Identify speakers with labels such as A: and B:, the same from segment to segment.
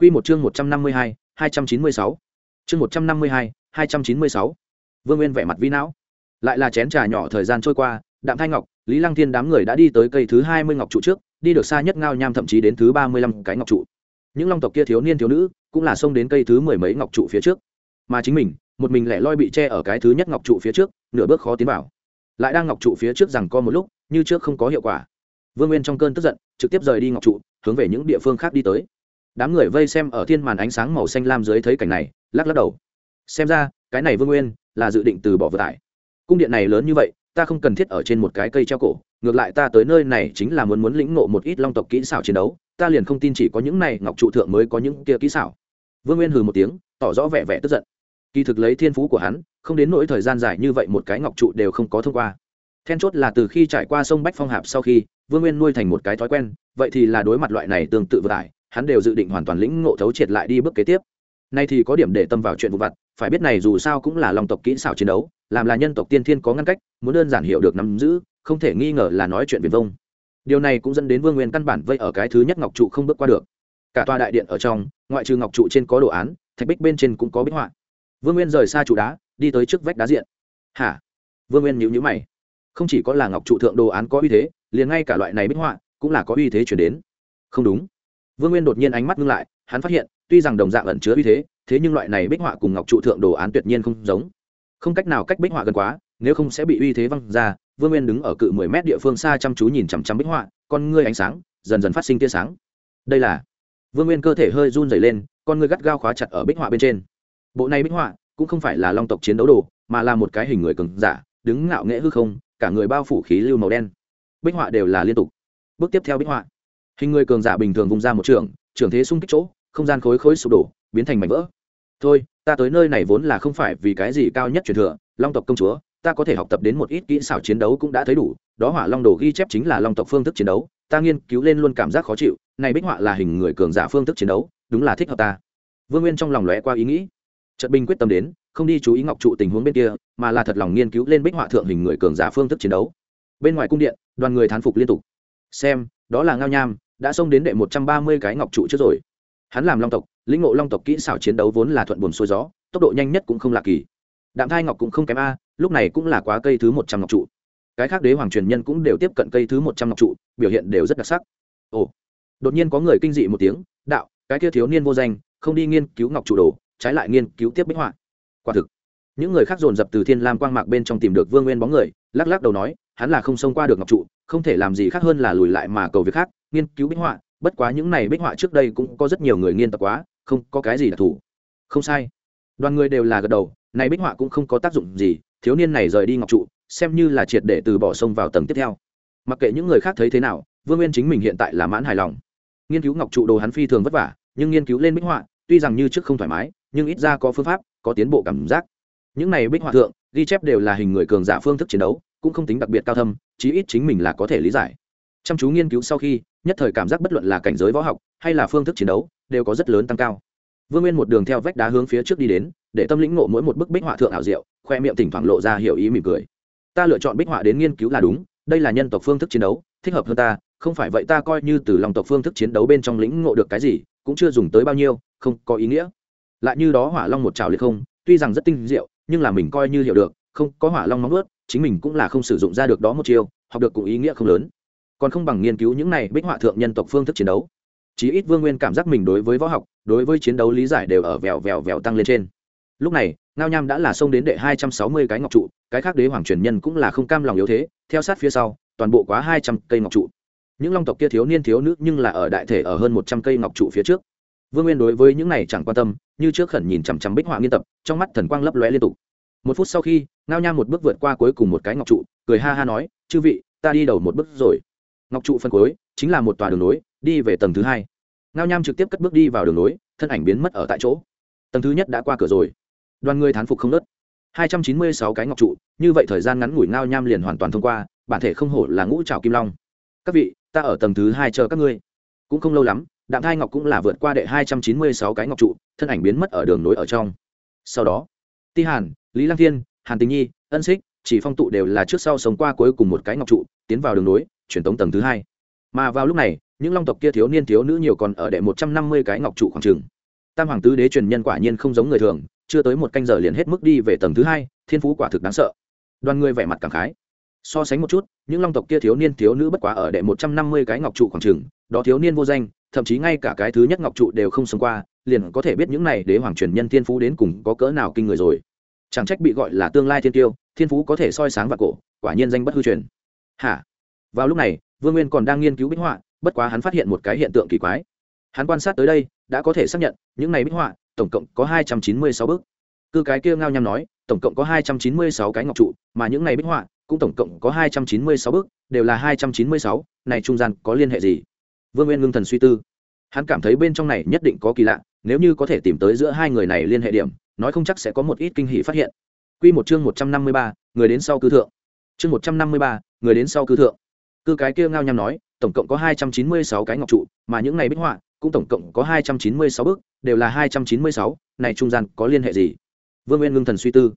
A: Quy một chương 152, 296. Chương 152, 296. Vương Nguyên vẻ mặt vi não. Lại là chén trà nhỏ thời gian trôi qua, Đạm Thanh Ngọc, Lý Lăng Thiên đám người đã đi tới cây thứ 20 ngọc trụ trước, đi được xa nhất ngao nham thậm chí đến thứ 35 cái ngọc trụ. Những long tộc kia thiếu niên thiếu nữ, cũng là xông đến cây thứ mười mấy ngọc trụ phía trước. Mà chính mình, một mình lẻ loi bị che ở cái thứ nhất ngọc trụ phía trước, nửa bước khó tiến vào. Lại đang ngọc trụ phía trước rằng co một lúc, như trước không có hiệu quả. Vương Nguyên trong cơn tức giận, trực tiếp rời đi ngọc trụ, hướng về những địa phương khác đi tới đám người vây xem ở thiên màn ánh sáng màu xanh lam dưới thấy cảnh này, lắc lắc đầu. Xem ra, cái này vương nguyên là dự định từ bỏ vừa tải cung điện này lớn như vậy, ta không cần thiết ở trên một cái cây treo cổ, ngược lại ta tới nơi này chính là muốn muốn lĩnh ngộ một ít long tộc kỹ xảo chiến đấu, ta liền không tin chỉ có những này ngọc trụ thượng mới có những kia kỹ xảo. Vương nguyên hừ một tiếng, tỏ rõ vẻ vẻ tức giận. Kỳ thực lấy thiên phú của hắn, không đến nỗi thời gian dài như vậy một cái ngọc trụ đều không có thông qua. Then chốt là từ khi trải qua sông bách phong hạp sau khi, vương nguyên nuôi thành một cái thói quen, vậy thì là đối mặt loại này tương tự vừa tải hắn đều dự định hoàn toàn lĩnh ngộ thấu triệt lại đi bước kế tiếp. Nay thì có điểm để tâm vào chuyện vụ vặt, phải biết này dù sao cũng là lòng tộc kỹ xảo chiến đấu, làm là nhân tộc tiên thiên có ngăn cách, muốn đơn giản hiểu được nắm giữ, không thể nghi ngờ là nói chuyện viền vông. Điều này cũng dẫn đến vương nguyên căn bản vây ở cái thứ nhất ngọc trụ không bước qua được. Cả tòa đại điện ở trong, ngoại trừ ngọc trụ trên có đồ án, thạch bích bên trên cũng có bích họa. Vương nguyên rời xa trụ đá, đi tới trước vách đá diện. Hả? Vương nguyên nhíu nhíu mày. Không chỉ có là ngọc trụ thượng đồ án có uy thế, liền ngay cả loại này bích họa cũng là có uy thế chuyển đến. Không đúng vương nguyên đột nhiên ánh mắt ngưng lại, hắn phát hiện, tuy rằng đồng dạng ẩn chứa uy thế thế nhưng loại này bích họa cùng ngọc trụ thượng đồ án tuyệt nhiên không giống. Không cách nào cách bích họa gần quá, nếu không sẽ bị uy thế văng ra, vương nguyên đứng ở cự mười mét địa phương xa chăm chú nhìn chằm chằm bích họa, con ngươi ánh sáng, dần dần phát sinh tia sáng. Đây là, vương nguyên cơ thể hơi run dày lên, con ngươi gắt gao khóa chặt ở bích họa bên trên. Bộ này bích họa cũng không phải là long tộc chiến đấu đồ, mà là một cái hình người cường giả, đứng ngạo nghễ hư không, cả người bao phủ khí lưu màu đen. Bích họa đều là liên tục. Bước tiếp theo bích họa hình người cường giả bình thường vùng ra một trường trường thế xung kích chỗ, không gian khối khối sụp đổ, biến thành mảnh vỡ. Thôi, ta tới nơi này vốn là không phải vì cái gì cao nhất truyền thừa, long tộc công chúa, ta có thể học tập đến một ít kỹ xảo chiến đấu cũng đã thấy đủ, đó hỏa long đồ ghi chép chính là long tộc phương thức chiến đấu, ta nghiên cứu lên luôn cảm giác khó chịu, này bích họa là hình người cường giả phương thức chiến đấu, đúng là thích hợp ta. Vương nguyên trong lòng lóe qua ý nghĩ. Trận binh quyết tâm đến, không đi chú ý ngọc trụ tình huống bên kia, mà là thật lòng nghiên cứu lên bích họa thượng hình người cường giả phương thức chiến đấu. Bên ngoài cung điện, đoàn người thán phục liên tục. Xem, đó là ngao nham đã xông đến đệ một trăm ba mươi cái ngọc trụ trước rồi. Hắn làm long tộc, lĩnh ngộ long tộc kỹ xảo chiến đấu vốn là thuận buồn xuôi gió, tốc độ nhanh nhất cũng không lạ kỳ. Đạm thai ngọc cũng không kém a, lúc này cũng là quá cây thứ một trăm ngọc trụ. Cái khác đế hoàng truyền nhân cũng đều tiếp cận cây thứ một trăm ngọc trụ, biểu hiện đều rất đặc sắc. Ồ, đột nhiên có người kinh dị một tiếng, đạo, cái kia thiếu niên vô danh, không đi nghiên cứu ngọc trụ đồ, trái lại nghiên cứu tiếp bích họa. Quả thực những người khác dồn dập từ thiên lam quang mạc bên trong tìm được vương nguyên bóng người, lắc lắc đầu nói, hắn là không xông qua được ngọc trụ, không thể làm gì khác hơn là lùi lại mà cầu việc khác, nghiên cứu bích họa. Bất quá những này bích họa trước đây cũng có rất nhiều người nghiên tập quá, không có cái gì đặc thù. Không sai. Đoàn người đều là gật đầu, này bích họa cũng không có tác dụng gì, thiếu niên này rời đi ngọc trụ, xem như là triệt để từ bỏ sông vào tầng tiếp theo. Mặc kệ những người khác thấy thế nào, vương nguyên chính mình hiện tại là mãn hài lòng. Nghiên cứu ngọc trụ đồ hắn phi thường vất vả, nhưng nghiên cứu lên bích họa, tuy rằng như trước không thoải mái, nhưng ít ra có phương pháp, có tiến bộ cảm giác những này bích họa thượng, ghi chép đều là hình người cường giả phương thức chiến đấu, cũng không tính đặc biệt cao thâm, chí ít chính mình là có thể lý giải. Chăm chú nghiên cứu sau khi, nhất thời cảm giác bất luận là cảnh giới võ học, hay là phương thức chiến đấu, đều có rất lớn tăng cao. Vương nguyên một đường theo vách đá hướng phía trước đi đến, để tâm lĩnh ngộ mỗi một bức bích họa thượng ảo diệu, khoe miệng thỉnh thoảng lộ ra hiểu ý mỉm cười. Ta lựa chọn bích họa đến nghiên cứu là đúng, đây là nhân tộc phương thức chiến đấu, thích hợp hơn ta, không phải vậy ta coi như từ lòng tộc phương thức chiến đấu bên trong lĩnh ngộ được cái gì, cũng chưa dùng tới bao nhiêu, không có ý nghĩa. Lại như đó hỏa long một trào liệt không, tuy rằng rất tinh diệu nhưng là mình coi như hiểu được, không có hỏa long nóng ướt chính mình cũng là không sử dụng ra được đó một chiêu, học được cũng ý nghĩa không lớn. Còn không bằng nghiên cứu những này bích họa thượng nhân tộc phương thức chiến đấu. Chí ít vương nguyên cảm giác mình đối với võ học, đối với chiến đấu lý giải đều ở vèo vèo vèo tăng lên trên. Lúc này, ngao nham đã là xông đến đệ hai trăm sáu mươi cái ngọc trụ, cái khác đế hoàng truyền nhân cũng là không cam lòng yếu thế, theo sát phía sau, toàn bộ quá hai trăm cây ngọc trụ. Những long tộc kia thiếu niên thiếu nữ nhưng là ở đại thể ở hơn một trăm cây ngọc trụ phía trước vương nguyên đối với những này chẳng quan tâm, như trước khẩn nhìn chằm chằm bích họa nghiên tập, trong mắt thần quang lấp lóe liên tục. Một phút sau khi, ngao nham một bước vượt qua cuối cùng một cái ngọc trụ, cười ha ha nói, chư vị, ta đi đầu một bước rồi. Ngọc trụ phân cuối, chính là một tòa đường nối, đi về tầng thứ hai. Ngao nham trực tiếp cất bước đi vào đường nối, thân ảnh biến mất ở tại chỗ. Tầng thứ nhất đã qua cửa rồi. Đoàn người thán phục không nớt. Hai trăm chín mươi sáu cái ngọc trụ, như vậy thời gian ngắn ngủi ngao nham liền hoàn toàn thông qua, bản thể không hổ là ngũ trào kim long. Các vị, ta ở tầng thứ hai chờ các ngươi. Cũng không lâu lắm đạm thai ngọc cũng là vượt qua đệ hai trăm chín mươi sáu cái ngọc trụ, thân ảnh biến mất ở đường nối ở trong. Sau đó, ti hàn, lý lăng thiên, hàn tình nhi, ân xích, chỉ phong tụ đều là trước sau sống qua cuối cùng một cái ngọc trụ, tiến vào đường nối truyền tống tầng thứ hai. Mà vào lúc này, những long tộc kia thiếu niên thiếu nữ nhiều còn ở đệ một trăm năm mươi cái ngọc trụ khoảng trường tam hoàng tứ đế truyền nhân quả nhiên không giống người thường, chưa tới một canh giờ liền hết mức đi về tầng thứ hai, thiên phú quả thực đáng sợ. Đoàn người vẻ mặt cảm khái. So sánh một chút, những long tộc kia thiếu niên thiếu nữ bất quá ở đệ một trăm năm mươi cái ngọc trụ khoảng trường đó thiếu niên vô danh thậm chí ngay cả cái thứ nhất ngọc trụ đều không xông qua, liền có thể biết những này đế hoàng truyền nhân thiên phú đến cùng có cỡ nào kinh người rồi. Chẳng trách bị gọi là tương lai thiên tiêu, thiên phú có thể soi sáng và cổ, quả nhiên danh bất hư truyền. Hả? Vào lúc này, vương nguyên còn đang nghiên cứu bích họa, bất quá hắn phát hiện một cái hiện tượng kỳ quái. Hắn quan sát tới đây, đã có thể xác nhận, những này bích họa, tổng cộng có hai trăm chín mươi sáu bức. Cư cái kia ngao nhằm nói, tổng cộng có hai trăm chín mươi sáu cái ngọc trụ, mà những này bích họa, cũng tổng cộng có hai trăm chín mươi sáu bức, đều là hai trăm chín mươi sáu, này trung gian có liên hệ gì? Vương nguyên ngưng thần suy tư. Hắn cảm thấy bên trong này nhất định có kỳ lạ, nếu như có thể tìm tới giữa hai người này liên hệ điểm, nói không chắc sẽ có một ít kinh hỷ phát hiện. Quy một chương một trăm năm mươi ba, người đến sau cư thượng. Chương một trăm năm mươi ba, người đến sau cư thượng. Cư cái kia ngao nham nói, tổng cộng có hai trăm chín mươi sáu cái ngọc trụ, mà những này bích họa, cũng tổng cộng có hai trăm chín mươi sáu bức, đều là hai trăm chín mươi sáu, này trung gian có liên hệ gì? Vương nguyên ngưng thần suy tư.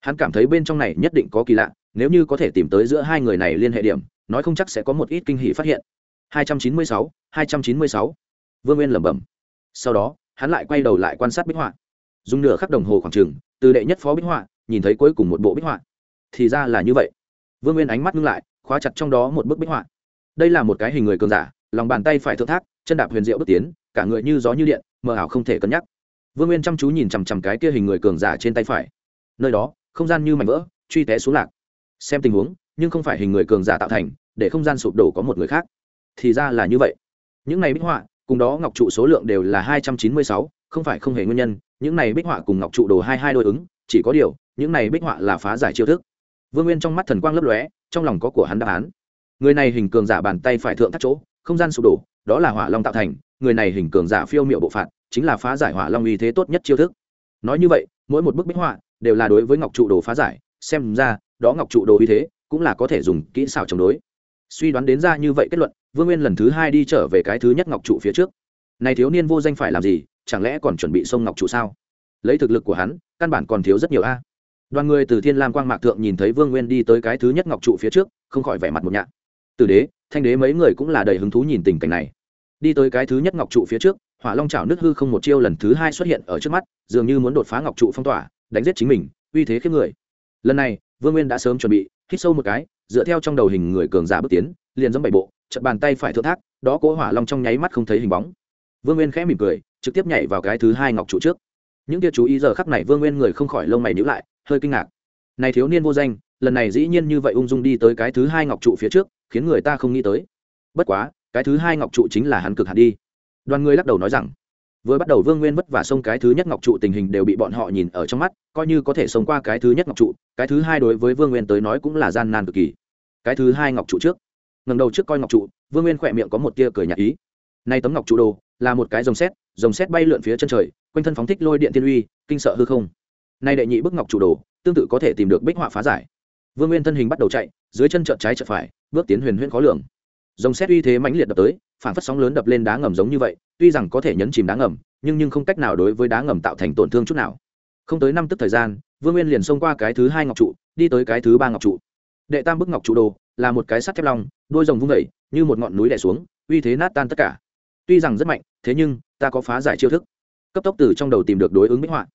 A: Hắn cảm thấy bên trong này nhất định có kỳ lạ, nếu như có thể tìm tới giữa hai người này liên hệ điểm, nói không chắc sẽ có một ít kinh hỷ phát hiện. 296, 296. vương nguyên lẩm bẩm. Sau đó hắn lại quay đầu lại quan sát bích họa. Dùng nửa khắc đồng hồ khoảng chừng, từ đệ nhất phó bích họa nhìn thấy cuối cùng một bộ bích họa. Thì ra là như vậy. Vương nguyên ánh mắt ngưng lại khóa chặt trong đó một bức bích họa. Đây là một cái hình người cường giả lòng bàn tay phải thượng thác chân đạp huyền diệu bước tiến cả người như gió như điện mờ ảo không thể cân nhắc. Vương nguyên chăm chú nhìn chằm chằm cái kia hình người cường giả trên tay phải. Nơi đó không gian như mảnh vỡ truy té xuống lạc. Xem tình huống nhưng không phải hình người cường giả tạo thành để không gian sụp đổ có một người khác thì ra là như vậy. Những này bích họa, cùng đó ngọc trụ số lượng đều là hai trăm chín mươi sáu, không phải không hề nguyên nhân. Những này bích họa cùng ngọc trụ đồ hai hai đôi ứng, chỉ có điều, những này bích họa là phá giải chiêu thức. Vương nguyên trong mắt thần quang lấp lóe, trong lòng có của hắn đáp án. Người này hình cường giả bàn tay phải thượng thắt chỗ, không gian sụp đổ, đó là hỏa long tạo thành. Người này hình cường giả phiêu miệu bộ phạt, chính là phá giải hỏa long uy thế tốt nhất chiêu thức. Nói như vậy, mỗi một bức bích họa đều là đối với ngọc trụ đồ phá giải. Xem ra, đó ngọc trụ đồ uy thế cũng là có thể dùng kỹ xảo chống đối. Suy đoán đến ra như vậy kết luận vương nguyên lần thứ hai đi trở về cái thứ nhất ngọc trụ phía trước. Này thiếu niên vô danh phải làm gì, chẳng lẽ còn chuẩn bị sông ngọc trụ sao? Lấy thực lực của hắn, căn bản còn thiếu rất nhiều a. Đoàn người từ thiên lam quang mạc thượng nhìn thấy vương nguyên đi tới cái thứ nhất ngọc trụ phía trước, không khỏi vẻ mặt một nhạn từ đế, thanh đế mấy người cũng là đầy hứng thú nhìn tình cảnh này. Đi tới cái thứ nhất ngọc trụ phía trước, hỏa long chảo nước hư không một chiêu lần thứ hai xuất hiện ở trước mắt, dường như muốn đột phá ngọc trụ phong tỏa, đánh giết chính mình, uy thế khiếp người. Lần này, vương nguyên đã sớm chuẩn bị, hít sâu một cái, dựa theo trong đầu hình người cường giả bước tiến, liền giống bảy bộ chật bàn tay phải thượng thác, đó cố hỏa long trong nháy mắt không thấy hình bóng. Vương nguyên khẽ mỉm cười, trực tiếp nhảy vào cái thứ hai ngọc trụ trước. Những kia chú ý giờ khắc này vương nguyên người không khỏi lông mày nhữ lại, hơi kinh ngạc. Này thiếu niên vô danh, lần này dĩ nhiên như vậy ung dung đi tới cái thứ hai ngọc trụ phía trước, khiến người ta không nghĩ tới. Bất quá, cái thứ hai ngọc trụ chính là hắn cực hạt đi. Đoàn người lắc đầu nói rằng, vừa bắt đầu vương nguyên vất vả xông cái thứ nhất ngọc trụ tình hình đều bị bọn họ nhìn ở trong mắt, coi như có thể xông qua cái thứ nhất ngọc trụ, cái thứ hai đối với vương nguyên tới nói cũng là gian nan cực kỳ. Cái thứ hai ngọc trụ trước ngầm đầu trước coi ngọc trụ, vương nguyên khỏe miệng có một tia cười nhạt ý. Nay tấm ngọc trụ đồ, là một cái rồng xét rồng xét bay lượn phía chân trời, quanh thân phóng thích lôi điện tiên uy, kinh sợ hư không. Nay đệ nhị bức ngọc trụ đồ, tương tự có thể tìm được bích họa phá giải. Vương nguyên thân hình bắt đầu chạy, dưới chân chợt trái chợt phải, bước tiến huyền huyễn khó lường. Dòng xét uy thế mãnh liệt đập tới phản phất sóng lớn đập lên đá ngầm giống như vậy, tuy rằng có thể nhấn chìm đá ngầm, nhưng nhưng không cách nào đối với đá ngầm tạo thành tổn thương chút nào. Không tới năm tức thời gian, vương nguyên liền xông qua cái thứ hai ngọc trụ, đi tới cái thứ ba ngọc trụ. Đệ tam bức ngọc trụ đồ là một cái sắt thép long đôi rồng vung vẩy như một ngọn núi đè xuống, uy thế nát tan tất cả. Tuy rằng rất mạnh, thế nhưng, ta có phá giải chiêu thức. Cấp tốc từ trong đầu tìm được đối ứng bích họa.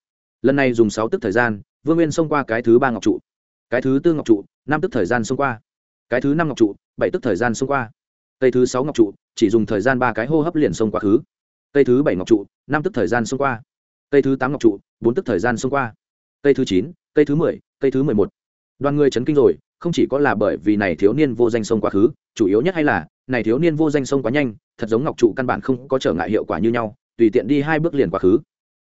A: Lần này dùng sáu tức thời gian, vương nguyên xông qua cái thứ ba ngọc trụ. Cái thứ tư ngọc trụ, năm tức thời gian xông qua. Cái thứ năm ngọc trụ, bảy tức thời gian xông qua. Cây thứ sáu ngọc trụ, chỉ dùng thời gian ba cái hô hấp liền xông qua khứ. Cây thứ bảy ngọc trụ, năm tức thời gian xông qua. Cây thứ tám ngọc trụ, bốn tức thời gian xông qua. Cây thứ chín, cây thứ mười, cây thứ mười một. Đoàn người chấn kinh rồi không chỉ có là bởi vì này thiếu niên vô danh sông quá khứ, chủ yếu nhất hay là, này thiếu niên vô danh sông quá nhanh, thật giống ngọc trụ căn bản không có trở ngại hiệu quả như nhau, tùy tiện đi hai bước liền quá khứ.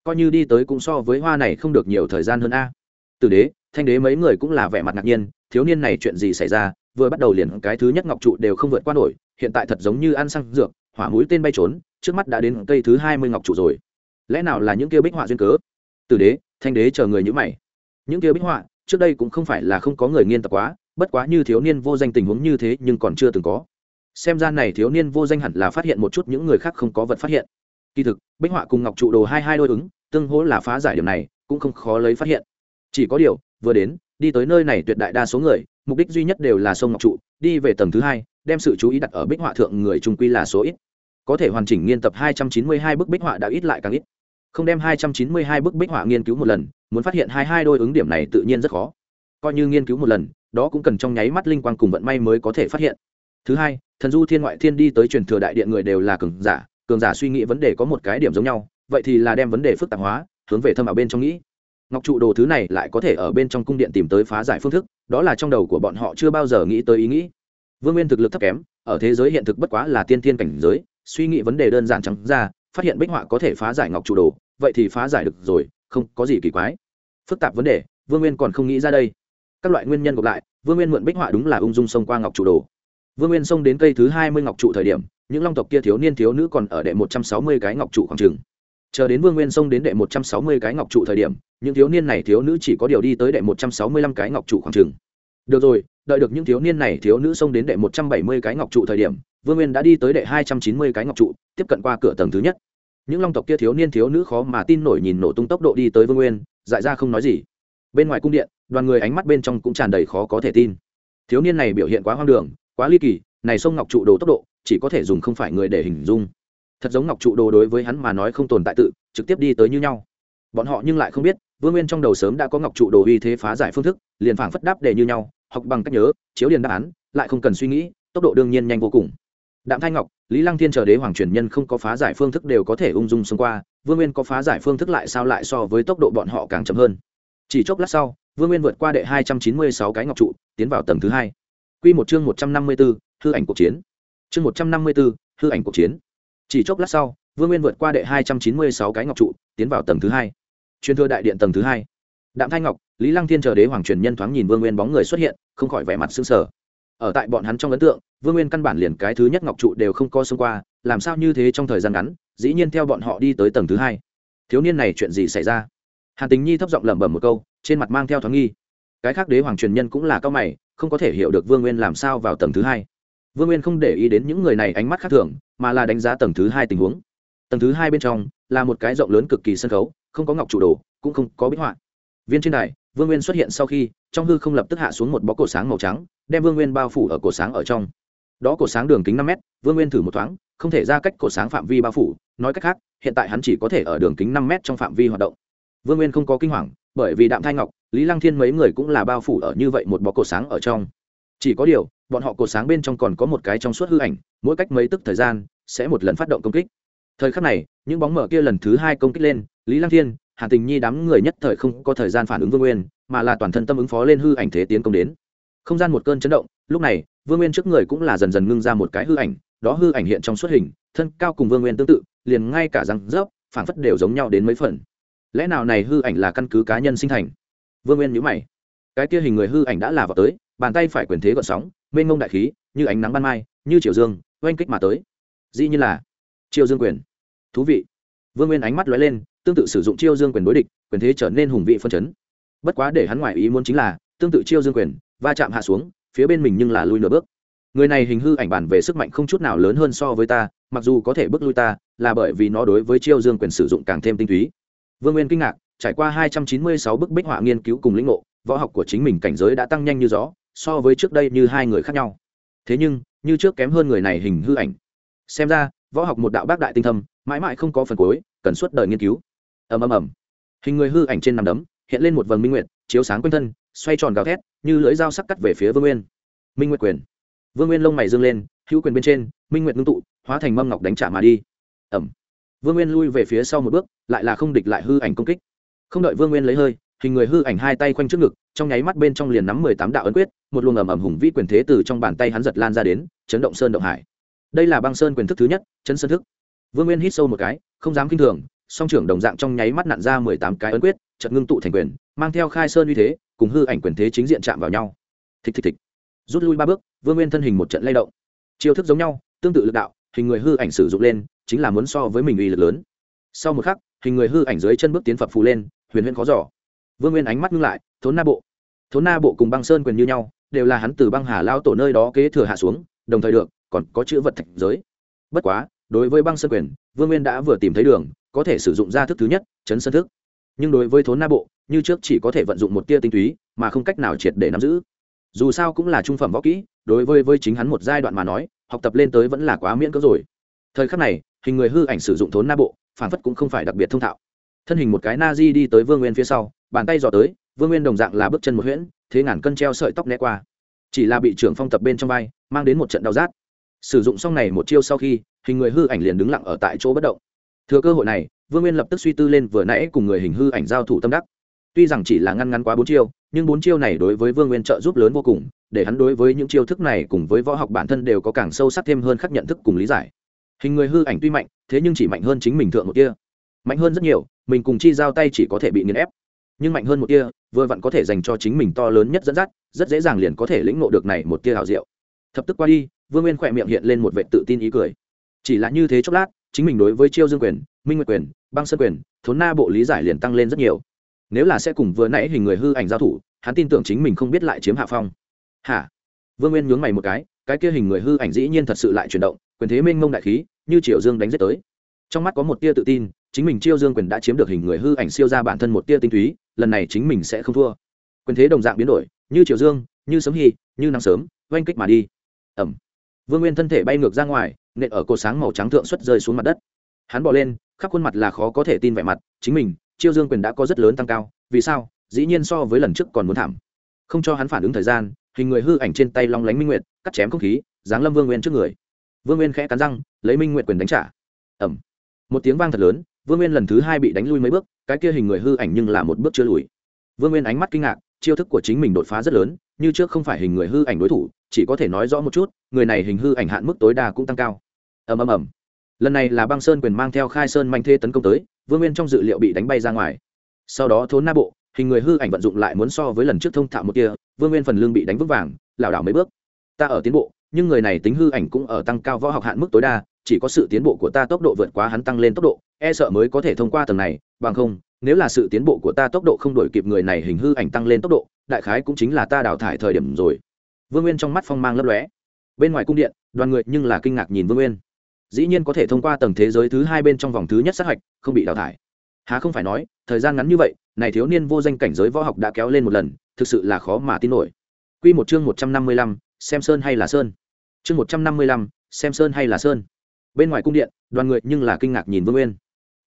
A: Coi như đi tới cũng so với hoa này không được nhiều thời gian hơn a. Từ đế, thanh đế mấy người cũng là vẻ mặt ngạc nhiên, thiếu niên này chuyện gì xảy ra, vừa bắt đầu liền cái thứ nhất ngọc trụ đều không vượt qua nổi, hiện tại thật giống như ăn xăng dược, hỏa mũi tên bay trốn, trước mắt đã đến cây thứ hai mươi ngọc trụ rồi. Lẽ nào là những kia bích họa duyên cớ? Từ đế, thanh đế chờ người như mày. Những kia bích họa, trước đây cũng không phải là không có người nghiên tập quá bất quá như thiếu niên vô danh tình huống như thế nhưng còn chưa từng có. Xem ra này thiếu niên vô danh hẳn là phát hiện một chút những người khác không có vật phát hiện. Kỳ thực, bích họa cùng ngọc trụ đồ hai hai đôi ứng, tương hỗ là phá giải điểm này, cũng không khó lấy phát hiện. Chỉ có điều, vừa đến, đi tới nơi này tuyệt đại đa số người, mục đích duy nhất đều là sông ngọc trụ, đi về tầng thứ hai, đem sự chú ý đặt ở bích họa thượng người trung quy là số ít. Có thể hoàn chỉnh nghiên tập 292 bức bích họa đã ít lại càng ít. Không đem 292 bức bích họa nghiên cứu một lần, muốn phát hiện hai hai đôi ứng điểm này tự nhiên rất khó. Coi như nghiên cứu một lần đó cũng cần trong nháy mắt linh quang cùng vận may mới có thể phát hiện. Thứ hai, thần du thiên ngoại thiên đi tới truyền thừa đại điện người đều là cường giả cường giả suy nghĩ vấn đề có một cái điểm giống nhau, vậy thì là đem vấn đề phức tạp hóa, hướng về thâm ảo bên trong nghĩ. Ngọc trụ đồ thứ này lại có thể ở bên trong cung điện tìm tới phá giải phương thức, đó là trong đầu của bọn họ chưa bao giờ nghĩ tới ý nghĩ. Vương nguyên thực lực thấp kém, ở thế giới hiện thực bất quá là tiên thiên cảnh giới, suy nghĩ vấn đề đơn giản trắng ra, phát hiện bích họa có thể phá giải ngọc trụ đồ, vậy thì phá giải được rồi, không có gì kỳ quái. Phức tạp vấn đề, vương nguyên còn không nghĩ ra đây các loại nguyên nhân gộp lại, vương nguyên mượn bích họa đúng là ung dung xông qua ngọc trụ đồ. Vương nguyên xông đến cây thứ hai mươi ngọc trụ thời điểm, những long tộc kia thiếu niên thiếu nữ còn ở đệ một trăm sáu mươi cái ngọc trụ khoảng trường chờ đến vương nguyên xông đến đệ một trăm sáu mươi cái ngọc trụ thời điểm, những thiếu niên này thiếu nữ chỉ có điều đi tới đệ một trăm sáu mươi lăm cái ngọc trụ khoảng trường được rồi, đợi được những thiếu niên này thiếu nữ xông đến đệ một trăm bảy mươi cái ngọc trụ thời điểm, vương nguyên đã đi tới đệ hai trăm chín mươi cái ngọc trụ, tiếp cận qua cửa tầng thứ nhất. Những long tộc kia thiếu niên thiếu nữ khó mà tin nổi nhìn nổ tung tốc độ đi tới vương nguyên, dại ra không nói gì. Bên ngoài cung điện đoàn người ánh mắt bên trong cũng tràn đầy khó có thể tin. Thiếu niên này biểu hiện quá hoang đường, quá ly kỳ, này sông ngọc trụ đồ tốc độ, chỉ có thể dùng không phải người để hình dung. Thật giống ngọc trụ đồ đối với hắn mà nói không tồn tại tự, trực tiếp đi tới như nhau. Bọn họ nhưng lại không biết, vương nguyên trong đầu sớm đã có ngọc trụ đồ uy thế phá giải phương thức, liền phảng phất đáp để như nhau, học bằng cách nhớ, chiếu liền đáp án, lại không cần suy nghĩ, tốc độ đương nhiên nhanh vô cùng. Đạm thanh ngọc, lý lăng thiên chờ đế hoàng truyền nhân không có phá giải phương thức đều có thể ung dung xông qua, vương nguyên có phá giải phương thức lại sao lại so với tốc độ bọn họ càng chậm hơn. Chỉ chốc lát sau vương nguyên vượt qua đệ hai trăm chín mươi sáu cái ngọc trụ, tiến vào tầng thứ hai. Quy một chương một trăm năm mươi b ố hư ảnh cuộc chiến. Chương một trăm năm mươi b ố hư ảnh cuộc chiến. Chỉ chốc lát sau, vương nguyên vượt qua đệ hai trăm chín mươi sáu cái ngọc trụ, tiến vào tầng thứ hai. Truyền thừa đại điện tầng thứ hai. Đạm thanh ngọc, lý lăng thiên chờ đế hoàng truyền nhân thoáng nhìn vương nguyên bóng người xuất hiện, không khỏi vẻ mặt sững sở ở tại bọn hắn trong ấn tượng, vương nguyên căn bản liền cái thứ nhất ngọc trụ đều không có xông qua, làm sao như thế trong thời gian ngắn, dĩ nhiên theo bọn họ đi tới tầng thứ hai. Thiếu niên này chuyện gì xảy ra? Hàn tình nhi thấp giọng lẩm bẩm một câu trên mặt mang theo thoáng nghi. Cái khác đế hoàng truyền nhân cũng là cao mày, không có thể hiểu được vương nguyên làm sao vào tầng thứ hai. Vương nguyên không để ý đến những người này ánh mắt khác thường, mà là đánh giá tầng thứ hai tình huống. Tầng thứ hai bên trong là một cái rộng lớn cực kỳ sân khấu, không có ngọc trụ đồ, cũng không có bích họa. Viên trên đài, vương nguyên xuất hiện sau khi, trong hư không lập tức hạ xuống một bó cổ sáng màu trắng, đem vương nguyên bao phủ ở cổ sáng ở trong. Đó cổ sáng đường kính năm mét, vương nguyên thử một thoáng, không thể ra cách cổ sáng phạm vi bao phủ, nói cách khác, hiện tại hắn chỉ có thể ở đường kính năm mét trong phạm vi hoạt động. Vương nguyên không có kinh hoàng bởi vì đạm thanh ngọc, lý lăng thiên mấy người cũng là bao phủ ở như vậy một bó cổ sáng ở trong. Chỉ có điều, bọn họ cổ sáng bên trong còn có một cái trong suốt hư ảnh, mỗi cách mấy tức thời gian, sẽ một lần phát động công kích. Thời khắc này, những bóng mở kia lần thứ hai công kích lên, lý lăng thiên, hàn tình nhi đám người nhất thời không có thời gian phản ứng vương nguyên, mà là toàn thân tâm ứng phó lên hư ảnh thế tiến công đến. Không gian một cơn chấn động, lúc này, vương nguyên trước người cũng là dần dần ngưng ra một cái hư ảnh, đó hư ảnh hiện trong suốt hình, thân cao cùng vương nguyên tương tự, liền ngay cả răng rớp phản phất đều giống nhau đến mấy phần lẽ nào này hư ảnh là căn cứ cá nhân sinh thành? Vương nguyên nhữ mày. Cái kia hình người hư ảnh đã là vào tới, bàn tay phải quyền thế gọn sóng, mênh mông đại khí, như ánh nắng ban mai, như triều dương, oanh kích mà tới. Dĩ như là triều dương quyền. Thú vị. Vương nguyên ánh mắt lóe lên, tương tự sử dụng chiêu dương quyền đối địch, quyền thế trở nên hùng vị phân chấn. Bất quá để hắn ngoại ý muốn chính là, tương tự chiêu dương quyền, va chạm hạ xuống, phía bên mình nhưng là lui nửa bước. Người này hình hư ảnh bản về sức mạnh không chút nào lớn hơn so với ta, mặc dù có thể bước lui ta, là bởi vì nó đối với chiêu dương quyền sử dụng càng thêm tinh túy vương nguyên kinh ngạc, trải qua hai trăm chín mươi sáu bức bích họa nghiên cứu cùng lĩnh ngộ, võ học của chính mình cảnh giới đã tăng nhanh như gió, so với trước đây như hai người khác nhau. Thế nhưng, như trước kém hơn người này hình hư ảnh. Xem ra, võ học một đạo bác đại tinh thâm, mãi mãi không có phần cuối, cần suốt đời nghiên cứu. Ầm ầm ầm. Hình người hư ảnh trên nằm đấm, hiện lên một vầng minh nguyệt, chiếu sáng quanh thân, xoay tròn gào thét, như lưỡi dao sắc cắt về phía vương nguyên. Minh nguyệt quyền. Vương nguyên lông mày dương lên, hữu quyền bên trên, minh nguyệt ngưng tụ, hóa thành mâm ngọc đánh trả mà đi. Ẩm vương nguyên lui về phía sau một bước, lại là không địch lại hư ảnh công kích. Không đợi vương nguyên lấy hơi, hình người hư ảnh hai tay khoanh trước ngực, trong nháy mắt bên trong liền nắm mười tám đạo ấn quyết, một luồng ầm ầm hùng vĩ quyền thế từ trong bàn tay hắn giật lan ra đến, chấn động sơn động hải. Đây là băng sơn quyền thức thứ nhất, chấn sơn thức. Vương nguyên hít sâu một cái, không dám k i n h thường, song trưởng đồng dạng trong nháy mắt nặn ra mười tám cái ấn quyết chật ngưng tụ thành quyền, mang theo khai sơn uy thế, cùng hư ảnh quyền thế chính diện chạm vào nhau. Thịch thịch thịch. Rút lui ba bước, vương nguyên thân hình một trận lay động. Chiêu thức giống nhau, tương tự lực đạo, hình người hư ảnh sử dụng lên chính là muốn so với mình uy lực lớn. Sau một khắc, hình người hư ảnh dưới chân bước tiến phập phù lên, huyền huyền khó giỏ vương nguyên ánh mắt ngưng lại, thốn na bộ. Thốn na bộ cùng băng sơn quyền như nhau, đều là hắn từ băng hà lao tổ nơi đó kế thừa hạ xuống, đồng thời được, còn có chữ vật thạch giới. Bất quá, đối với băng sơn quyền, vương nguyên đã vừa tìm thấy đường, có thể sử dụng ra thức thứ nhất, chấn sơn thức. Nhưng đối với thốn na bộ, như trước chỉ có thể vận dụng một tia tinh túy, mà không cách nào triệt để nắm giữ. Dù sao cũng là trung phẩm võ kỹ, đối với với chính hắn một giai đoạn mà nói, học tập lên tới vẫn là quá miễn cỡ rồi. Thời khắc này hình người hư ảnh sử dụng thốn na bộ phản phất cũng không phải đặc biệt thông thạo. Thân hình một cái na di đi tới vương nguyên phía sau, bàn tay dò tới, vương nguyên đồng dạng là bước chân một huyễn, thế ngàn cân treo sợi tóc né qua. Chỉ là bị trưởng phong tập bên trong vai, mang đến một trận đau rát. Sử dụng xong này một chiêu sau khi, hình người hư ảnh liền đứng lặng ở tại chỗ bất động. Thừa cơ hội này, vương nguyên lập tức suy tư lên vừa nãy cùng người hình hư ảnh giao thủ tâm đắc. Tuy rằng chỉ là ngăn ngắn quá bốn chiêu, nhưng bốn chiêu này đối với vương nguyên trợ giúp lớn vô cùng, để hắn đối với những chiêu thức này cùng với võ học bản thân đều có càng sâu sắc thêm hơn khắc nhận thức cùng lý giải hình người hư ảnh tuy mạnh, thế nhưng chỉ mạnh hơn chính mình thượng một kia mạnh hơn rất nhiều, mình cùng chi giao tay chỉ có thể bị nghiền ép. Nhưng mạnh hơn một kia vừa vặn có thể dành cho chính mình to lớn nhất dẫn dắt, rất dễ dàng liền có thể lĩnh ngộ được này một tia hào diệu. Thập tức qua đi, vương nguyên khỏe miệng hiện lên một vệ tự tin ý cười. Chỉ là như thế chốc lát, chính mình đối với chiêu dương quyền, minh nguyệt quyền, băng sơn quyền, thốn na bộ lý giải liền tăng lên rất nhiều. Nếu là sẽ cùng vừa nãy hình người hư ảnh giao thủ, hắn tin tưởng chính mình không biết lại chiếm hạ phong. Hả? Vương nguyên nhướng mày một cái cái kia hình người hư ảnh dĩ nhiên thật sự lại chuyển động, quyền thế minh mông đại khí, như triều dương đánh giết tới. Trong mắt có một tia tự tin, chính mình chiêu dương quyền đã chiếm được hình người hư ảnh siêu ra bản thân một tia tinh túy, lần này chính mình sẽ không thua. Quyền thế đồng dạng biến đổi, như triều dương, như sấm hy như nắng sớm, oanh kích mà đi. Ẩm. Vương nguyên thân thể bay ngược ra ngoài, nện ở cột sáng màu trắng thượng xuất rơi xuống mặt đất. Hắn bỏ lên, khắp khuôn mặt là khó có thể tin vẻ mặt, chính mình chiêu dương quyền đã có rất lớn tăng cao, vì sao? Dĩ nhiên so với lần trước còn muốn thảm. Không cho hắn phản ứng thời gian hình người hư ảnh trên tay long lánh minh nguyệt, cắt chém không khí, giáng lâm vương nguyên trước người. Vương nguyên khẽ cắn răng, lấy minh nguyệt quyền đánh trả. Ẩm một tiếng vang thật lớn, vương nguyên lần thứ hai bị đánh lui mấy bước, cái kia hình người hư ảnh nhưng là một bước chưa lùi. Vương nguyên ánh mắt kinh ngạc, chiêu thức của chính mình đột phá rất lớn, như trước không phải hình người hư ảnh đối thủ, chỉ có thể nói rõ một chút, người này hình hư ảnh hạn mức tối đa cũng tăng cao. Ầm ầm ầm. Lần này là băng sơn quyền mang theo khai sơn mạnh thê tấn công tới, vương nguyên trong dự liệu bị đánh bay ra ngoài. Sau đó thốn na bộ hình người hư ảnh vận dụng lại muốn so với lần trước thông thạo một kia, vương nguyên phần lương bị đánh vững vàng, lảo đảo mấy bước. Ta ở tiến bộ, nhưng người này tính hư ảnh cũng ở tăng cao võ học hạn mức tối đa, chỉ có sự tiến bộ của ta tốc độ vượt quá hắn tăng lên tốc độ e sợ mới có thể thông qua tầng này, bằng không, nếu là sự tiến bộ của ta tốc độ không đổi kịp người này hình hư ảnh tăng lên tốc độ, đại khái cũng chính là ta đào thải thời điểm rồi. Vương nguyên trong mắt phong mang lấp lóe. Bên ngoài cung điện, đoàn người nhưng là kinh ngạc nhìn vương nguyên. Dĩ nhiên có thể thông qua tầng thế giới thứ hai bên trong vòng thứ nhất sát hạch, không bị đào thải. Há không phải nói, thời gian ngắn như vậy này thiếu niên vô danh cảnh giới võ học đã kéo lên một lần thực sự là khó mà tin nổi Quy một chương một trăm năm mươi lăm, xem sơn hay là sơn. Chương một trăm năm mươi lăm, xem sơn hay là sơn. Bên ngoài cung điện, đoàn người nhưng là kinh ngạc nhìn Vương Nguyên.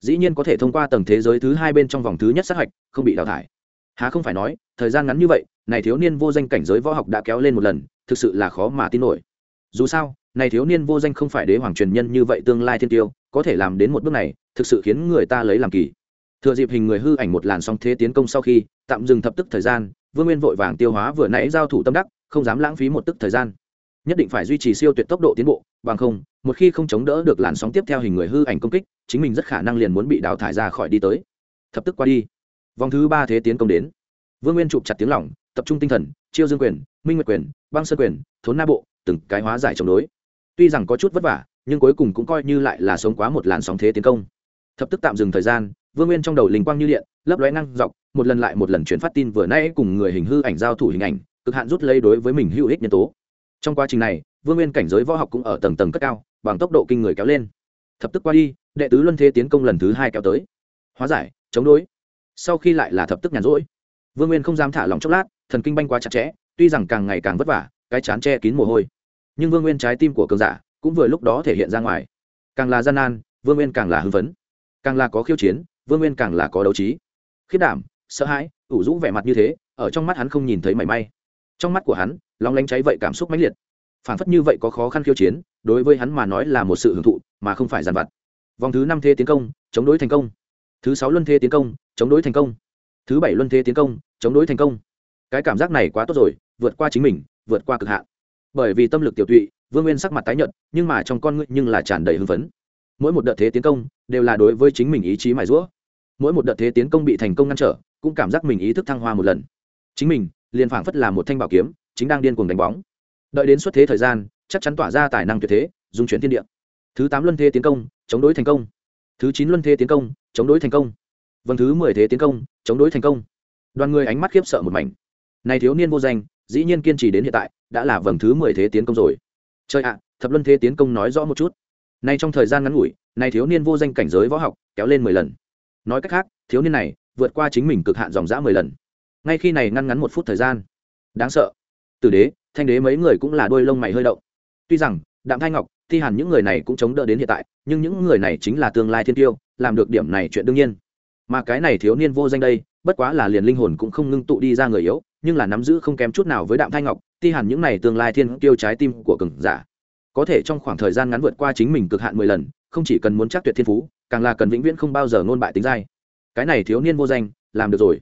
A: Dĩ nhiên có thể thông qua tầng thế giới thứ hai bên trong vòng thứ nhất sát hạch, không bị đào thải. Há không phải nói, thời gian ngắn như vậy, này thiếu niên vô danh cảnh giới võ học đã kéo lên một lần, thực sự là khó mà tin nổi. Dù sao, này thiếu niên vô danh không phải đế hoàng truyền nhân như vậy tương lai thiên tiêu, có thể làm đến một bước này, thực sự khiến người ta lấy làm kỳ thừa dịp hình người hư ảnh một làn sóng thế tiến công sau khi, tạm dừng thập tức thời gian, vương nguyên vội vàng tiêu hóa vừa nãy giao thủ tâm đắc, không dám lãng phí một tức thời gian. Nhất định phải duy trì siêu tuyệt tốc độ tiến bộ, bằng không, một khi không chống đỡ được làn sóng tiếp theo hình người hư ảnh công kích, chính mình rất khả năng liền muốn bị đào thải ra khỏi đi tới. Thập tức qua đi. Vòng thứ ba thế tiến công đến. Vương nguyên chụp chặt tiếng lỏng, tập trung tinh thần, chiêu dương quyền, minh nguyệt quyền, băng sơn quyền, thốn na bộ, từng cái hóa giải chống đối. Tuy rằng có chút vất vả, nhưng cuối cùng cũng coi như lại là sống quá một làn sóng thế tiến công. Thập tức tạm dừng thời gian vương nguyên trong đầu linh quang như điện, lấp lóe năng dọc, một lần lại một lần chuyển phát tin vừa nãy cùng người hình hư ảnh giao thủ hình ảnh, cực hạn rút lấy đối với mình hữu ích nhân tố. Trong quá trình này, vương nguyên cảnh giới võ học cũng ở tầng tầng cất cao, bằng tốc độ kinh người kéo lên. Thập tức qua đi, đệ tứ luân thế tiến công lần thứ hai kéo tới. Hóa giải, chống đối. Sau khi lại là thập tức nhàn rỗi, vương nguyên không dám thả lòng chốc lát, thần kinh banh quá chặt chẽ, tuy rằng càng ngày càng vất vả, cái chán che kín mồ hôi. Nhưng vương nguyên trái tim của cường giả cũng vừa lúc đó thể hiện ra ngoài. Càng là gian nan, vương nguyên càng là hưng phấn. Càng là có khiêu chiến vương nguyên càng là có đấu trí. Khiết đảm, sợ hãi, ủ rũ vẻ mặt như thế, ở trong mắt hắn không nhìn thấy mảy may. Trong mắt của hắn, lóng lánh cháy vậy cảm xúc mãnh liệt. Phản phất như vậy có khó khăn khiêu chiến, đối với hắn mà nói là một sự hưởng thụ, mà không phải giàn vặt. Vòng thứ năm thế tiến công, chống đối thành công. Thứ sáu luân thế tiến công, chống đối thành công. Thứ bảy luân thế tiến công, chống đối thành công. Cái cảm giác này quá tốt rồi, vượt qua chính mình, vượt qua cực hạn. Bởi vì tâm lực tiểu tụy, vương nguyên sắc mặt tái nhợt, nhưng mà trong con ngươi nhưng là tràn đầy hưng phấn. Mỗi một đợt thế tiến công, đều là đối với chính mình ý chí mài rũa mỗi một đợt thế tiến công bị thành công ngăn trở, cũng cảm giác mình ý thức thăng hoa một lần. Chính mình, liền phảng phất là một thanh bảo kiếm, chính đang điên cuồng đánh bóng. Đợi đến xuất thế thời gian, chắc chắn tỏa ra tài năng tuyệt thế, dung chuyển thiên địa. Thứ tám luân thế tiến công, chống đối thành công. Thứ chín luân thế tiến công, chống đối thành công. Vâng thứ mười thế tiến công, chống đối thành công. Đoàn người ánh mắt khiếp sợ một mảnh. Này thiếu niên vô danh, dĩ nhiên kiên trì đến hiện tại, đã là vầng thứ mười thế tiến công rồi. Chơi ạ, thập luân thế tiến công nói rõ một chút. Nay trong thời gian ngắn ngủi, này thiếu niên vô danh cảnh giới võ học, kéo lên mười lần nói cách khác, thiếu niên này vượt qua chính mình cực hạn dòng dã mười lần. Ngay khi này ngăn ngắn một phút thời gian. Đáng sợ. Từ đế, thanh đế mấy người cũng là đôi lông mày hơi động. Tuy rằng, đạm thanh ngọc, thi hàn những người này cũng chống đỡ đến hiện tại, nhưng những người này chính là tương lai thiên tiêu, làm được điểm này chuyện đương nhiên. Mà cái này thiếu niên vô danh đây, bất quá là liền linh hồn cũng không ngưng tụ đi ra người yếu, nhưng là nắm giữ không kém chút nào với đạm thanh ngọc ti hàn những này tương lai thiên tiêu trái tim của cường giả. Có thể trong khoảng thời gian ngắn vượt qua chính mình cực hạn mười lần không chỉ cần muốn chắc tuyệt thiên phú, càng là cần vĩnh viễn không bao giờ ngôn bại tính dai. Cái này thiếu niên vô danh, làm được rồi.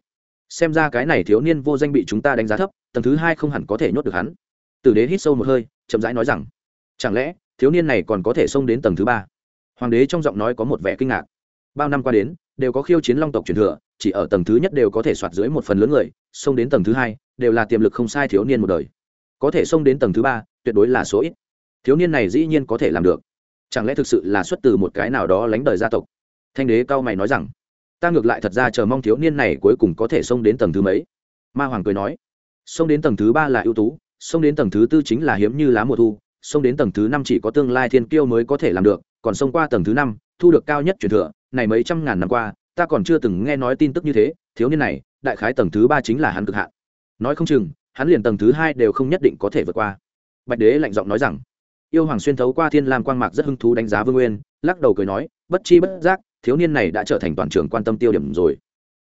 A: Xem ra cái này thiếu niên vô danh bị chúng ta đánh giá thấp, tầng thứ hai không hẳn có thể nhốt được hắn. Tử đế hít sâu một hơi, chậm rãi nói rằng, chẳng lẽ, thiếu niên này còn có thể xông đến tầng thứ ba? Hoàng đế trong giọng nói có một vẻ kinh ngạc. Bao năm qua đến, đều có khiêu chiến long tộc truyền thừa, chỉ ở tầng thứ nhất đều có thể soạt dưới một phần lớn người, xông đến tầng thứ hai, đều là tiềm lực không sai thiếu niên một đời. Có thể xông đến tầng thứ ba, tuyệt đối là số ít. Thiếu niên này dĩ nhiên có thể làm được chẳng lẽ thực sự là xuất từ một cái nào đó lánh đời gia tộc? Thanh đế cao mày nói rằng, ta ngược lại thật ra chờ mong thiếu niên này cuối cùng có thể xông đến tầng thứ mấy? Ma hoàng cười nói, xông đến tầng thứ ba là ưu tú, xông đến tầng thứ tư chính là hiếm như lá mùa thu, xông đến tầng thứ năm chỉ có tương lai thiên kiêu mới có thể làm được, còn xông qua tầng thứ năm, thu được cao nhất truyền thừa, này mấy trăm ngàn năm qua, ta còn chưa từng nghe nói tin tức như thế, thiếu niên này, đại khái tầng thứ ba chính là hắn cực hạn. Nói không chừng, hắn liền tầng thứ hai đều không nhất định có thể vượt qua. Bạch đế lạnh giọng nói rằng yêu hoàng xuyên thấu qua thiên lam quang mạc rất hứng thú đánh giá vương nguyên lắc đầu cười nói bất chi bất giác thiếu niên này đã trở thành toàn trường quan tâm tiêu điểm rồi.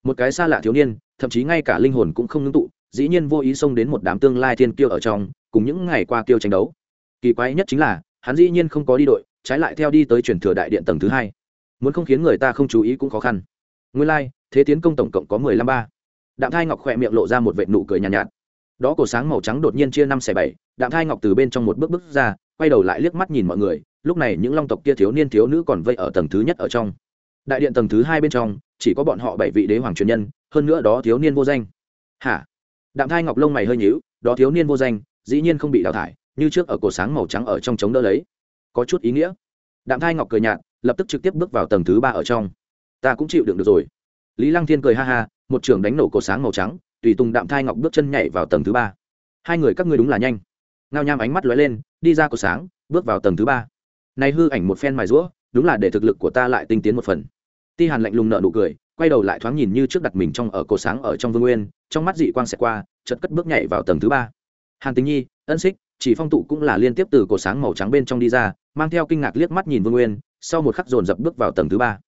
A: Một cái xa lạ thiếu niên thậm chí ngay cả linh hồn cũng không ngưng tụ dĩ nhiên vô ý xông đến một đám tương lai thiên kiêu ở trong cùng những ngày qua kiêu tranh đấu. Kỳ quái nhất chính là hắn dĩ nhiên không có đi đội trái lại theo đi tới truyền thừa đại điện tầng thứ hai. Muốn không khiến người ta không chú ý cũng khó khăn. Nguyên lai、like, thế tiến công tổng cộng có mười lăm ba. Đạm thai ngọc khỏe miệng lộ ra một vệ nụ cười nhàn nhạt, nhạt. Đó cổ sáng màu trắng đột nhiên chia năm xẻ bảy đạm thai ngọc từ bên trong một bước bước ra quay đầu lại liếc mắt nhìn mọi người, lúc này những long tộc kia thiếu niên thiếu nữ còn vây ở tầng thứ nhất ở trong. Đại điện tầng thứ hai bên trong, chỉ có bọn họ bảy vị đế hoàng truyền nhân, hơn nữa đó thiếu niên vô danh. Hả? Đạm thai ngọc lông mày hơi nhíu, đó thiếu niên vô danh, dĩ nhiên không bị đào thải, như trước ở cổ sáng màu trắng ở trong chống đỡ lấy. Có chút ý nghĩa. Đạm thai ngọc cười nhạt, lập tức trực tiếp bước vào tầng thứ ba ở trong. Ta cũng chịu đựng được rồi. Lý lăng thiên cười ha ha, một trường đánh nổ cổ sáng màu trắng, tùy tùng đạm thai ngọc bước chân nhảy vào tầng thứ ba. Hai người các ngươi đúng là nhanh ngao nham ánh mắt lóe lên, đi ra cổ sáng, bước vào tầng thứ ba. Nay hư ảnh một phen mài rũa, đúng là để thực lực của ta lại tinh tiến một phần. Ti hàn lạnh lùng nợ nụ cười, quay đầu lại thoáng nhìn như trước đặt mình trong ở cổ sáng ở trong vương nguyên, trong mắt dị quang xẹt qua, chợt cất bước nhảy vào tầng thứ ba. Hàn tính nhi, ân xích, chỉ phong tụ cũng là liên tiếp từ cổ sáng màu trắng bên trong đi ra, mang theo kinh ngạc liếc mắt nhìn vương nguyên, sau một khắc dồn dập bước vào tầng thứ ba.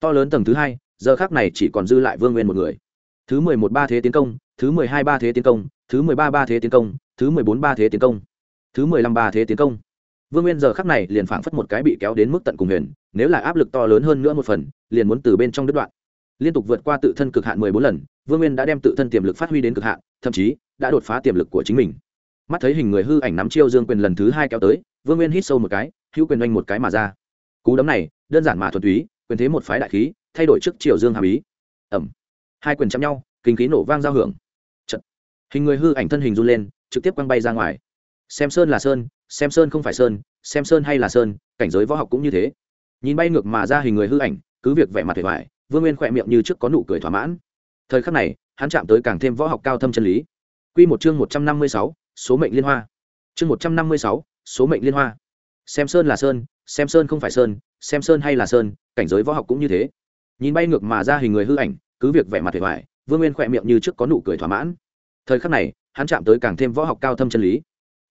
A: To lớn tầng thứ hai, giờ khác này chỉ còn dư lại vương nguyên một người. Thứ mười một ba thế tiến công, thứ mười hai ba thế tiến công, thứ mười ba ba thế tiến công, thứ mười bốn ba thế tiến công thứ mười lăm ba thế tiến công. Vương nguyên giờ khắc này liền phảng phất một cái bị kéo đến mức tận cùng huyền, nếu là áp lực to lớn hơn nữa một phần, liền muốn từ bên trong đứt đoạn. Liên tục vượt qua tự thân cực hạn mười bốn lần, vương nguyên đã đem tự thân tiềm lực phát huy đến cực hạn, thậm chí đã đột phá tiềm lực của chính mình. Mắt thấy hình người hư ảnh nắm chiêu dương quyền lần thứ hai kéo tới, vương nguyên hít sâu một cái, hữu quyền oanh một cái mà ra. Cú đấm này, đơn giản mà thuần túy, quyền thế một phái đại khí, thay đổi trước chiều dương hàm ý. Ẩm. Hai quyền chạm nhau, kinh khí nổ vang giao hưởng. Trận hình người hư ảnh thân hình run lên, trực tiếp quăng bay ra ngoài xem sơn là sơn, xem sơn không phải sơn, xem sơn hay là sơn, cảnh giới võ học cũng như thế. Nhìn bay ngược mà ra hình người hư ảnh, cứ việc vẻ mặt vẻ vải vương nguyên khỏe miệng như trước có nụ cười thỏa mãn. Thời khắc này, hắn chạm tới càng thêm võ học cao thâm chân lý. Q một chương một trăm năm mươi sáu, số mệnh liên hoa. Chương một trăm năm mươi sáu, số mệnh liên hoa. Xem sơn là sơn, xem sơn không phải sơn, xem sơn hay là sơn, cảnh giới võ học cũng như thế. Nhìn bay ngược mà ra hình người hư ảnh, cứ việc vẻ mặt vẻ vải vương nguyên khỏe miệng như trước có nụ cười thỏa mãn. Thời khắc này, hắn chạm tới càng thêm võ học cao thâm chân lý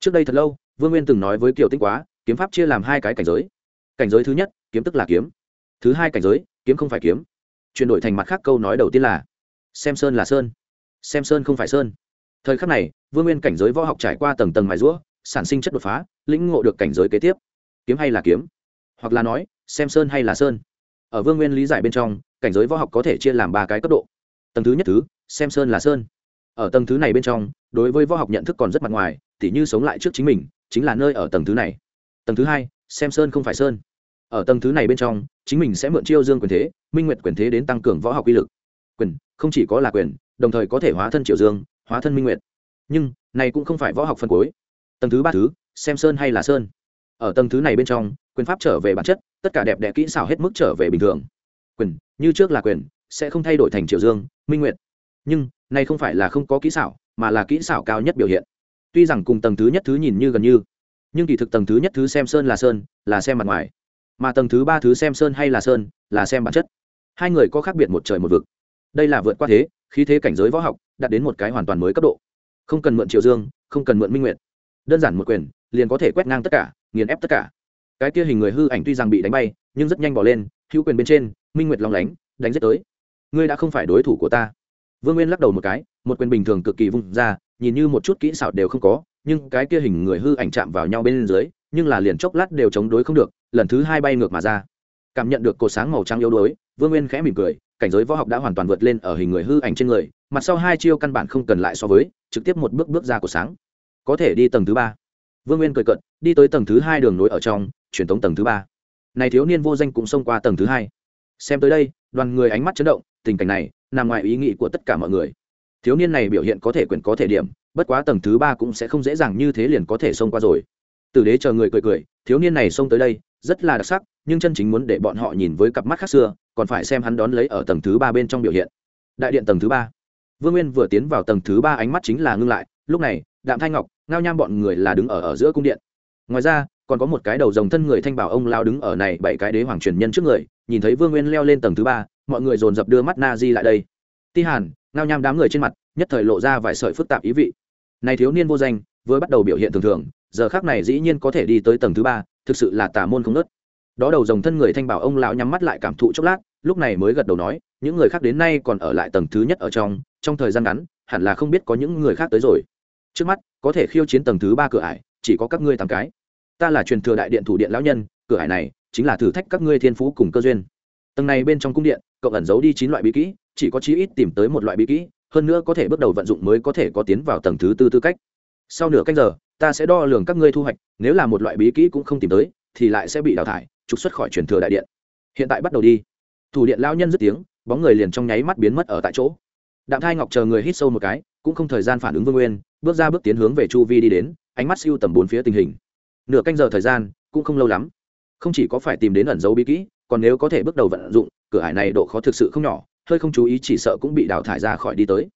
A: trước đây thật lâu, vương nguyên từng nói với kiều tinh quá, kiếm pháp chia làm hai cái cảnh giới. Cảnh giới thứ nhất, kiếm tức là kiếm. Thứ hai cảnh giới, kiếm không phải kiếm. Chuyển đổi thành mặt khác câu nói đầu tiên là, xem sơn là sơn, xem sơn không phải sơn. Thời khắc này, vương nguyên cảnh giới võ học trải qua tầng tầng mài rũa, sản sinh chất đột phá, lĩnh ngộ được cảnh giới kế tiếp. Kiếm hay là kiếm? Hoặc là nói, xem sơn hay là sơn. Ở vương nguyên lý giải bên trong, cảnh giới võ học có thể chia làm ba cái cấp độ. Tầng thứ nhất thứ, xem sơn là sơn ở tầng thứ này bên trong, đối với võ học nhận thức còn rất mặt ngoài, tỉ như sống lại trước chính mình, chính là nơi ở tầng thứ này. Tầng thứ hai, xem sơn không phải sơn. Ở tầng thứ này bên trong, chính mình sẽ mượn chiêu dương quyền thế, minh nguyệt quyền thế đến tăng cường võ học uy lực. Quyền, không chỉ có là quyền, đồng thời có thể hóa thân triệu dương, hóa thân minh nguyệt. Nhưng, này cũng không phải võ học phân cuối. Tầng thứ ba thứ, xem sơn hay là sơn. Ở tầng thứ này bên trong, quyền pháp trở về bản chất, tất cả đẹp đẽ kỹ xảo hết mức trở về bình thường. Quyền, như trước là quyền, sẽ không thay đổi thành triệu dương, minh nguyệt. Nhưng nay không phải là không có kỹ xảo, mà là kỹ xảo cao nhất biểu hiện. Tuy rằng cùng tầng thứ nhất thứ nhìn như gần như, nhưng kỳ thực tầng thứ nhất thứ xem sơn là sơn, là xem mặt ngoài. Mà tầng thứ ba thứ xem sơn hay là sơn, là xem bản chất. Hai người có khác biệt một trời một vực. Đây là vượt qua thế, khí thế cảnh giới võ học, đạt đến một cái hoàn toàn mới cấp độ. Không cần mượn triều dương, không cần mượn minh nguyện. Đơn giản một quyền, liền có thể quét ngang tất cả, nghiền ép tất cả. Cái kia hình người hư ảnh tuy rằng bị đánh bay, nhưng rất nhanh bỏ lên, hữu quyền bên trên, minh nguyệt long lánh, đánh giết tới. Ngươi đã không phải đối thủ của ta vương nguyên lắc đầu một cái, một quyền bình thường cực kỳ vung ra, nhìn như một chút kỹ xảo đều không có, nhưng cái kia hình người hư ảnh chạm vào nhau bên dưới, nhưng là liền chốc lát đều chống đối không được, lần thứ hai bay ngược mà ra. Cảm nhận được cột sáng màu trắng yếu đuối, vương nguyên khẽ mỉm cười, cảnh giới võ học đã hoàn toàn vượt lên ở hình người hư ảnh trên người, mặt sau hai chiêu căn bản không cần lại so với, trực tiếp một bước bước ra của sáng. Có thể đi tầng thứ ba. Vương nguyên cười cận đi tới tầng thứ hai đường nối ở trong, truyền thống tầng thứ ba. Này thiếu niên vô danh cũng xông qua tầng thứ hai. Xem tới đây, đoàn người ánh mắt chấn động, tình cảnh này nằm ngoài ý nghĩ của tất cả mọi người. Thiếu niên này biểu hiện có thể quyền có thể điểm, bất quá tầng thứ ba cũng sẽ không dễ dàng như thế liền có thể xông qua rồi. Tử đế chờ người cười cười, thiếu niên này xông tới đây, rất là đặc sắc, nhưng chân chính muốn để bọn họ nhìn với cặp mắt khác xưa, còn phải xem hắn đón lấy ở tầng thứ ba bên trong biểu hiện. Đại điện tầng thứ ba. Vương nguyên vừa tiến vào tầng thứ ba ánh mắt chính là ngưng lại, lúc này, đạm thanh ngọc, ngao nham bọn người là đứng ở ở giữa cung điện. Ngoài ra, còn có một cái đầu rồng thân người thanh bảo ông lao đứng ở này bảy cái đế hoàng truyền nhân trước người, nhìn thấy vương nguyên leo lên tầng thứ ba mọi người dồn dập đưa mắt na di lại đây. Ti hàn, ngao nham đám người trên mặt, nhất thời lộ ra vài sợi phức tạp ý vị. Này thiếu niên vô danh, vừa bắt đầu biểu hiện thường thường, giờ khác này dĩ nhiên có thể đi tới tầng thứ ba, thực sự là tà môn không nớt đó đầu dòng thân người thanh bảo ông lão nhắm mắt lại cảm thụ chốc lát, lúc này mới gật đầu nói, những người khác đến nay còn ở lại tầng thứ nhất ở trong trong thời gian ngắn, hẳn là không biết có những người khác tới rồi. Trước mắt, có thể khiêu chiến tầng thứ ba cửa ải, chỉ có các ngươi tám cái. Ta là truyền thừa đại điện thủ điện lão nhân, cửa ải này chính là thử thách các ngươi thiên phú cùng cơ duyên tầng này bên trong cung điện, cậu ẩn giấu đi chín loại bí kỹ, chỉ có chí ít tìm tới một loại bí kỹ, hơn nữa có thể bước đầu vận dụng mới có thể có tiến vào tầng thứ tư tư cách. Sau nửa canh giờ, ta sẽ đo lường các ngươi thu hoạch, nếu là một loại bí kỹ cũng không tìm tới, thì lại sẽ bị đào thải, trục xuất khỏi truyền thừa đại điện. Hiện tại bắt đầu đi. Thủ điện lao nhân dứt tiếng, bóng người liền trong nháy mắt biến mất ở tại chỗ. Đạm thai ngọc chờ người hít sâu một cái, cũng không thời gian phản ứng vương nguyên, bước ra bước tiến hướng về chu vi đi đến, ánh mắt siêu tầm bốn phía tình hình. Nửa canh giờ thời gian, cũng không lâu lắm. Không chỉ có phải tìm đến ẩn dấu bí kỹ còn nếu có thể bước đầu vận dụng, cửa hải này độ khó thực sự không nhỏ, hơi không chú ý chỉ sợ cũng bị đào thải ra khỏi đi tới.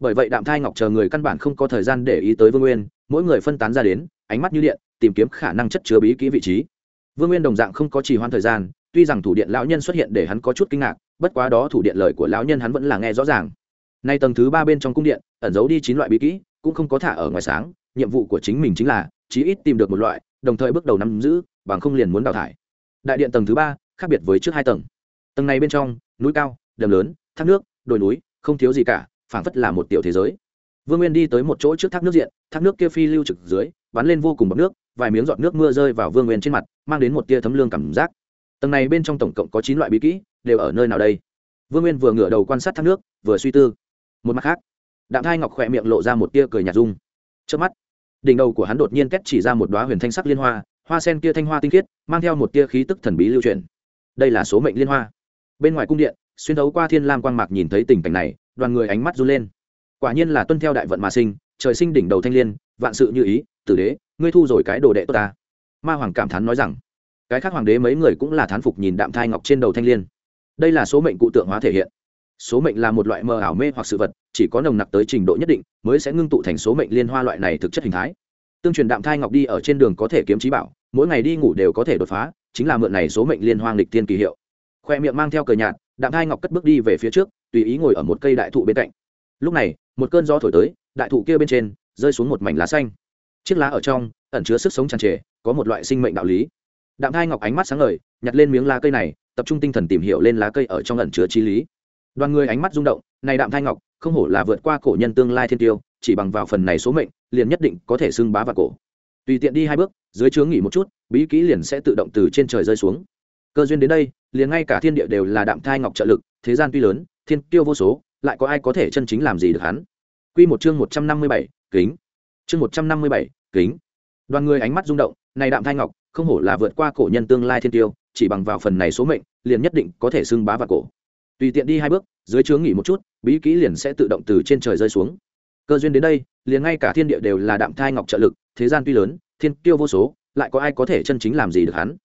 A: Bởi vậy đạm thai ngọc chờ người căn bản không có thời gian để ý tới vương nguyên, mỗi người phân tán ra đến, ánh mắt như điện, tìm kiếm khả năng chất chứa bí kỹ vị trí. Vương nguyên đồng dạng không có trì hoãn thời gian, tuy rằng thủ điện lão nhân xuất hiện để hắn có chút kinh ngạc, bất quá đó thủ điện lời của lão nhân hắn vẫn là nghe rõ ràng. Nay tầng thứ ba bên trong cung điện, ẩn giấu đi chín loại bí kỹ, cũng không có thả ở ngoài sáng, nhiệm vụ của chính mình chính là, chí ít tìm được một loại, đồng thời bước đầu nắm giữ, bằng không liền muốn đào thải. Đại điện tầng thứ ba khác biệt với trước hai tầng. Tầng này bên trong, núi cao, đầm lớn, thác nước, đồi núi, không thiếu gì cả, phảng phất là một tiểu thế giới. Vương nguyên đi tới một chỗ trước thác nước diện, thác nước kia phi lưu trực dưới, bắn lên vô cùng bọc nước, vài miếng giọt nước mưa rơi vào vương nguyên trên mặt, mang đến một tia thấm lương cảm giác. Tầng này bên trong tổng cộng có chín loại bí kỹ, đều ở nơi nào đây? Vương nguyên vừa ngửa đầu quan sát thác nước, vừa suy tư. Một mặt khác, đạm thai ngọc khỏe miệng lộ ra một tia cười nhạt dung. Trước mắt, đỉnh đầu của hắn đột nhiên kết chỉ ra một đoá huyền thanh sắc liên hoa hoa sen kia thanh hoa tinh khiết, mang theo một tia khí tức thần bí lưu truyền đây là số mệnh liên hoa. Bên ngoài cung điện, xuyên thấu qua thiên lam quang mạc nhìn thấy tình cảnh này, đoàn người ánh mắt run lên. Quả nhiên là tuân theo đại vận mà sinh, trời sinh đỉnh đầu thanh liên, vạn sự như ý, tử đế, ngươi thu rồi cái đồ đệ tốt ta. Ma hoàng cảm thán nói rằng, cái khác hoàng đế mấy người cũng là thán phục nhìn đạm thai ngọc trên đầu thanh liên. Đây là số mệnh cụ tượng hóa thể hiện. Số mệnh là một loại mờ ảo mê hoặc sự vật, chỉ có nồng nặc tới trình độ nhất định, mới sẽ ngưng tụ thành số mệnh liên hoa loại này thực chất hình thái. Tương truyền đạm thai ngọc đi ở trên đường có thể kiếm trí bảo, mỗi ngày đi ngủ đều có thể đột phá chính là mượn này số mệnh liên hoang lịch tiên kỳ hiệu. Khoe miệng mang theo cờ nhạt, đạm thai ngọc cất bước đi về phía trước, tùy ý ngồi ở một cây đại thụ bên cạnh. Lúc này, một cơn gió thổi tới, đại thụ kia bên trên rơi xuống một mảnh lá xanh. Chiếc lá ở trong, ẩn chứa sức sống tràn trề, có một loại sinh mệnh đạo lý. Đạm thai ngọc ánh mắt sáng ngời, nhặt lên miếng lá cây này, tập trung tinh thần tìm hiểu lên lá cây ở trong ẩn chứa trí lý. Đoàn người ánh mắt rung động, này đạm thai ngọc, không hổ là vượt qua cổ nhân tương lai thiên tiêu, chỉ bằng vào phần này số mệnh, liền nhất định có thể xưng bá vào cổ. Tùy tiện đi hai bước dưới chướng nghỉ một chút, bí kỹ liền sẽ tự động từ trên trời rơi xuống. Cơ duyên đến đây, liền ngay cả thiên địa đều là đạm thai ngọc trợ lực, thế gian tuy lớn, thiên tiêu vô số, lại có ai có thể chân chính làm gì được hắn? Quy một chương một trăm năm mươi bảy, kính. Chương một trăm năm mươi bảy, kính. Đoàn người ánh mắt rung động, này đạm thai ngọc, không hổ là vượt qua cổ nhân tương lai thiên tiêu chỉ bằng vào phần này số mệnh, liền nhất định có thể xưng bá vào cổ. Tùy tiện đi hai bước, dưới chướng nghỉ một chút, bí kỹ liền sẽ tự động từ trên trời rơi xuống. Cơ duyên đến đây, liền ngay cả thiên địa đều là đạm thai ngọc trợ lực, thế gian tuy lớn thiên tiêu vô số, lại có ai có thể chân chính làm gì được hắn?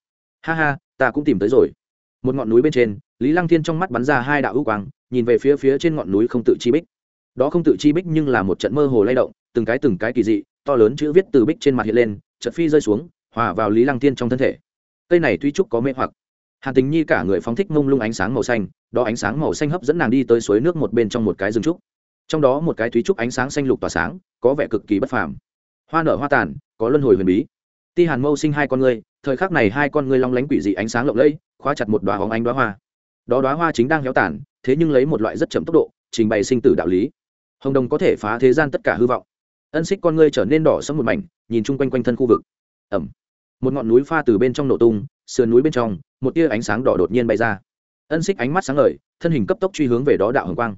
A: Ha ha, ta cũng tìm tới rồi. Một ngọn núi bên trên, lý lăng thiên trong mắt bắn ra hai đạo ưu quang, nhìn về phía phía trên ngọn núi không tự chi bích. Đó không tự chi bích nhưng là một trận mơ hồ lay động, từng cái từng cái kỳ dị, to lớn chữ viết từ bích trên mặt hiện lên trận phi rơi xuống, hòa vào lý lăng thiên trong thân thể. Cây này tuy trúc có mê hoặc, hàn tình nhi cả người phóng thích mông lung ánh sáng màu xanh, đó ánh sáng màu xanh hấp dẫn nàng đi tới suối nước một bên trong một cái rừng trúc. Trong đó một cái thúy trúc ánh sáng xanh lục tỏa sáng, có vẻ cực kỳ bất phàm hoa nở hoa tàn, có luân hồi huyền bí. Ti hàn mâu sinh hai con ngươi, thời khắc này hai con ngươi long lánh quỷ dị ánh sáng lộng lẫy, khóa chặt một đoá hóng ánh đoá hoa. Đó đoá hoa chính đang héo tàn, thế nhưng lấy một loại rất chậm tốc độ, trình bày sinh tử đạo lý. Hồng đồng có thể phá thế gian tất cả hư vọng. Ân xích con ngươi trở nên đỏ sẫm một mảnh, nhìn chung quanh quanh thân khu vực. Ẩm. Một ngọn núi pha từ bên trong nổ tung, sườn núi bên trong, một tia ánh sáng đỏ đột nhiên bay ra. Ân xích ánh mắt sáng ngời, thân hình cấp tốc truy hướng về đó đạo hồng quang.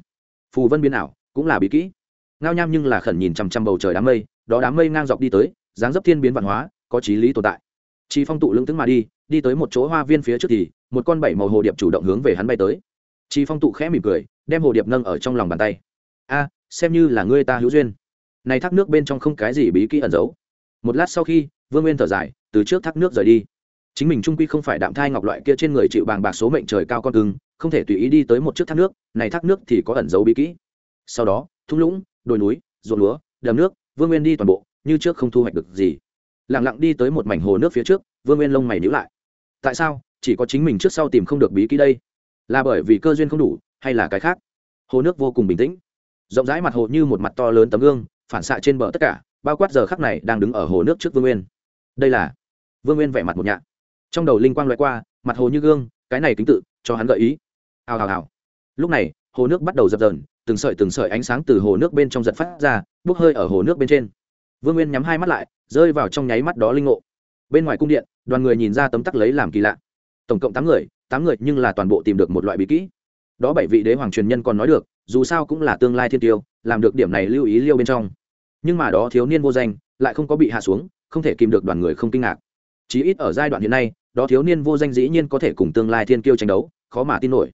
A: Phù vân biến ảo, cũng là bí kỹ. Ngao nham nhưng là khẩn nhìn chằm chằm bầu trời đám mây đó đám mây ngang dọc đi tới, dáng dấp thiên biến văn hóa, có trí lý tồn tại. Chi phong tụ lưng tướng mà đi đi tới một chỗ hoa viên phía trước thì, một con bảy màu hồ điệp chủ động hướng về hắn bay tới. Chi phong tụ khẽ mỉm cười, đem hồ điệp nâng ở trong lòng bàn tay. A, xem như là ngươi ta hữu duyên. Này thác nước bên trong không cái gì bí kỹ ẩn giấu. Một lát sau khi, vương nguyên thở dài, từ trước thác nước rời đi. Chính mình trung quy không phải đạm thai ngọc loại kia trên người chịu bàng bạc số mệnh trời cao con cưng, không thể tùy ý đi tới một chiếc thác nước, này thác nước thì có ẩn dấu bí kỹ. Sau đó, thung lũng, đồi núi, ruộng lúa, đầm nước vương nguyên đi toàn bộ, như trước không thu hoạch được gì. Lẳng lặng đi tới một mảnh hồ nước phía trước, vương nguyên lông mày nhữ lại. Tại sao? Chỉ có chính mình trước sau tìm không được bí kỹ đây. Là bởi vì cơ duyên không đủ, hay là cái khác? Hồ nước vô cùng bình tĩnh. Rộng rãi mặt hồ như một mặt to lớn tấm gương, phản xạ trên bờ tất cả, bao quát giờ khắc này đang đứng ở hồ nước trước vương nguyên. Đây là vương nguyên vẻ mặt một nhạc trong đầu linh quang loại qua, mặt hồ như gương, cái này kính tự, cho hắn gợi ý. Hào hào hào. Lúc này, hồ nước bắt đầu dập dờn từng sợi từng sợi ánh sáng từ hồ nước bên trong giật phát ra, bốc hơi ở hồ nước bên trên. Vương nguyên nhắm hai mắt lại, rơi vào trong nháy mắt đó linh ngộ. Bên ngoài cung điện, đoàn người nhìn ra tấm tắc lấy làm kỳ lạ. Tổng cộng tám người tám người nhưng là toàn bộ tìm được một loại bí kỹ. Đó bảy vị đế hoàng truyền nhân còn nói được, dù sao cũng là tương lai thiên tiêu, làm được điểm này lưu ý liêu bên trong. Nhưng mà đó thiếu niên vô danh, lại không có bị hạ xuống, không thể kìm được đoàn người không kinh ngạc. Chí ít ở giai đoạn hiện nay, đó thiếu niên vô danh dĩ nhiên có thể cùng tương lai thiên kiêu tranh đấu, khó mà tin nổi.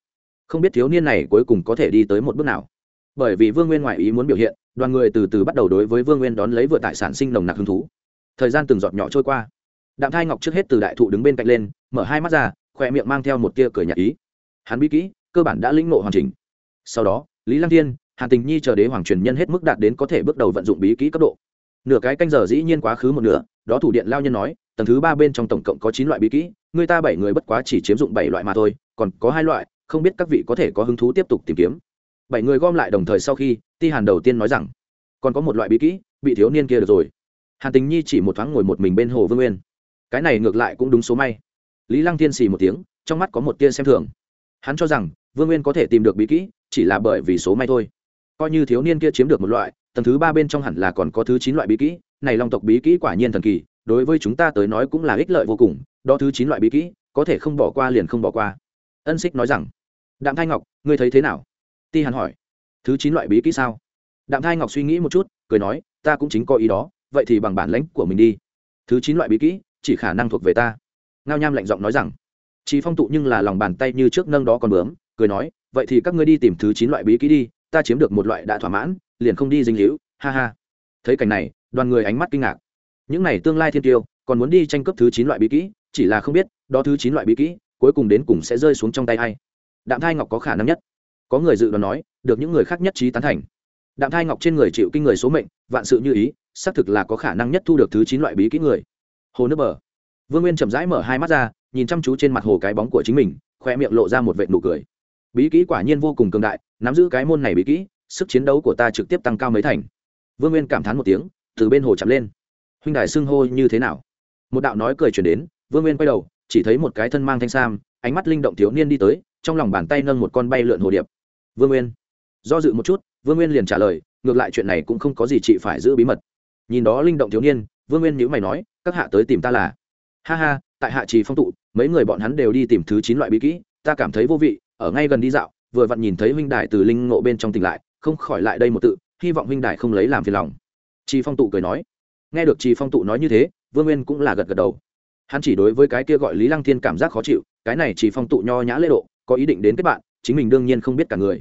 A: Không biết thiếu niên này cuối cùng có thể đi tới một bước nào bởi vì vương nguyên ngoại ý muốn biểu hiện, đoàn người từ từ bắt đầu đối với vương nguyên đón lấy vừa tại sản sinh nồng nặc hứng thú. Thời gian từng giọt nhỏ trôi qua. Đạm thai ngọc trước hết từ đại thụ đứng bên cạnh lên, mở hai mắt ra, khoe miệng mang theo một tia cười nhạt ý. Hắn bí kỹ, cơ bản đã lĩnh ngộ hoàn chỉnh. Sau đó, lý lăng thiên, hàn tình nhi chờ đế hoàng truyền nhân hết mức đạt đến có thể bước đầu vận dụng bí kỹ cấp độ. Nửa cái canh giờ dĩ nhiên quá khứ một nửa, đó thủ điện lao nhân nói, tầng thứ ba bên trong tổng cộng có chín loại bí kỹ, người ta bảy người bất quá chỉ chiếm dụng bảy loại mà thôi, còn có hai loại, không biết các vị có thể có hứng thú tiếp tục tìm kiếm bảy người gom lại đồng thời sau khi, ti hàn đầu tiên nói rằng, còn có một loại bí kỹ bị thiếu niên kia được rồi. Hàn tình nhi chỉ một thoáng ngồi một mình bên hồ vương nguyên. Cái này ngược lại cũng đúng số may. Lý lăng thiên xì một tiếng, trong mắt có một tia xem thường. Hắn cho rằng, vương nguyên có thể tìm được bí kỹ, chỉ là bởi vì số may thôi. Coi như thiếu niên kia chiếm được một loại, tầng thứ ba bên trong hẳn là còn có thứ chín loại bí kỹ. Này long tộc bí kỹ quả nhiên thần kỳ, đối với chúng ta tới nói cũng là ích lợi vô cùng, đó thứ chín loại bí kỹ, có thể không bỏ qua liền không bỏ qua. Ân xích nói rằng, đạm thanh ngọc, ngươi thấy thế nào? Ti hàn hỏi, thứ chín loại bí kỹ sao? Đạm thai ngọc suy nghĩ một chút, cười nói, ta cũng chính có ý đó, vậy thì bằng bản lãnh của mình đi. Thứ chín loại bí kỹ, chỉ khả năng thuộc về ta. Ngao nham lạnh giọng nói rằng, chỉ phong tụ nhưng là lòng bàn tay như trước nâng đó còn bướm, cười nói, vậy thì các ngươi đi tìm thứ chín loại bí kỹ đi, ta chiếm được một loại đã thỏa mãn, liền không đi dinh hữu, ha ha. Thấy cảnh này, đoàn người ánh mắt kinh ngạc. Những này tương lai thiên tiêu, còn muốn đi tranh cướp thứ chín loại bí kỹ, chỉ là không biết, đó thứ chín loại bí kỹ, cuối cùng đến cùng sẽ rơi xuống trong tay ai? Đạm thai ngọc có khả năng nhất có người dự đoán nói, được những người khác nhất trí tán thành. Đạm thai ngọc trên người chịu kinh người số mệnh, vạn sự như ý, xác thực là có khả năng nhất thu được thứ chín loại bí kỹ người. Hồ nước bờ. Vương nguyên chậm rãi mở hai mắt ra, nhìn chăm chú trên mặt hồ cái bóng của chính mình, khoe miệng lộ ra một vệ nụ cười. Bí kỹ quả nhiên vô cùng cường đại, nắm giữ cái môn này bí kỹ sức chiến đấu của ta trực tiếp tăng cao mấy thành. Vương nguyên cảm thán một tiếng, từ bên hồ chạm lên. Huynh đài xưng hô như thế nào? Một đạo nói cười chuyển đến, vương nguyên quay đầu, chỉ thấy một cái thân mang thanh sam, ánh mắt linh động thiếu niên đi tới, trong lòng bàn tay nâng một con bay lượn hồ điệp vương nguyên. Do dự một chút, vương nguyên liền trả lời, ngược lại chuyện này cũng không có gì chị phải giữ bí mật. Nhìn đó linh động thiếu niên, vương nguyên nhữ mày nói, các hạ tới tìm ta là. Ha ha, tại hạ trì phong tụ, mấy người bọn hắn đều đi tìm thứ chín loại bí kỹ, ta cảm thấy vô vị, ở ngay gần đi dạo, vừa vặn nhìn thấy huynh đài từ linh ngộ bên trong tỉnh lại, không khỏi lại đây một tự, hy vọng huynh đài không lấy làm phiền lòng. Trì phong tụ cười nói. Nghe được trì phong tụ nói như thế, vương nguyên cũng là gật gật đầu. Hắn chỉ đối với cái kia gọi lý lăng thiên cảm giác khó chịu, cái này chỉ phong tụ nho nhã lễ độ, có ý định đến kết bạn, chính mình đương nhiên không biết cả người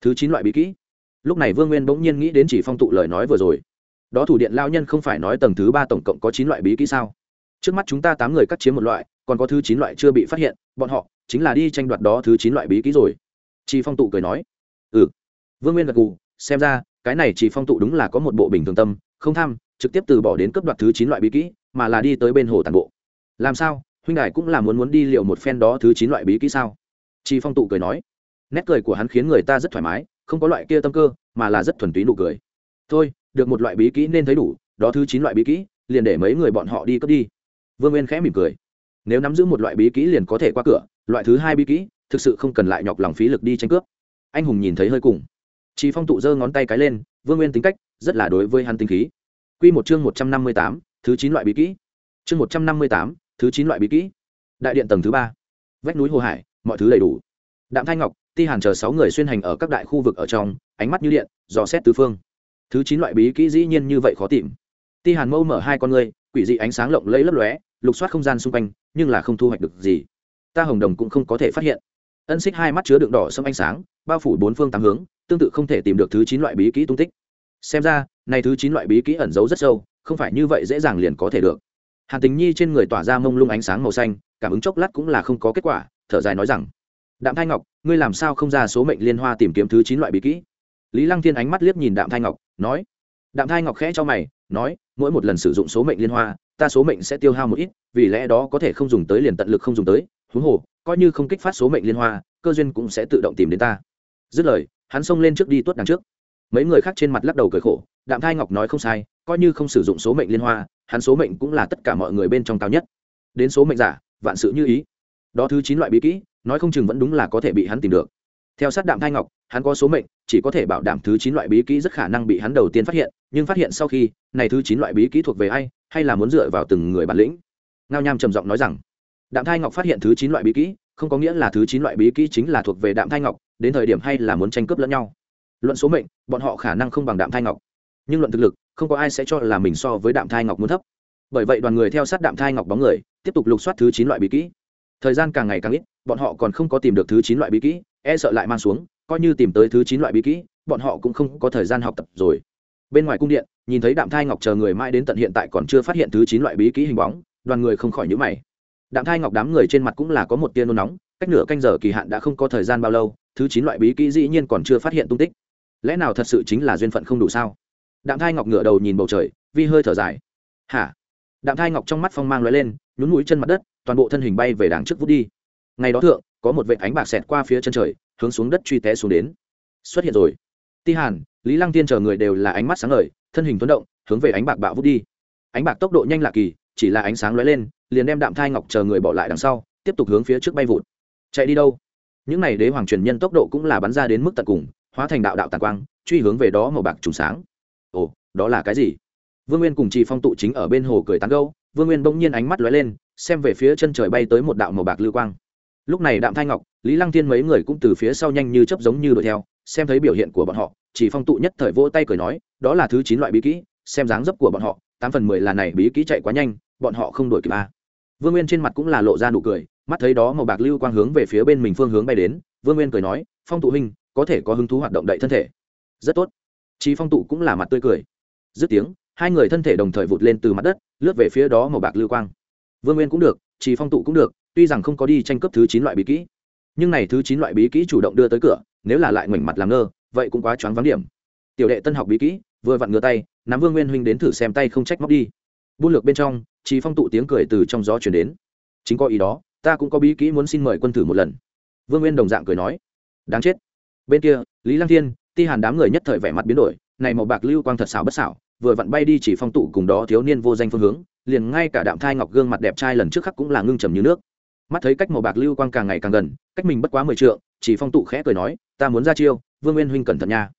A: thứ chín loại bí kỹ. Lúc này vương nguyên bỗng nhiên nghĩ đến chỉ phong tụ lời nói vừa rồi. Đó thủ điện lao nhân không phải nói tầng thứ ba tổng cộng có chín loại bí kỹ sao? Trước mắt chúng ta tám người cắt chiếm một loại, còn có thứ chín loại chưa bị phát hiện, bọn họ chính là đi tranh đoạt đó thứ chín loại bí kỹ rồi. Chỉ phong tụ cười nói. Ừ. Vương nguyên gật gù, xem ra, cái này chỉ phong tụ đúng là có một bộ bình thường tâm, không tham, trực tiếp từ bỏ đến cấp đoạt thứ chín loại bí kỹ, mà là đi tới bên hồ tàn bộ. Làm sao? Huynh đại cũng là muốn muốn đi liệu một phen đó thứ chín loại bí kỹ sao? Chỉ phong tụ cười nói nét cười của hắn khiến người ta rất thoải mái, không có loại kia tâm cơ, mà là rất thuần túy nụ cười. Thôi, được một loại bí kỹ nên thấy đủ, đó thứ chín loại bí kỹ, liền để mấy người bọn họ đi cướp đi. Vương nguyên khẽ mỉm cười. Nếu nắm giữ một loại bí kỹ liền có thể qua cửa, loại thứ hai bí kỹ, thực sự không cần lại nhọc lòng phí lực đi tranh cướp. Anh hùng nhìn thấy hơi cùng. Chị phong tụ giơ ngón tay cái lên, vương nguyên tính cách rất là đối với hắn tính khí. Q một chương một trăm năm mươi tám, thứ chín loại bí kỹ. Chương một trăm năm mươi tám, thứ chín loại bí kỹ. Đại điện tầng thứ ba. Vách núi hồ hải, mọi thứ đầy đủ. Đạm thanh ngọc ti hàn chờ sáu người xuyên hành ở các đại khu vực ở trong, ánh mắt như điện, dò xét tứ phương. Thứ chín loại bí kỹ dĩ nhiên như vậy khó tìm. Ti hàn mâu mở hai con ngươi, quỷ dị ánh sáng lộng lẫy lấp lóe, lục soát không gian xung quanh, nhưng là không thu hoạch được gì. Ta hồng đồng cũng không có thể phát hiện. Ân xích hai mắt chứa đựng đỏ sâm ánh sáng, bao phủ bốn phương tám hướng, tương tự không thể tìm được thứ chín loại bí kỹ tung tích. Xem ra, này thứ chín loại bí kỹ ẩn giấu rất sâu, không phải như vậy dễ dàng liền có thể được. Hàn tình nhi trên người tỏa ra mông lung ánh sáng màu xanh, cảm ứng chốc lát cũng là không có kết quả, thở dài nói rằng đạm thanh ngọc, ngươi làm sao không ra số mệnh liên hoa tìm kiếm thứ chín loại bí kỹ? Lý lăng thiên ánh mắt liếc nhìn đạm thanh ngọc, nói. Đạm thanh ngọc khẽ cho mày, nói, mỗi một lần sử dụng số mệnh liên hoa, ta số mệnh sẽ tiêu hao một ít, vì lẽ đó có thể không dùng tới liền tận lực không dùng tới. Huống hồ, coi như không kích phát số mệnh liên hoa, cơ duyên cũng sẽ tự động tìm đến ta. Dứt lời, hắn xông lên trước đi tuốt đằng trước. Mấy người khác trên mặt lắc đầu cười khổ, đạm thai ngọc nói không sai, coi như không sử dụng số mệnh liên hoa, hắn số mệnh cũng là tất cả mọi người bên trong cao nhất. Đến số mệnh giả, vạn sự như ý. Đó thứ chín loại bí kỹ nói không chừng vẫn đúng là có thể bị hắn tìm được. Theo sát đạm thai ngọc, hắn có số mệnh, chỉ có thể bảo đảm thứ chín loại bí kỹ rất khả năng bị hắn đầu tiên phát hiện, nhưng phát hiện sau khi, này thứ chín loại bí kỹ thuộc về ai, hay là muốn dựa vào từng người bản lĩnh? Ngao nham trầm giọng nói rằng, đạm thai ngọc phát hiện thứ chín loại bí kỹ, không có nghĩa là thứ chín loại bí kỹ chính là thuộc về đạm thai ngọc, đến thời điểm hay là muốn tranh cướp lẫn nhau. Luận số mệnh, bọn họ khả năng không bằng đạm thai ngọc. Nhưng luận thực lực, không có ai sẽ cho là mình so với đạm thai ngọc muốn thấp. Bởi vậy đoàn người theo sát đạm thai ngọc bóng người, tiếp tục lục soát thứ chín loại bí kỹ thời gian càng ngày càng ít, bọn họ còn không có tìm được thứ chín loại bí kỹ e sợ lại mang xuống, coi như tìm tới thứ chín loại bí kỹ, bọn họ cũng không có thời gian học tập rồi. Bên ngoài cung điện, nhìn thấy đạm thai ngọc chờ người mãi đến tận hiện tại còn chưa phát hiện thứ chín loại bí kỹ hình bóng, đoàn người không khỏi nhữ mày. Đạm thai ngọc đám người trên mặt cũng là có một tia nôn nóng, cách nửa canh giờ kỳ hạn đã không có thời gian bao lâu, thứ chín loại bí kỹ dĩ nhiên còn chưa phát hiện tung tích. Lẽ nào thật sự chính là duyên phận không đủ sao? Đạm thai ngọc ngửa đầu nhìn bầu trời, vi hơi thở dài. Hả? Đạm thai ngọc trong mắt phong mang l lên nhún mũi chân mặt đất, toàn bộ thân hình bay về đằng trước vút đi. Ngày đó thượng, có một vệ ánh bạc xẹt qua phía chân trời, hướng xuống đất truy té xuống đến. Xuất hiện rồi. Ti hàn, lý lăng tiên chờ người đều là ánh mắt sáng ngời, thân hình tuấn động, hướng về ánh bạc bạo vút đi. Ánh bạc tốc độ nhanh lạ kỳ, chỉ là ánh sáng lóe lên, liền đem đạm thai ngọc chờ người bỏ lại đằng sau, tiếp tục hướng phía trước bay vụt. Chạy đi đâu? Những n à y đế hoàng truyền nhân tốc độ cũng là bắn ra đến mức tận cùng, hóa thành đạo đạo tàn quang, truy hướng về đó màu bạc trùng sáng. Ồ, đó là cái gì? Vương nguyên cùng chị phong tụ chính ở bên hồ cười tán gâu vương nguyên bỗng nhiên ánh mắt lóe lên, xem về phía chân trời bay tới một đạo màu bạc lưu quang. Lúc này đạm thai ngọc, lý lăng thiên mấy người cũng từ phía sau nhanh như chấp giống như đuổi theo, xem thấy biểu hiện của bọn họ, chỉ phong tụ nhất thời vỗ tay cười nói, đó là thứ chín loại bí kỹ, xem dáng dấp của bọn họ, tám phần mười là này bí kỹ chạy quá nhanh, bọn họ không đuổi kịp a vương nguyên trên mặt cũng là lộ ra nụ cười, mắt thấy đó màu bạc lưu quang hướng về phía bên mình phương hướng bay đến, vương nguyên cười nói, phong tụ huynh có thể có hứng thú hoạt động đậy thân thể. Rất tốt. Chí phong tụ cũng là mặt tươi cười. Dứt tiếng hai người thân thể đồng thời vụt lên từ mặt đất, lướt về phía đó màu bạc lưu quang. Vương nguyên cũng được chỉ phong tụ cũng được, tuy rằng không có đi tranh cướp thứ chín loại bí kỹ. Nhưng này thứ chín loại bí kỹ chủ động đưa tới cửa, nếu là lại ngoảnh mặt làm ngơ, vậy cũng quá choáng vắng điểm. Tiểu đệ tân học bí kỹ, vừa vặn ngửa tay, nắm vương nguyên huynh đến thử xem tay không trách móc đi. Buôn lược bên trong chỉ phong tụ tiếng cười từ trong gió chuyển đến. Chính có ý đó, ta cũng có bí kỹ muốn xin mời quân thử một lần. Vương nguyên đồng dạng cười nói. Đáng chết. Bên kia, lý lăng thiên, ti hàn đám người nhất thời vẻ mặt biến đổi, này màu bạc lưu quang thật xảo bất xảo vừa vặn bay đi chỉ phong tụ cùng đó thiếu niên vô danh phương hướng, liền ngay cả đạm thai ngọc gương mặt đẹp trai lần trước khắc cũng là ngưng trầm như nước. Mắt thấy cách màu bạc lưu quang càng ngày càng gần, cách mình bất quá mười trượng, chỉ phong tụ khẽ cười nói, ta muốn ra chiêu, vương nguyên huynh cẩn thận nha.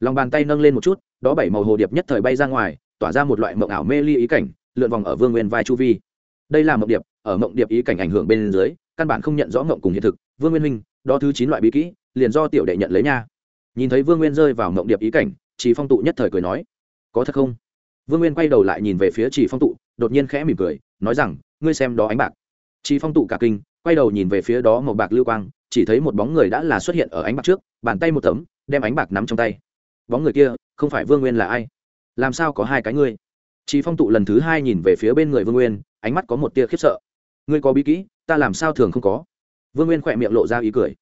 A: Lòng bàn tay nâng lên một chút, đó bảy màu hồ điệp nhất thời bay ra ngoài, tỏa ra một loại mộng ảo mê ly ý cảnh, lượn vòng ở vương nguyên vai chu vi. Đây là mộng điệp, ở mộng điệp ý cảnh ảnh hưởng bên dưới, căn bản không nhận rõ mộng cùng hiện thực. Vương nguyên huynh, đó thứ chín loại bí kỹ, liền do tiểu đệ nhận lấy nha. Nhìn thấy vương nguyên rơi vào mộng điệp ý cảnh, chỉ phong tụ nhất thời cười nói có thật không? Vương nguyên quay đầu lại nhìn về phía chỉ phong tụ, đột nhiên khẽ mỉm cười, nói rằng, ngươi xem đó ánh bạc. Chỉ phong tụ cả kinh, quay đầu nhìn về phía đó màu bạc lưu quang, chỉ thấy một bóng người đã là xuất hiện ở ánh bạc trước, bàn tay một tấm, đem ánh bạc nắm trong tay. Bóng người kia, không phải vương nguyên là ai? Làm sao có hai cái ngươi? Chỉ phong tụ lần thứ hai nhìn về phía bên người vương nguyên, ánh mắt có một tia khiếp sợ. Ngươi có bí kỹ, ta làm sao thường không có? Vương nguyên khỏe miệng lộ ra ý cười.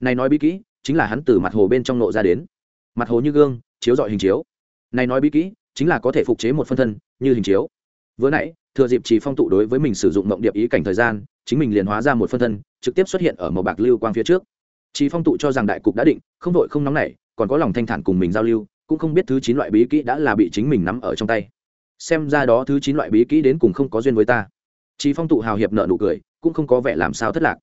A: Này nói bí kỹ, chính là hắn từ mặt hồ bên trong nộ ra đến. Mặt hồ như gương, chiếu dọi hình chiếu. Này nói bí kỹ chính là có thể phục chế một phân thân như hình chiếu. Vừa nãy, thừa dịp chỉ phong tụ đối với mình sử dụng mộng điệp ý cảnh thời gian, chính mình liền hóa ra một phân thân, trực tiếp xuất hiện ở màu bạc lưu quang phía trước. Chỉ phong tụ cho rằng đại cục đã định, không vội không nóng nảy, còn có lòng thanh thản cùng mình giao lưu, cũng không biết thứ chín loại bí kỹ đã là bị chính mình nắm ở trong tay. Xem ra đó thứ chín loại bí kỹ đến cùng không có duyên với ta. Chỉ phong tụ hào hiệp nợ nụ cười, cũng không có vẻ làm sao thất lạc.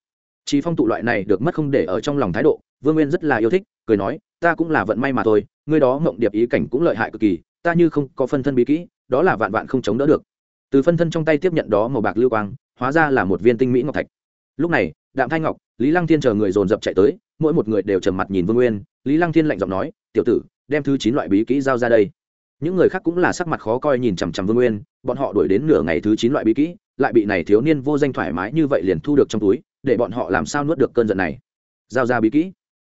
A: Chỉ phong tụ loại này được mất không để ở trong lòng thái độ, vương nguyên rất là yêu thích, cười nói, ta cũng là vận may mà thôi, ngươi đó mộng điệp ý cảnh cũng lợi hại cực kỳ ta như không có phân thân bí kỹ, đó là vạn vạn không chống đỡ được. Từ phân thân trong tay tiếp nhận đó màu bạc lưu quang, hóa ra là một viên tinh mỹ ngọc thạch. Lúc này, đạm thanh ngọc, lý lăng thiên chờ người dồn dập chạy tới, mỗi một người đều trầm mặt nhìn vương nguyên. Lý lăng thiên lạnh giọng nói, tiểu tử, đem thứ chín loại bí kỹ giao ra đây. Những người khác cũng là sắc mặt khó coi nhìn chằm chằm vương nguyên, bọn họ đuổi đến nửa ngày thứ chín loại bí kỹ, lại bị này thiếu niên vô danh thoải mái như vậy liền thu được trong túi, để bọn họ làm sao nuốt được cơn giận này? Giao ra bí kỹ.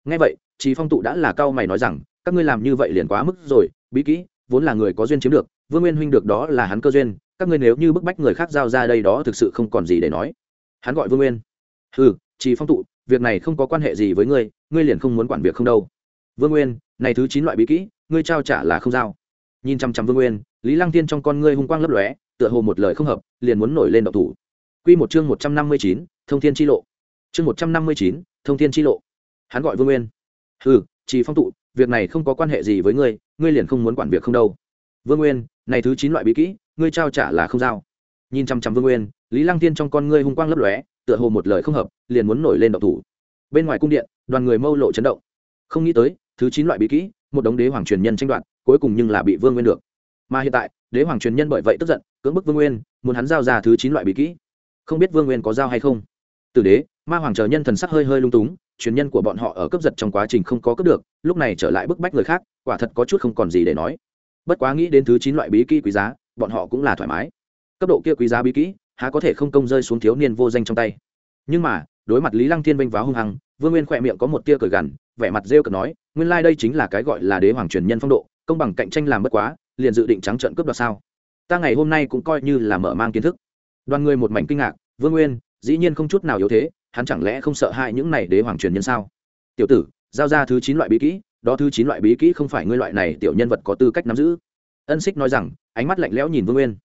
A: Ngay vậy trí phong tụ đã là cao mày nói rằng, các ngươi làm như vậy liền quá mức rồi, bí kỹ vốn là người có duyên chiếm được, vương nguyên huynh được đó là hắn cơ duyên, các ngươi nếu như bức bách người khác giao ra đây đó thực sự không còn gì để nói. Hắn gọi vương nguyên. Ừ chỉ phong tụ, việc này không có quan hệ gì với ngươi ngươi liền không muốn quản việc không đâu. Vương nguyên, này thứ chín loại bí kỹ, ngươi trao trả là không giao. Nhìn chăm chăm vương nguyên, lý lăng tiên trong con ngươi hung quang lấp lóe, tựa hồ một lời không hợp, liền muốn nổi lên độc thủ. Quy một chương một trăm năm mươi chín, thông thiên chi lộ. Chương một trăm năm mươi chín, thông thiên chi lộ. Hắn gọi vương nguyên. Ừ trì phong tụ, việc này không có quan hệ gì với ngươi ngươi liền không muốn quản việc không đâu. Vương nguyên, này thứ chín loại bí kỹ, ngươi trao trả là không giao. Nhìn chăm chăm vương nguyên, lý lăng tiên trong con ngươi hung quang lấp lóe, tựa hồ một lời không hợp, liền muốn nổi lên độc thủ. Bên ngoài cung điện, đoàn người mâu lộ chấn động. Không nghĩ tới, thứ chín loại bí kỹ, một đống đế hoàng truyền nhân tranh đoạt, cuối cùng nhưng là bị vương nguyên được. Mà hiện tại, đế hoàng truyền nhân bởi vậy tức giận, cưỡng bức vương nguyên, muốn hắn giao ra thứ chín loại bí kỹ. Không biết vương nguyên có giao hay không. Từ đế, ma hoàng chờ nhân thần sắc hơi hơi lung túng truyền nhân của bọn họ ở cấp giật trong quá trình không có cấp được, lúc này trở lại bức bách người khác, quả thật có chút không còn gì để nói. Bất quá nghĩ đến thứ chín loại bí kỹ quý giá, bọn họ cũng là thoải mái. Cấp độ kia quý giá bí kỹ, há có thể không công rơi xuống thiếu niên vô danh trong tay. Nhưng mà, đối mặt lý lăng thiên vinh váo hung hăng, vương nguyên khỏe miệng có một tia cười gằn, vẻ mặt rêu cực nói, nguyên lai、like、đây chính là cái gọi là đế hoàng truyền nhân phong độ, công bằng cạnh tranh làm bất quá, liền dự định trắng trợn cướp đoạt sao? Ta ngày hôm nay cũng coi như là mở mang kiến thức. Đoàn người một mảnh kinh ngạc, vương nguyên, dĩ nhiên không chút nào yếu thế hắn chẳng lẽ không sợ hãi những này đế hoàng truyền nhân sao? Tiểu tử, giao ra thứ chín loại bí kỹ, đó thứ chín loại bí kỹ không phải ngươi loại này tiểu nhân vật có tư cách nắm giữ. Ân xích nói rằng, ánh mắt lạnh lẽo nhìn vương nguyên.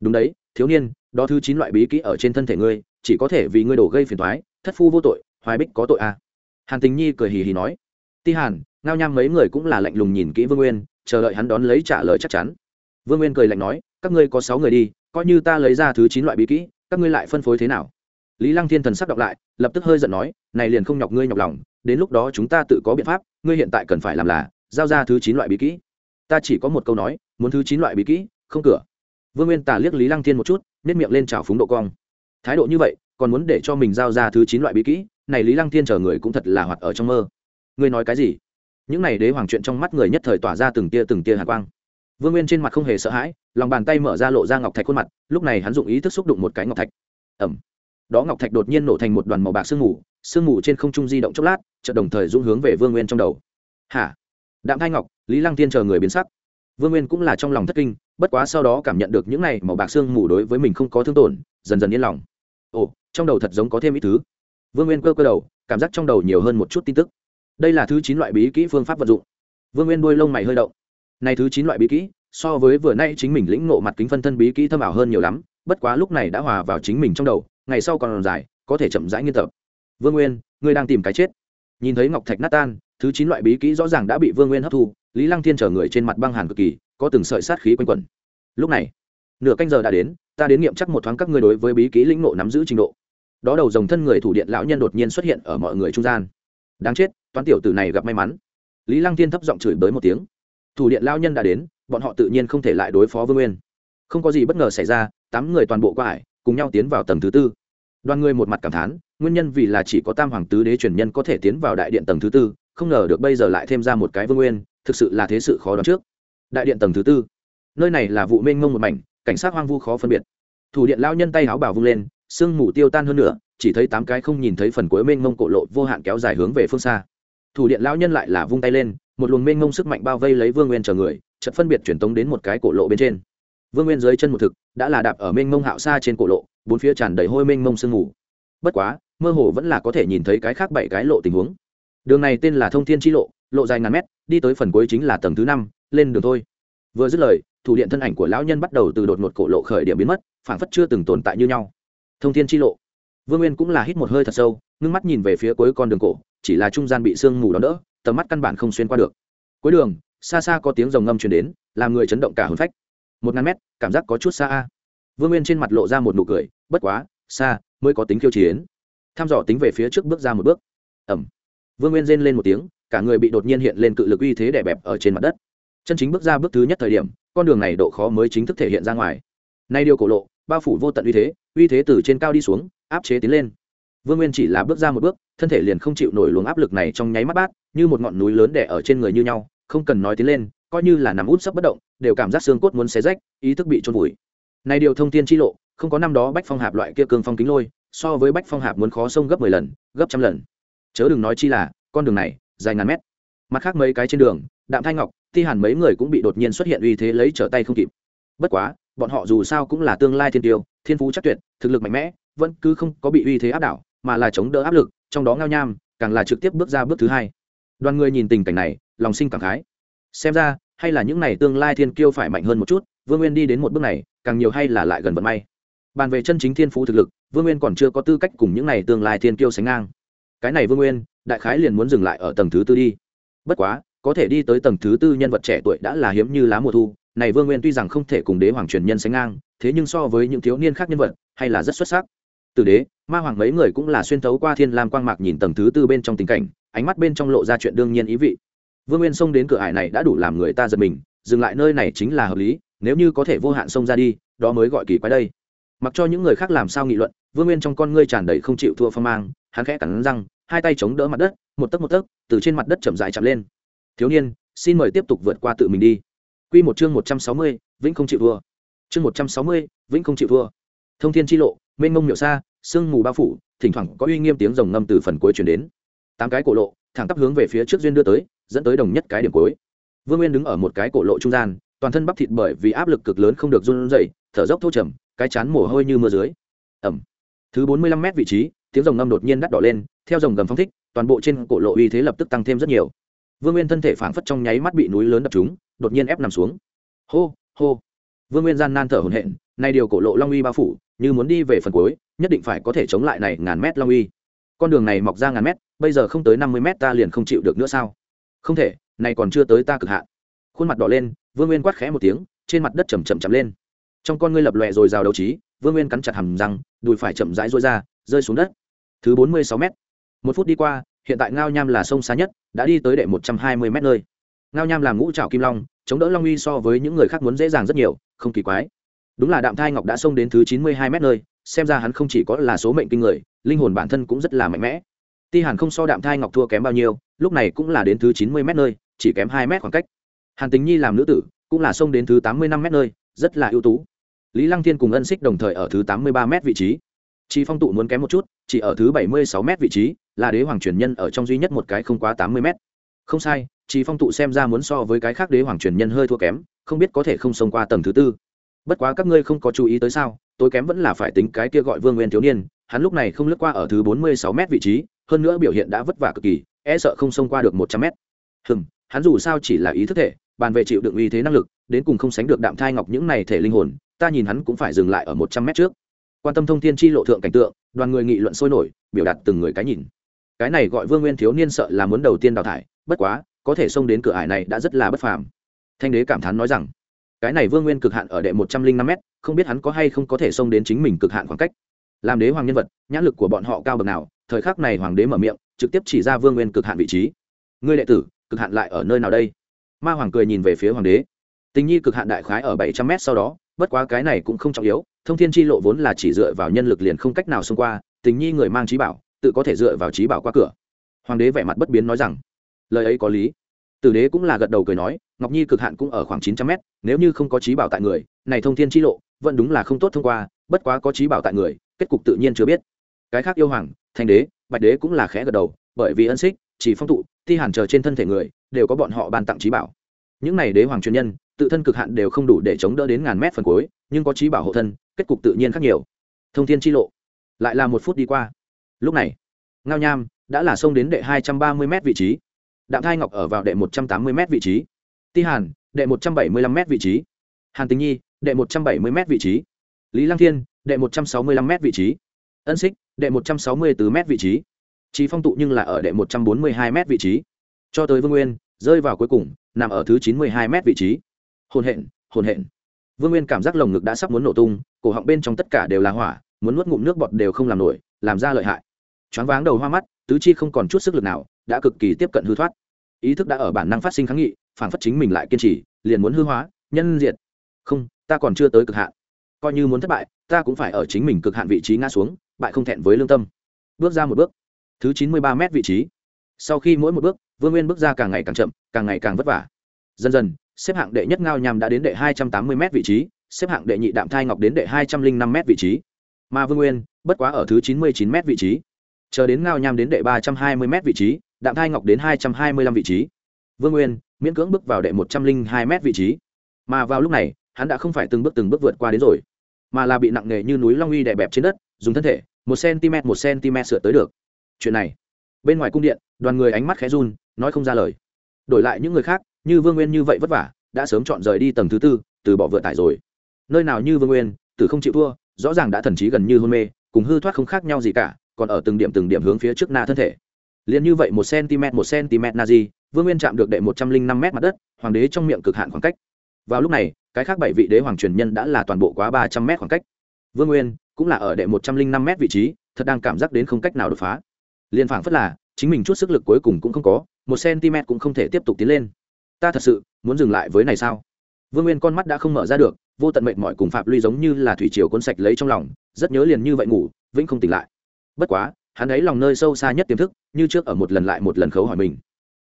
A: Đúng đấy, thiếu niên, đó thứ chín loại bí kỹ ở trên thân thể ngươi, chỉ có thể vì ngươi đổ gây phiền toái, thất phu vô tội, hoài bích có tội à. hàn tình nhi cười hì hì nói. Ti hàn, ngao nham mấy người cũng là lạnh lùng nhìn kỹ vương nguyên, chờ đợi hắn đón lấy trả lời chắc chắn. Vương nguyên cười lạnh nói, các ngươi có sáu người đi, coi như ta lấy ra thứ chín loại bí kỹ, các ngươi lại phân phối thế nào? Lý lăng thiên thần sắc đọc lại, lập tức hơi giận nói, này liền không nhọc ngươi nhọc lòng, đến lúc đó chúng ta tự có biện pháp, ngươi hiện tại cần phải làm là, giao ra thứ chín loại bí kỹ. Ta chỉ có một câu nói, muốn thứ chín loại bí kỹ, không cửa. Vương nguyên tả liếc lý lăng thiên một chút nếp miệng lên trào phúng độ cong. Thái độ như vậy, còn muốn để cho mình giao ra thứ chín loại bí kỹ, này lý lăng thiên chờ người cũng thật là hoạt ở trong mơ. Ngươi nói cái gì? Những này đế hoàng chuyện trong mắt người nhất thời tỏa ra từng tia từng tia hạ quang. Vương nguyên trên mặt không hề sợ hãi, lòng bàn tay mở ra lộ ra ngọc thạch khuôn mặt, lúc này hắn dụng ý thức xúc đụng một cái ngọc thạch. Ẩm đó ngọc thạch đột nhiên nổ thành một đoàn màu bạc sương mù sương mù trên không trung di động chốc lát, chợt đồng thời dũng hướng về vương nguyên trong đầu. Hả? Đạm thai ngọc, lý lăng tiên chờ người biến sắc. Vương nguyên cũng là trong lòng thất kinh, bất quá sau đó cảm nhận được những này màu bạc sương mù đối với mình không có thương tổn, dần dần yên lòng. Ồ, trong đầu thật giống có thêm ít thứ. Vương nguyên cơ cơ đầu, cảm giác trong đầu nhiều hơn một chút tin tức. Đây là thứ chín loại bí kỹ phương pháp vận dụng. Vương nguyên đuôi lông mày hơi động. Này thứ chín loại bí kỹ, so với vừa nay chính mình lĩnh ngộ mặt kính phân thân bí kỹ thâm ảo hơn nhiều lắm, bất quá lúc này đã hòa vào chính mình trong đầu ngày sau còn dài, có thể chậm rãi nghiên tập. Vương nguyên, ngươi đang tìm cái chết. Nhìn thấy ngọc thạch nát tan, thứ chín loại bí kỹ rõ ràng đã bị vương nguyên hấp thu, lý lăng thiên chở người trên mặt băng hàn cực kỳ, có từng sợi sát khí quanh quẩn. Lúc này, nửa canh giờ đã đến, ta đến nghiệm chắc một thoáng các ngươi đối với bí kỹ lĩnh nộ nắm giữ trình độ. Đó đầu dòng thân người thủ điện lão nhân đột nhiên xuất hiện ở mọi người trung gian. Đáng chết, toán tiểu tử này gặp may mắn. Lý lăng Thiên thấp giọng chửi bới một tiếng. Thủ điện lão nhân đã đến, bọn họ tự nhiên không thể lại đối phó vương nguyên. Không có gì bất ngờ xảy ra, tám người toàn bộ qua ải cùng nhau tiến vào tầng thứ tư. Đoàn người một mặt cảm thán, nguyên nhân vì là chỉ có tam hoàng tứ đế truyền nhân có thể tiến vào đại điện tầng thứ tư, không ngờ được bây giờ lại thêm ra một cái vương nguyên, thực sự là thế sự khó đoán trước. Đại điện tầng thứ tư, nơi này là vụ mênh mông một mảnh, cảnh sát hoang vu khó phân biệt. Thủ điện lao nhân tay áo bảo vung lên, sương mù tiêu tan hơn nữa chỉ thấy tám cái không nhìn thấy phần cuối mênh mông cổ lộ vô hạn kéo dài hướng về phương xa. Thủ điện lao nhân lại là vung tay lên, một luồng mênh mông sức mạnh bao vây lấy vương nguyên chờ người chật phân biệt truyền tống đến một cái cổ lộ bên trên vương nguyên dưới chân một thực, đã là đạp ở mênh mông hạo xa trên cổ lộ, bốn phía tràn đầy hôi mênh mông sương mù. Bất quá, mơ hồ vẫn là có thể nhìn thấy cái khác bảy cái lộ tình huống. Đường này tên là thông thiên tri lộ lộ dài ngàn mét, đi tới phần cuối chính là tầng thứ năm, lên đường thôi. Vừa dứt lời, thủ điện thân ảnh của lão nhân bắt đầu từ đột một cổ lộ khởi điểm biến mất, phảng phất chưa từng tồn tại như nhau. Thông thiên tri lộ. Vương nguyên cũng là hít một hơi thật sâu, ngưng mắt nhìn về phía cuối con đường cổ, chỉ là trung gian bị sương mù đón đỡ, tầm mắt căn bản không xuyên qua được. Cuối đường, xa xa có tiếng rồng ngâm truyền đến, làm người chấn động cả hồn phách một ngàn mét, cảm giác có chút xa a. Vương nguyên trên mặt lộ ra một nụ cười, bất quá, xa, mới có tính khiêu chiến. Tham dò tính về phía trước bước ra một bước. Ẩm. Vương nguyên rên lên một tiếng, cả người bị đột nhiên hiện lên cự lực uy thế đè bẹp ở trên mặt đất. Chân chính bước ra bước thứ nhất thời điểm, con đường này độ khó mới chính thức thể hiện ra ngoài. Nay điều cổ lộ, bao phủ vô tận uy thế uy thế từ trên cao đi xuống, áp chế tiến lên. Vương nguyên chỉ là bước ra một bước, thân thể liền không chịu nổi luồng áp lực này trong nháy mắt bát, như một ngọn núi lớn đè ở trên người như nhau, không cần nói tiến lên coi như là nằm út sấp bất động, đều cảm giác xương cốt muốn xé rách, ý thức bị trôn vùi. Này điều thông tin chi lộ, không có năm đó bách phong hạp loại kia cương phong kính lôi, so với bách phong hạp muốn khó sông gấp mười lần, gấp trăm lần. Chớ đừng nói chi là, con đường này, dài ngàn mét. Mặt khác mấy cái trên đường, đạm thanh ngọc thi hàn mấy người cũng bị đột nhiên xuất hiện uy thế lấy trở tay không kịp. Bất quá, bọn họ dù sao cũng là tương lai thiên tiêu, thiên phú chắc tuyệt, thực lực mạnh mẽ, vẫn cứ không có bị uy thế áp đảo, mà là chống đỡ áp lực, trong đó ngao nham, càng là trực tiếp bước ra bước thứ hai. Đoàn người nhìn tình cảnh này, lòng sinh cảm khái. Xem ra hay là những này tương lai thiên kiêu phải mạnh hơn một chút, vương nguyên đi đến một bước này, càng nhiều hay là lại gần vận may. Bàn về chân chính thiên phú thực lực, vương nguyên còn chưa có tư cách cùng những này tương lai thiên kiêu sánh ngang. Cái này vương nguyên, đại khái liền muốn dừng lại ở tầng thứ tư đi. Bất quá, có thể đi tới tầng thứ tư nhân vật trẻ tuổi đã là hiếm như lá mùa thu, này vương nguyên tuy rằng không thể cùng đế hoàng truyền nhân sánh ngang, thế nhưng so với những thiếu niên khác nhân vật, hay là rất xuất sắc. Từ đế, ma hoàng mấy người cũng là xuyên thấu qua thiên lam quang mạc nhìn tầng thứ tư bên trong tình cảnh, ánh mắt bên trong lộ ra chuyện đương nhiên ý vị vương nguyên xông đến cửa ải này đã đủ làm người ta giật mình dừng lại nơi này chính là hợp lý nếu như có thể vô hạn xông ra đi đó mới gọi kỳ quái đây mặc cho những người khác làm sao nghị luận vương nguyên trong con ngươi tràn đầy không chịu thua phong mang hắn khẽ cắn răng hai tay chống đỡ mặt đất một tấc một tấc từ trên mặt đất chậm dài chậm lên thiếu niên xin mời tiếp tục vượt qua tự mình đi Quy một chương một trăm sáu mươi, vĩnh không chịu thua. Chương một trăm sáu mươi, vĩnh không chịu thua. Thông thiên chi lộ, mênh mông miểu xa, sương mù bao phủ, thỉnh thoảng có uy nghiêm tiếng rồng ngâm từ phần cuối truyền đến. Tám cái cổ lộ, thẳng tắp hướng về phía trước duyên đưa tới, dẫn tới đồng nhất cái điểm cuối. Vương Nguyên đứng ở một cái cổ lộ trung gian, toàn thân bắp thịt bởi vì áp lực cực lớn không được run rẩy, thở dốc thô trầm, cái chán mồ hôi như mưa dưới. ẩm Thứ bốn mươi lăm mét vị trí, tiếng rồng ngâm đột nhiên đắt đỏ lên, theo rồng gầm phong thích, toàn bộ trên cổ lộ uy thế lập tức tăng thêm rất nhiều. Vương Nguyên thân thể phảng phất trong nháy mắt bị núi lớn đập trúng, đột nhiên ép nằm xuống. Hô, hô. Vương Nguyên gian nan thở hổn hển, nay điều cổ lộ long uy bao phủ, như muốn đi về phần cuối, nhất định phải có thể chống lại này ngàn mét long uy. Con đường này mọc ra ngàn mét, bây giờ không tới năm mươi mét ta liền không chịu được nữa sao? Không thể, này còn chưa tới ta cực hạn. Khuôn mặt đỏ lên, Vương Nguyên quát khẽ một tiếng, trên mặt đất chậm chậm chậm lên. Trong con ngươi lập lòe rồi rào đấu trí, Vương Nguyên cắn chặt hàm răng, đùi phải chậm rãi duỗi ra, rơi xuống đất. Thứ bốn mươi sáu mét. Một phút đi qua, hiện tại ngao nham là sông xa nhất đã đi tới đệ một trăm hai mươi m nơi ngao nham làm ngũ trào kim long chống đỡ long uy so với những người khác muốn dễ dàng rất nhiều không kỳ quái đúng là đạm thai ngọc đã xông đến thứ chín mươi hai m nơi xem ra hắn không chỉ có là số mệnh kinh người linh hồn bản thân cũng rất là mạnh mẽ ti hàn không so đạm thai ngọc thua kém bao nhiêu, lúc này cũng là đến thứ chín mươi m nơi, chỉ kém hai m khoảng cách. Hàn tính nhi làm nữ tử, cũng là xông đến thứ tám mươi năm m nơi, rất là ưu tú. Lý lăng thiên cùng ân xích đồng thời ở thứ tám mươi ba m vị trí. Chi phong tụ muốn kém một chút, chỉ ở thứ bảy mươi sáu m vị trí, là đế hoàng truyền nhân ở trong duy nhất một cái không quá tám mươi m không sai, chi phong tụ xem ra muốn so với cái khác đế hoàng truyền nhân hơi thua kém, không biết có thể không xông qua tầng thứ tư. Bất quá các ngươi không có chú ý tới sao tôi kém vẫn là phải tính cái kia gọi vương nguyên thiếu niên, hắn lúc này không lướt qua ở thứ bốn mươi sáu m vị trí hơn nữa biểu hiện đã vất vả cực kỳ e sợ không xông qua được một trăm mét. hừm, hắn dù sao chỉ là ý thức thể, bàn về chịu đựng uy thế năng lực, đến cùng không sánh được đạm thai ngọc những này thể linh hồn, ta nhìn hắn cũng phải dừng lại ở một trăm mét trước. Quan tâm thông thiên chi lộ thượng cảnh tượng, đoàn người nghị luận sôi nổi, biểu đạt từng người cái nhìn. Cái này gọi vương nguyên thiếu niên sợ là muốn đầu tiên đào thải, bất quá, có thể xông đến cửa ải này đã rất là bất phàm. Thanh đế cảm thán nói rằng, cái này vương nguyên cực hạn ở đệ một trăm linh năm m không biết hắn có hay không có thể xông đến chính mình cực hạn khoảng cách làm đế hoàng nhân vật, nhãn lực của bọn họ cao bậc nào, thời khắc này hoàng đế mở miệng, trực tiếp chỉ ra vương nguyên cực hạn vị trí. Ngươi đệ tử, cực hạn lại ở nơi nào đây? Ma hoàng cười nhìn về phía hoàng đế. Tình nhi cực hạn đại khái ở bảy trăm mét sau đó, bất quá cái này cũng không trọng yếu, thông thiên chi lộ vốn là chỉ dựa vào nhân lực liền không cách nào xông qua, tình nhi người mang trí bảo, tự có thể dựa vào trí bảo qua cửa. Hoàng đế vẻ mặt bất biến nói rằng, lời ấy có lý. Tử đế cũng là gật đầu cười nói, ngọc nhi cực hạn cũng ở khoảng chín trăm mét, nếu như không có trí bảo tại người, này thông thiên chi lộ, vẫn đúng là không tốt thông qua, bất quá có trí bảo tại người kết cục tự nhiên chưa biết. Cái khác yêu hoàng, thanh đế, bạch đế cũng là khẽ gật đầu, bởi vì ân xích, chỉ phong tụ, thi hàn chờ trên thân thể người, đều có bọn họ ban tặng trí bảo. Những này đế hoàng chuyên nhân, tự thân cực hạn đều không đủ để chống đỡ đến ngàn mét phần cuối, nhưng có trí bảo hộ thân, kết cục tự nhiên khác nhiều. Thông thiên chi lộ, lại là một phút đi qua. Lúc này, ngao nham đã là xông đến đệ hai trăm ba mươi m vị trí. Đạm thai ngọc ở vào đệ một trăm tám mươi m vị trí. Ti hàn, đệ một trăm bảy mươi lăm m vị trí. Hàn tình nhi, đệ một trăm bảy mươi m vị trí. Lý lăng thiên đệ một trăm sáu mươi lăm m vị trí. Ân xích, đệ một trăm sáu mươi bốn m vị trí. Trí phong tụ nhưng là ở đệ một trăm bốn mươi hai m vị trí. Cho tới vương nguyên, rơi vào cuối cùng, nằm ở thứ chín mươi hai m vị trí. Hồn hện hồn hện. Vương nguyên cảm giác lồng ngực đã sắp muốn nổ tung, cổ họng bên trong tất cả đều là hỏa, muốn nuốt ngụm nước bọt đều không làm nổi, làm ra lợi hại. Choáng váng đầu hoa mắt, tứ chi không còn chút sức lực nào, đã cực kỳ tiếp cận hư thoát. Ý thức đã ở bản năng phát sinh kháng nghị phản phất chính mình lại kiên trì, liền muốn hư hóa, nhân diệt. Không, ta còn chưa tới cực hạn coi như muốn thất bại, ta cũng phải ở chính mình cực hạn vị trí ngã xuống, bại không thẹn với lương tâm. Bước ra một bước. Thứ chín mươi ba m vị trí. Sau khi mỗi một bước, vương nguyên bước ra càng ngày càng chậm, càng ngày càng vất vả. Dần dần, xếp hạng đệ nhất ngao nhằm đã đến đệ hai trăm tám mươi m vị trí, xếp hạng đệ nhị đạm thai ngọc đến đệ hai trăm linh năm m vị trí. Mà vương nguyên, bất quá ở thứ chín mươi chín m vị trí. Chờ đến ngao nham đến đệ ba trăm hai mươi m vị trí, đạm thai ngọc đến hai trăm hai mươi lăm vị trí. Vương nguyên, miễn cưỡng bước vào đệ một trăm linh hai m vị trí. Mà vào lúc này, hắn đã không phải từng bước từng bước vượt qua đến rồi mà là bị nặng nề như núi long uy đè bẹp trên đất, dùng thân thể, một cm một cm sửa tới được. Chuyện này, bên ngoài cung điện, đoàn người ánh mắt khẽ run, nói không ra lời. Đổi lại những người khác, như vương nguyên như vậy vất vả, đã sớm chọn rời đi tầng thứ tư, từ bỏ vựa tải rồi. Nơi nào như vương nguyên từ không chịu thua, rõ ràng đã thần trí gần như hôn mê, cùng hư thoát không khác nhau gì cả, còn ở từng điểm từng điểm hướng phía trước na thân thể. Liền như vậy một cm một cm na di, vương nguyên chạm được đệ một trăm linh năm m mặt đất, hoàng đế trong miệng cực hạn khoảng cách. Vào lúc này cái khác bảy vị đế hoàng truyền nhân đã là toàn bộ quá ba trăm m khoảng cách. Vương nguyên cũng là ở đệ một trăm linh năm m vị trí, thật đang cảm giác đến không cách nào đột phá. Liên phảng phất là, chính mình chút sức lực cuối cùng cũng không có, một cm cũng không thể tiếp tục tiến lên. Ta thật sự muốn dừng lại với này sao? Vương nguyên con mắt đã không mở ra được, vô tận mệnh mọi cùng phạm luy giống như là thủy triều cuốn sạch lấy trong lòng, rất nhớ liền như vậy ngủ, vĩnh không tỉnh lại. Bất quá, hắn ấy lòng nơi sâu xa nhất tiềm thức, như trước ở một lần lại một lần khấu hỏi mình.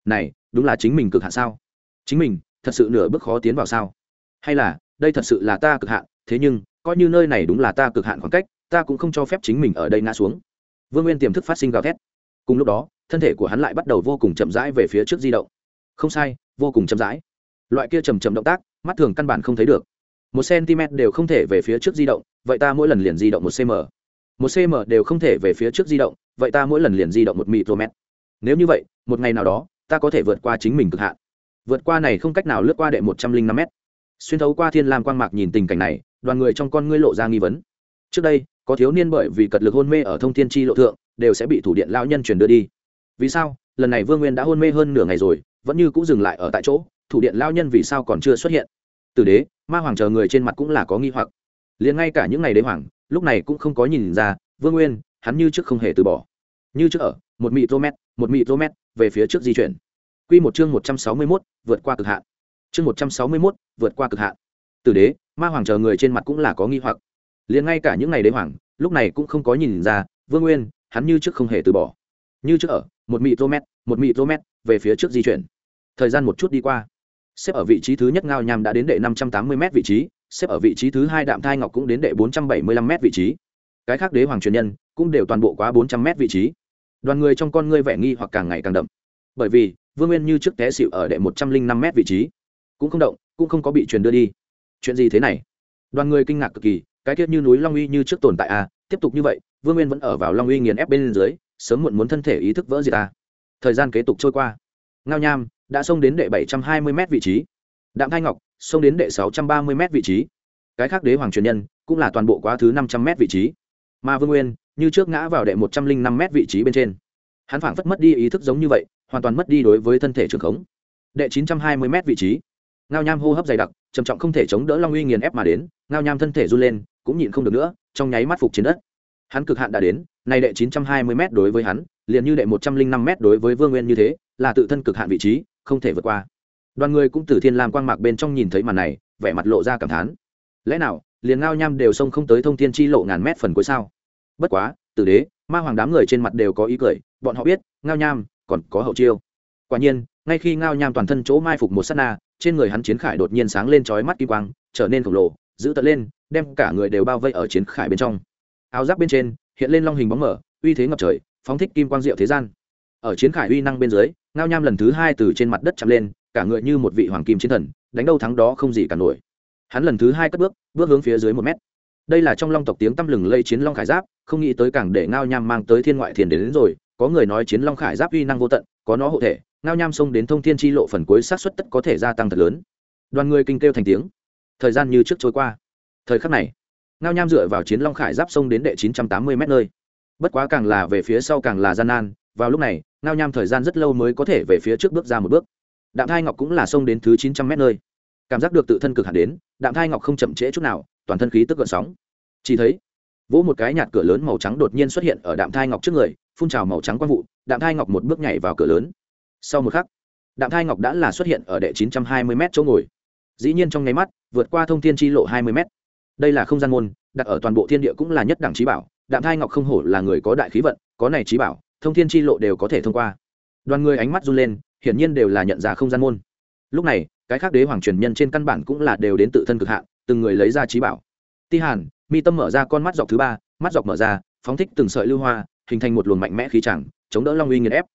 A: Này, đúng là chính mình cực hạn sao? Chính mình, thật sự nửa bước khó tiến vào sao? Hay là, đây thật sự là ta cực hạn, thế nhưng, coi như nơi này đúng là ta cực hạn khoảng cách, ta cũng không cho phép chính mình ở đây ngã xuống. Vương nguyên tiềm thức phát sinh gào thét. Cùng lúc đó, thân thể của hắn lại bắt đầu vô cùng chậm rãi về phía trước di động. Không sai, vô cùng chậm rãi. Loại kia chầm chậm động tác, mắt thường căn bản không thấy được. Một cm đều không thể về phía trước di động, vậy ta mỗi lần liền di động một cm một cm đều không thể về phía trước di động, vậy ta mỗi lần liền di động một micromet. Nếu như vậy, một ngày nào đó, ta có thể vượt qua chính mình cực hạn. Vượt qua này không cách nào lướt qua đệ một trăm linh năm m xuyên thấu qua thiên lam quang mạc nhìn tình cảnh này, đoàn người trong con ngươi lộ ra nghi vấn. Trước đây, có thiếu niên bởi vì cật lực hôn mê ở thông thiên tri lộ thượng, đều sẽ bị thủ điện lao nhân truyền đưa đi. Vì sao? Lần này vương nguyên đã hôn mê hơn nửa ngày rồi, vẫn như cũng dừng lại ở tại chỗ, thủ điện lao nhân vì sao còn chưa xuất hiện? Từ đế, ma hoàng chờ người trên mặt cũng là có nghi hoặc. Liền ngay cả những ngày đế hoàng, lúc này cũng không có nhìn ra, vương nguyên, hắn như trước không hề từ bỏ. Như trước ở, một mị rô một mị rô về phía trước di chuyển. Q một chương một trăm sáu mươi mốt, vượt qua cực hạn chương một trăm sáu mươi mốt, vượt qua cực hạn. Từ đế, ma hoàng chờ người trên mặt cũng là có nghi hoặc. Liền ngay cả những ngày đế hoàng, lúc này cũng không có nhìn ra, vương nguyên, hắn như trước không hề từ bỏ. Như trước ở, một mị mét, một mị mét, về phía trước di chuyển. Thời gian một chút đi qua. Xếp ở vị trí thứ nhất ngao nham đã đến đệ năm trăm tám mươi m vị trí, xếp ở vị trí thứ hai đạm thai ngọc cũng đến đệ bốn trăm bảy mươi lăm m vị trí. Cái khác đế hoàng truyền nhân cũng đều toàn bộ quá bốn trăm m vị trí. Đoàn người trong con ngươi vẻ nghi hoặc càng ngày càng đậm. Bởi vì, vương nguyên như trước té xịu ở đệ một trăm linh năm m vị trí cũng không động cũng không có bị truyền đưa đi. Chuyện gì thế này? Đoàn người kinh ngạc cực kỳ cái tiết như núi long uy như trước tồn tại a à, tiếp tục như vậy vương nguyên vẫn ở vào long uy nghiền ép bên dưới sớm muộn muốn thân thể ý thức vỡ gì ta. À. thời gian kế tục trôi qua. Ngao nham đã xông đến đệ bảy trăm hai mươi m vị trí. Đạm thanh ngọc xông đến đệ sáu trăm ba mươi m vị trí. Cái khác đế hoàng truyền nhân cũng là toàn bộ quá thứ năm trăm m vị trí. Mà vương nguyên như trước ngã vào đệ một trăm linh năm m vị trí bên trên. Hắn phảng phất mất đi ý thức giống như vậy hoàn toàn mất đi đối với thân thể trường khống. Đệ chín trăm hai mươi m vị trí ngao nham hô hấp dày đặc, trầm trọng không thể chống đỡ long uy nghiền ép mà đến, ngao nham thân thể run lên, cũng nhịn không được nữa, trong nháy mắt phục trên đất. Hắn cực hạn đã đến, nay đệ chín trăm hai mươi m đối với hắn, liền như đệ một trăm linh năm m đối với vương nguyên như thế, là tự thân cực hạn vị trí, không thể vượt qua. Đoàn người cũng từ thiên lam quang mạc bên trong nhìn thấy màn này, vẻ mặt lộ ra cảm thán. Lẽ nào, liền ngao nham đều xông không tới thông thiên chi lộ ngàn mét phần cuối sao? Bất quá, tử đế, ma hoàng đám người trên mặt đều có ý cười, bọn họ biết, ngao nham còn có hậu chiêu. Quả nhiên, ngay khi ngao nham toàn thân chỗ mai phục một s á t na trên người hắn chiến khải đột nhiên sáng lên trói mắt kim quang trở nên khổng lồ giữ tận lên đem cả người đều bao vây ở chiến khải bên trong. Áo giáp bên trên hiện lên long hình bóng mở uy thế ngập trời phóng thích kim quang diệu thế gian. Ở chiến khải uy năng bên dưới ngao nham lần thứ hai từ trên mặt đất chạm lên cả người như một vị hoàng kim chiến thần đánh đâu thắng đó không gì cả nổi. Hắn lần thứ hai cất bước bước hướng phía dưới một mét. Đây là trong long tộc tiếng tăm lừng lây chiến long khải giáp không nghĩ tới càng để ngao nham mang tới thiên ngoại thiền đến, đến rồi có người nói chiến long khải giáp uy năng vô tận có nó hộ thể ngao nham xông đến thông thiên tri lộ phần cuối sát xuất tất có thể gia tăng thật lớn. Đoàn người kinh kêu thành tiếng. Thời gian như trước trôi qua. Thời khắc này, ngao nham dựa vào chiến long khải giáp xông đến đệ chín trăm tám mươi m nơi. Bất quá càng là về phía sau càng là gian nan, vào lúc này, ngao nham thời gian rất lâu mới có thể về phía trước bước ra một bước. Đạm thai ngọc cũng là xông đến thứ chín trăm m nơi. Cảm giác được tự thân cực hạn đến, đạm thai ngọc không chậm trễ chút nào, toàn thân khí tức gợn sóng. Chỉ thấy, vỗ một cái nhạt cửa lớn màu trắng đột nhiên xuất hiện ở đạm thai ngọc trước người, phun trào màu trắng quang vụ, đạm thai ngọc một bước nhảy vào cửa lớn sau một khắc, đạm thai ngọc đã là xuất hiện ở đệ chín trăm hai mươi m chỗ ngồi. Dĩ nhiên trong nháy mắt, vượt qua thông thiên chi lộ hai mươi m đây là không gian môn, đặt ở toàn bộ thiên địa cũng là nhất đẳng trí bảo. Đạm thai ngọc không hổ là người có đại khí vận, có này trí bảo, thông thiên chi lộ đều có thể thông qua. Đoàn người ánh mắt run lên, hiển nhiên đều là nhận ra không gian môn. Lúc này, cái khác đế hoàng truyền nhân trên căn bản cũng là đều đến tự thân cực hạn, từng người lấy ra trí bảo. Ti hàn, mi tâm mở ra con mắt dọc thứ ba, mắt dọc mở ra, phóng thích từng sợi lưu hoa, hình thành một luồng mạnh mẽ khí chẳng, chống đỡ long uy nghiền ép.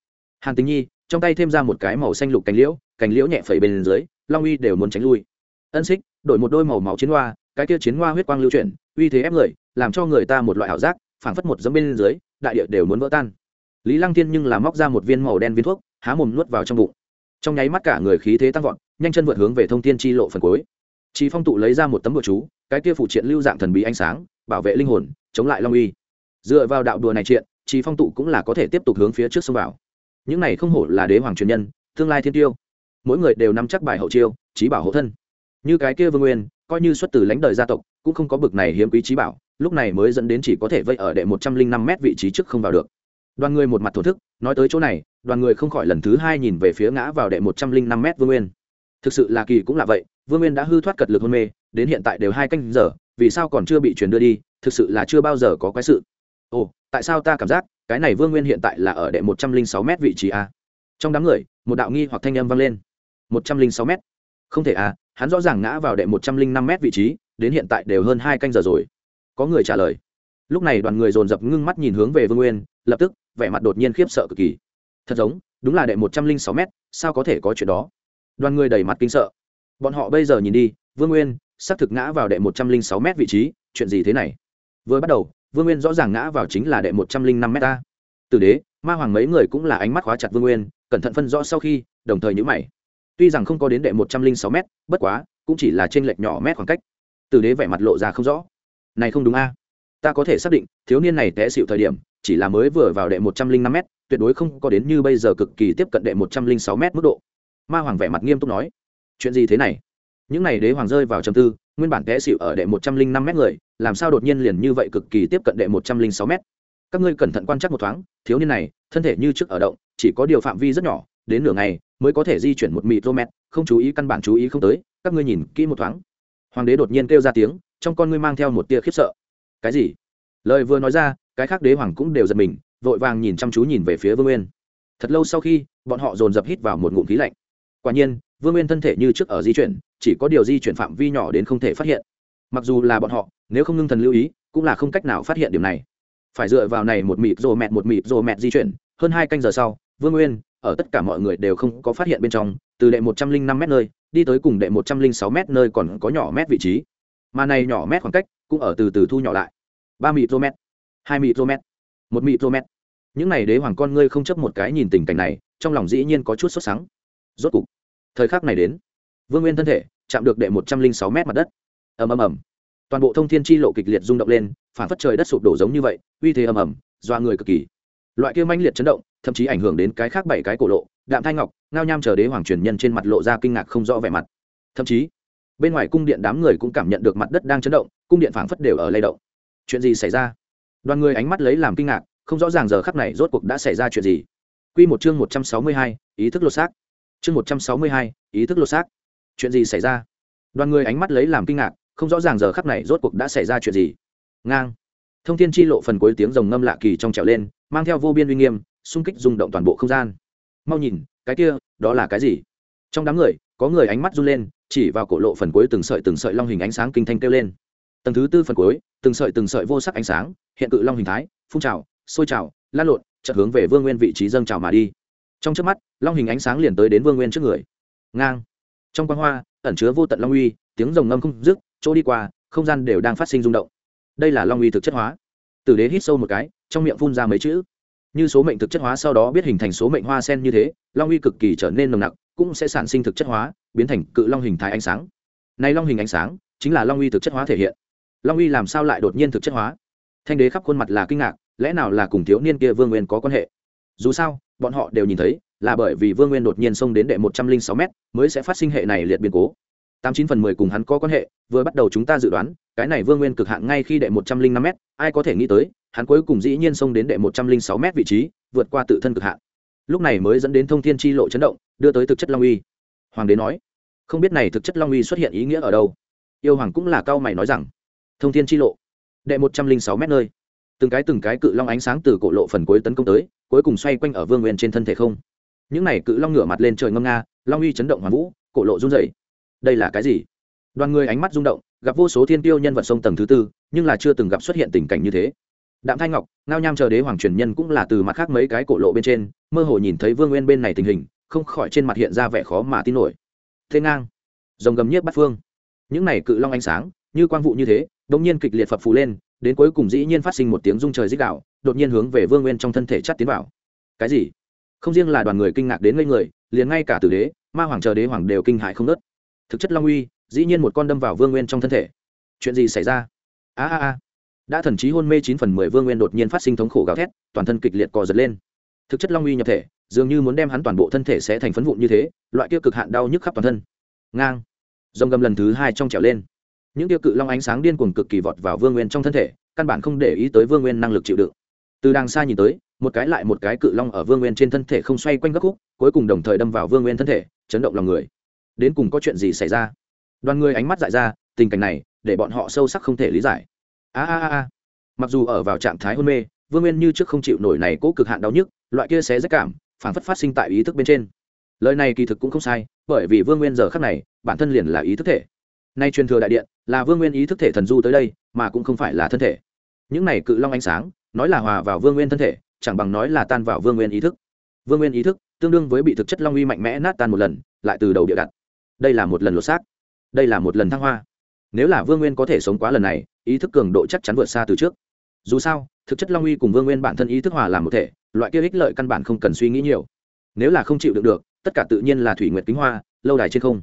A: Hàn tính nhi trong tay thêm ra một cái màu xanh lục cành liễu cành liễu nhẹ phẩy bên dưới, long uy đều muốn tránh lui. Ân xích đổi một đôi màu máu chiến hoa, cái kia chiến hoa huyết quang lưu chuyển, uy thế ép người, làm cho người ta một loại ảo giác, phảng phất một dấm bên dưới, đại địa đều muốn vỡ tan. Lý lăng thiên nhưng là móc ra một viên màu đen viên thuốc, há mồm nuốt vào trong bụng. Trong nháy mắt cả người khí thế tăng vọt, nhanh chân vượt hướng về thông thiên chi lộ phần cuối. Chỉ phong tụ lấy ra một tấm bùa chú, cái kia phụ triện lưu dạng thần bí ánh sáng, bảo vệ linh hồn, chống lại long uy. Dựa vào đạo đùa này triện chỉ phong tụ cũng là có thể tiếp tục hướng phía trước xông vào những này không hổ là đế hoàng truyền nhân, tương lai thiên tiêu. Mỗi người đều nắm chắc bài hậu chiêu trí bảo hộ thân. Như cái kia vương nguyên, coi như xuất từ lãnh đời gia tộc, cũng không có bực này hiếm quý trí bảo, lúc này mới dẫn đến chỉ có thể vây ở đệ một trăm linh năm m vị trí trước không vào được. Đoàn người một mặt thổ thức, nói tới chỗ này, đoàn người không khỏi lần thứ hai nhìn về phía ngã vào đệ một trăm linh năm m vương nguyên. Thực sự là kỳ cũng là vậy, vương nguyên đã hư thoát cật lực hôn mê, đến hiện tại đều hai canh giờ, vì sao còn chưa bị chuyển đưa đi, thực sự là chưa bao giờ có quái sự. Ồ, tại sao ta cảm giác cái này vương nguyên hiện tại là ở đệ một trăm linh sáu m vị trí a. Trong đám người, một đạo nghi hoặc thanh âm vang lên. Một trăm linh sáu m không thể à hắn rõ ràng ngã vào đệ một trăm linh năm m vị trí, đến hiện tại đều hơn hai canh giờ rồi. Có người trả lời. Lúc này đoàn người dồn dập ngưng mắt nhìn hướng về vương nguyên, lập tức, vẻ mặt đột nhiên khiếp sợ cực kỳ. Thật giống, đúng là đệ một trăm linh sáu m sao có thể có chuyện đó? Đoàn người đầy mặt kinh sợ. Bọn họ bây giờ nhìn đi, vương nguyên, xác thực ngã vào đệ một trăm linh sáu m vị trí, chuyện gì thế này? Vừa bắt đầu vương nguyên rõ ràng ngã vào chính là đệ một trăm linh năm m ta. Từ đế, ma hoàng mấy người cũng là ánh mắt khóa chặt vương nguyên, cẩn thận phân rõ sau khi, đồng thời nhữ mày. Tuy rằng không có đến đệ một trăm linh sáu m bất quá, cũng chỉ là t r ê n lệch nhỏ mét khoảng cách. Từ đế vẻ mặt lộ ra không rõ. Này không đúng a. Ta có thể xác định, thiếu niên này té xịu thời điểm, chỉ là mới vừa vào đệ một trăm linh năm m tuyệt đối không có đến như bây giờ cực kỳ tiếp cận đệ một trăm linh sáu m mức độ. Ma hoàng vẻ mặt nghiêm túc nói. Chuyện gì thế này? Những n à y đế hoàng rơi vào trầm tư, nguyên bản té xịu ở đệ một trăm linh năm m người, làm sao đột nhiên liền như vậy cực kỳ tiếp cận đệ một trăm linh sáu m các ngươi cẩn thận quan trắc một thoáng, thiếu niên này, thân thể như trước ở động, chỉ có điều phạm vi rất nhỏ, đến nửa ngày mới có thể di chuyển một mịt mét không chú ý căn bản chú ý không tới, các ngươi nhìn kỹ một thoáng. Hoàng đế đột nhiên kêu ra tiếng, trong con ngươi mang theo một tia khiếp sợ. Cái gì? Lời vừa nói ra, cái khác đế hoàng cũng đều giật mình, vội vàng nhìn chăm chú nhìn về phía vương nguyên. Thật lâu sau khi, bọn họ dồn dập hít vào một ngụm khí lạnh. Quả nhiên vương nguyên thân thể như trước ở di chuyển, chỉ có điều di chuyển phạm vi nhỏ đến không thể phát hiện. Mặc dù là bọn họ, nếu không ngưng thần lưu ý, cũng là không cách nào phát hiện điểm này. Phải dựa vào này một mịt rồ mẹt, một mịt rồ mẹt di chuyển, hơn hai canh giờ sau, vương nguyên, ở tất cả mọi người đều không có phát hiện bên trong, từ đệ một trăm linh năm m nơi, đi tới cùng đệ một trăm linh sáu m nơi còn có nhỏ mét vị trí. Mà này nhỏ mét khoảng cách, cũng ở từ từ thu nhỏ lại. Ba micromet hai micromet một micromet những n à y đế hoàng con ngươi không chấp một cái nhìn tình cảnh này, trong lòng dĩ nhiên có chút sốt sắng. Rốt cục thời khắc này đến vương nguyên thân thể chạm được đệ một trăm linh sáu m mặt đất. Ầm ầm ầm. Toàn bộ thông thiên chi lộ kịch liệt rung động lên phản phất trời đất sụp đổ giống như vậy uy thế ầm ầm doa người cực kỳ. Loại kia manh liệt chấn động thậm chí ảnh hưởng đến cái khác bảy cái cổ lộ đạm thanh ngọc ngao nham chờ đế hoàng truyền nhân trên mặt lộ ra kinh ngạc không rõ vẻ mặt. Thậm chí bên ngoài cung điện đám người cũng cảm nhận được mặt đất đang chấn động cung điện phảng phất đều ở lay động. Chuyện gì xảy ra? Đoàn người ánh mắt lấy làm kinh ngạc không rõ ràng giờ khắc này rốt cuộc đã xảy ra chuyện gì. Quy một chương một trăm sáu mươi hai, ý thức lột xác. Chương một trăm sáu mươi hai, ý thức lột xác. Chuyện gì xảy ra? Đoàn người ánh mắt lấy làm kinh ngạc, không rõ ràng giờ khắc này rốt cuộc đã xảy ra chuyện gì. Ngang. Thông Thiên chi lộ phần cuối tiếng rồng ngâm lạ kỳ trong trèo lên, mang theo vô biên uy nghiêm, xung kích rung động toàn bộ không gian mau nhìn cái kia đó là cái gì trong đám người có người ánh mắt run lên chỉ vào cổ lộ phần cuối từng sợi từng sợi long hình ánh sáng kinh thanh kêu lên tầng thứ tư phần cuối từng sợi từng sợi vô sắc ánh sáng hiện cự long hình thái phun trào sôi trào lan lộn chợt hướng về vương nguyên vị trí dâng trào mà đi trong trước mắt, long hình ánh sáng liền tới đến vương nguyên trước người. Ngang. Trong quan hoa, ẩn chứa vô tận long uy, tiếng rồng ngâm không dứt, chỗ đi qua, không gian đều đang phát sinh rung động. Đây là long uy thực chất hóa. Tử đế hít sâu một cái, trong miệng phun ra mấy chữ. Như số mệnh thực chất hóa sau đó biết hình thành số mệnh hoa sen như thế, long uy cực kỳ trở nên nồng nặc, cũng sẽ sản sinh thực chất hóa, biến thành cự long hình thái ánh sáng. Nay long hình ánh sáng, chính là long uy thực chất hóa thể hiện. Long uy làm sao lại đột nhiên thực chất hóa? Thanh đế khắp khuôn mặt là kinh ngạc, lẽ nào là cùng thiếu niên kia vương nguyên có quan hệ? Dù sao bọn họ đều nhìn thấy, là bởi vì vương nguyên đột nhiên xông đến đệ một trăm linh sáu m mới sẽ phát sinh hệ này liệt biến cố. Tám chín phần mười cùng hắn có quan hệ, vừa bắt đầu chúng ta dự đoán, cái này vương nguyên cực hạn ngay khi đệ một trăm linh năm m ai có thể nghĩ tới, hắn cuối cùng dĩ nhiên xông đến đệ một trăm linh sáu m vị trí, vượt qua tự thân cực hạn. Lúc này mới dẫn đến thông thiên chi lộ chấn động, đưa tới thực chất long uy. Hoàng đế nói, không biết này thực chất long uy xuất hiện ý nghĩa ở đâu. Yêu hoàng cũng là cao mày nói rằng, thông thiên chi lộ, đệ một trăm linh sáu m nơi từng cái từng cái cự long ánh sáng từ cổ lộ phần cuối tấn công tới, cuối cùng xoay quanh ở vương nguyên trên thân thể không. Những này cự long ngửa mặt lên trời ngâm nga, long uy chấn động hoàn vũ, cổ lộ run dày đây là cái gì? Đoàn người ánh mắt rung động, gặp vô số thiên tiêu nhân vật sông tầng thứ tư, nhưng là chưa từng gặp xuất hiện tình cảnh như thế. Đạm thanh ngọc, ngao nham chờ đế hoàng truyền nhân cũng là từ mặt khác mấy cái cổ lộ bên trên, mơ hồ nhìn thấy vương nguyên bên này tình hình, không khỏi trên mặt hiện ra vẻ khó mà tin nổi. Thế ngang. Dòng gầm nhiếp bắt phương. Những này cự long ánh sáng, như quang vụ như thế đ ỗ n g nhiên kịch liệt phập phù lên đến cuối cùng dĩ nhiên phát sinh một tiếng rung trời dích đạo đột nhiên hướng về vương nguyên trong thân thể chắt tiến vào. Cái gì? Không riêng là đoàn người kinh ngạc đến ngây người, liền ngay cả tử đế, ma hoàng chờ đế hoàng đều kinh hại không nớt thực chất long uy, dĩ nhiên một con đâm vào vương nguyên trong thân thể. Chuyện gì xảy ra? A a a. Đã thần trí hôn mê chín phần mười vương nguyên đột nhiên phát sinh thống khổ gào thét, toàn thân kịch liệt cò giật lên. Thực chất long uy nhập thể, dường như muốn đem hắn toàn bộ thân thể sẽ thành phấn vụn như thế, loại kia cực hạn đau nhức khắp toàn thân. Ngang. Dòng gầm lần thứ hai trong trèo lên những tiêu cự long ánh sáng điên cuồng cực kỳ vọt vào vương nguyên trong thân thể, căn bản không để ý tới vương nguyên năng lực chịu đựng. Từ đằng xa nhìn tới, một cái lại một cái cự long ở vương nguyên trên thân thể không xoay quanh gấp khúc, cuối cùng đồng thời đâm vào vương nguyên thân thể, chấn động lòng người. Đến cùng có chuyện gì xảy ra? Đoàn người ánh mắt dại ra, tình cảnh này, để bọn họ sâu sắc không thể lý giải. A a a. Mặc dù ở vào trạng thái hôn mê, vương nguyên như trước không chịu nổi này cố cực hạn đau nhức, loại kia xé rách cảm, phản phất phát sinh tại ý thức bên trên. Lời này kỳ thực cũng không sai, bởi vì vương nguyên giờ khắc này, bản thân liền là ý thức thể nay truyền thừa đại điện là vương nguyên ý thức thể thần du tới đây, mà cũng không phải là thân thể. Những này cự long ánh sáng, nói là hòa vào vương nguyên thân thể, chẳng bằng nói là tan vào vương nguyên ý thức. Vương nguyên ý thức tương đương với bị thực chất long uy mạnh mẽ nát tan một lần, lại từ đầu địa đặt. Đây là một lần lột xác. Đây là một lần thăng hoa. Nếu là vương nguyên có thể sống quá lần này, ý thức cường độ chắc chắn vượt xa từ trước. Dù sao, thực chất long uy cùng vương nguyên bản thân ý thức hòa làm một thể, loại kia ích lợi căn bản không cần suy nghĩ nhiều. Nếu là không chịu được được, tất cả tự nhiên là thủy nguyệt kính hoa, lâu đài trên không.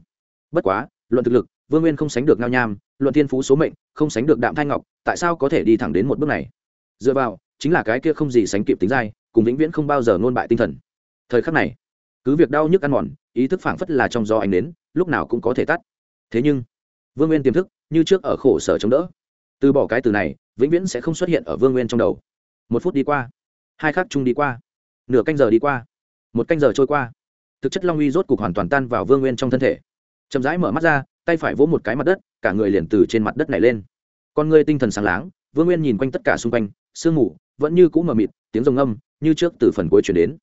A: Bất quá, luận thực lực vương nguyên không sánh được ngao nham, luận thiên phú số mệnh, không sánh được đạm thanh ngọc, tại sao có thể đi thẳng đến một bước này? Dựa vào, chính là cái kia không gì sánh kịp tính dai, cùng vĩnh viễn không bao giờ ngôn bại tinh thần. Thời khắc này, cứ việc đau nhức ăn mòn, ý thức phảng phất là trong gió ánh đến, lúc nào cũng có thể tắt. Thế nhưng, vương nguyên tiềm thức, như trước ở khổ sở chống đỡ. Từ bỏ cái từ này, vĩnh viễn sẽ không xuất hiện ở vương nguyên trong đầu. Một phút đi qua, hai khắc chung đi qua, nửa canh giờ đi qua, một canh giờ trôi qua. Thực chất long uy rốt cục hoàn toàn tan vào vương nguyên trong thân thể. Chậm rãi mở mắt ra tay phải vỗ một cái mặt đất cả người liền từ trên mặt đất này lên. Con người tinh thần sáng láng vương nguyên nhìn quanh tất cả xung quanh sương mù vẫn như cũ mờ mịt tiếng rồng âm như trước từ phần cuối chuyển đến.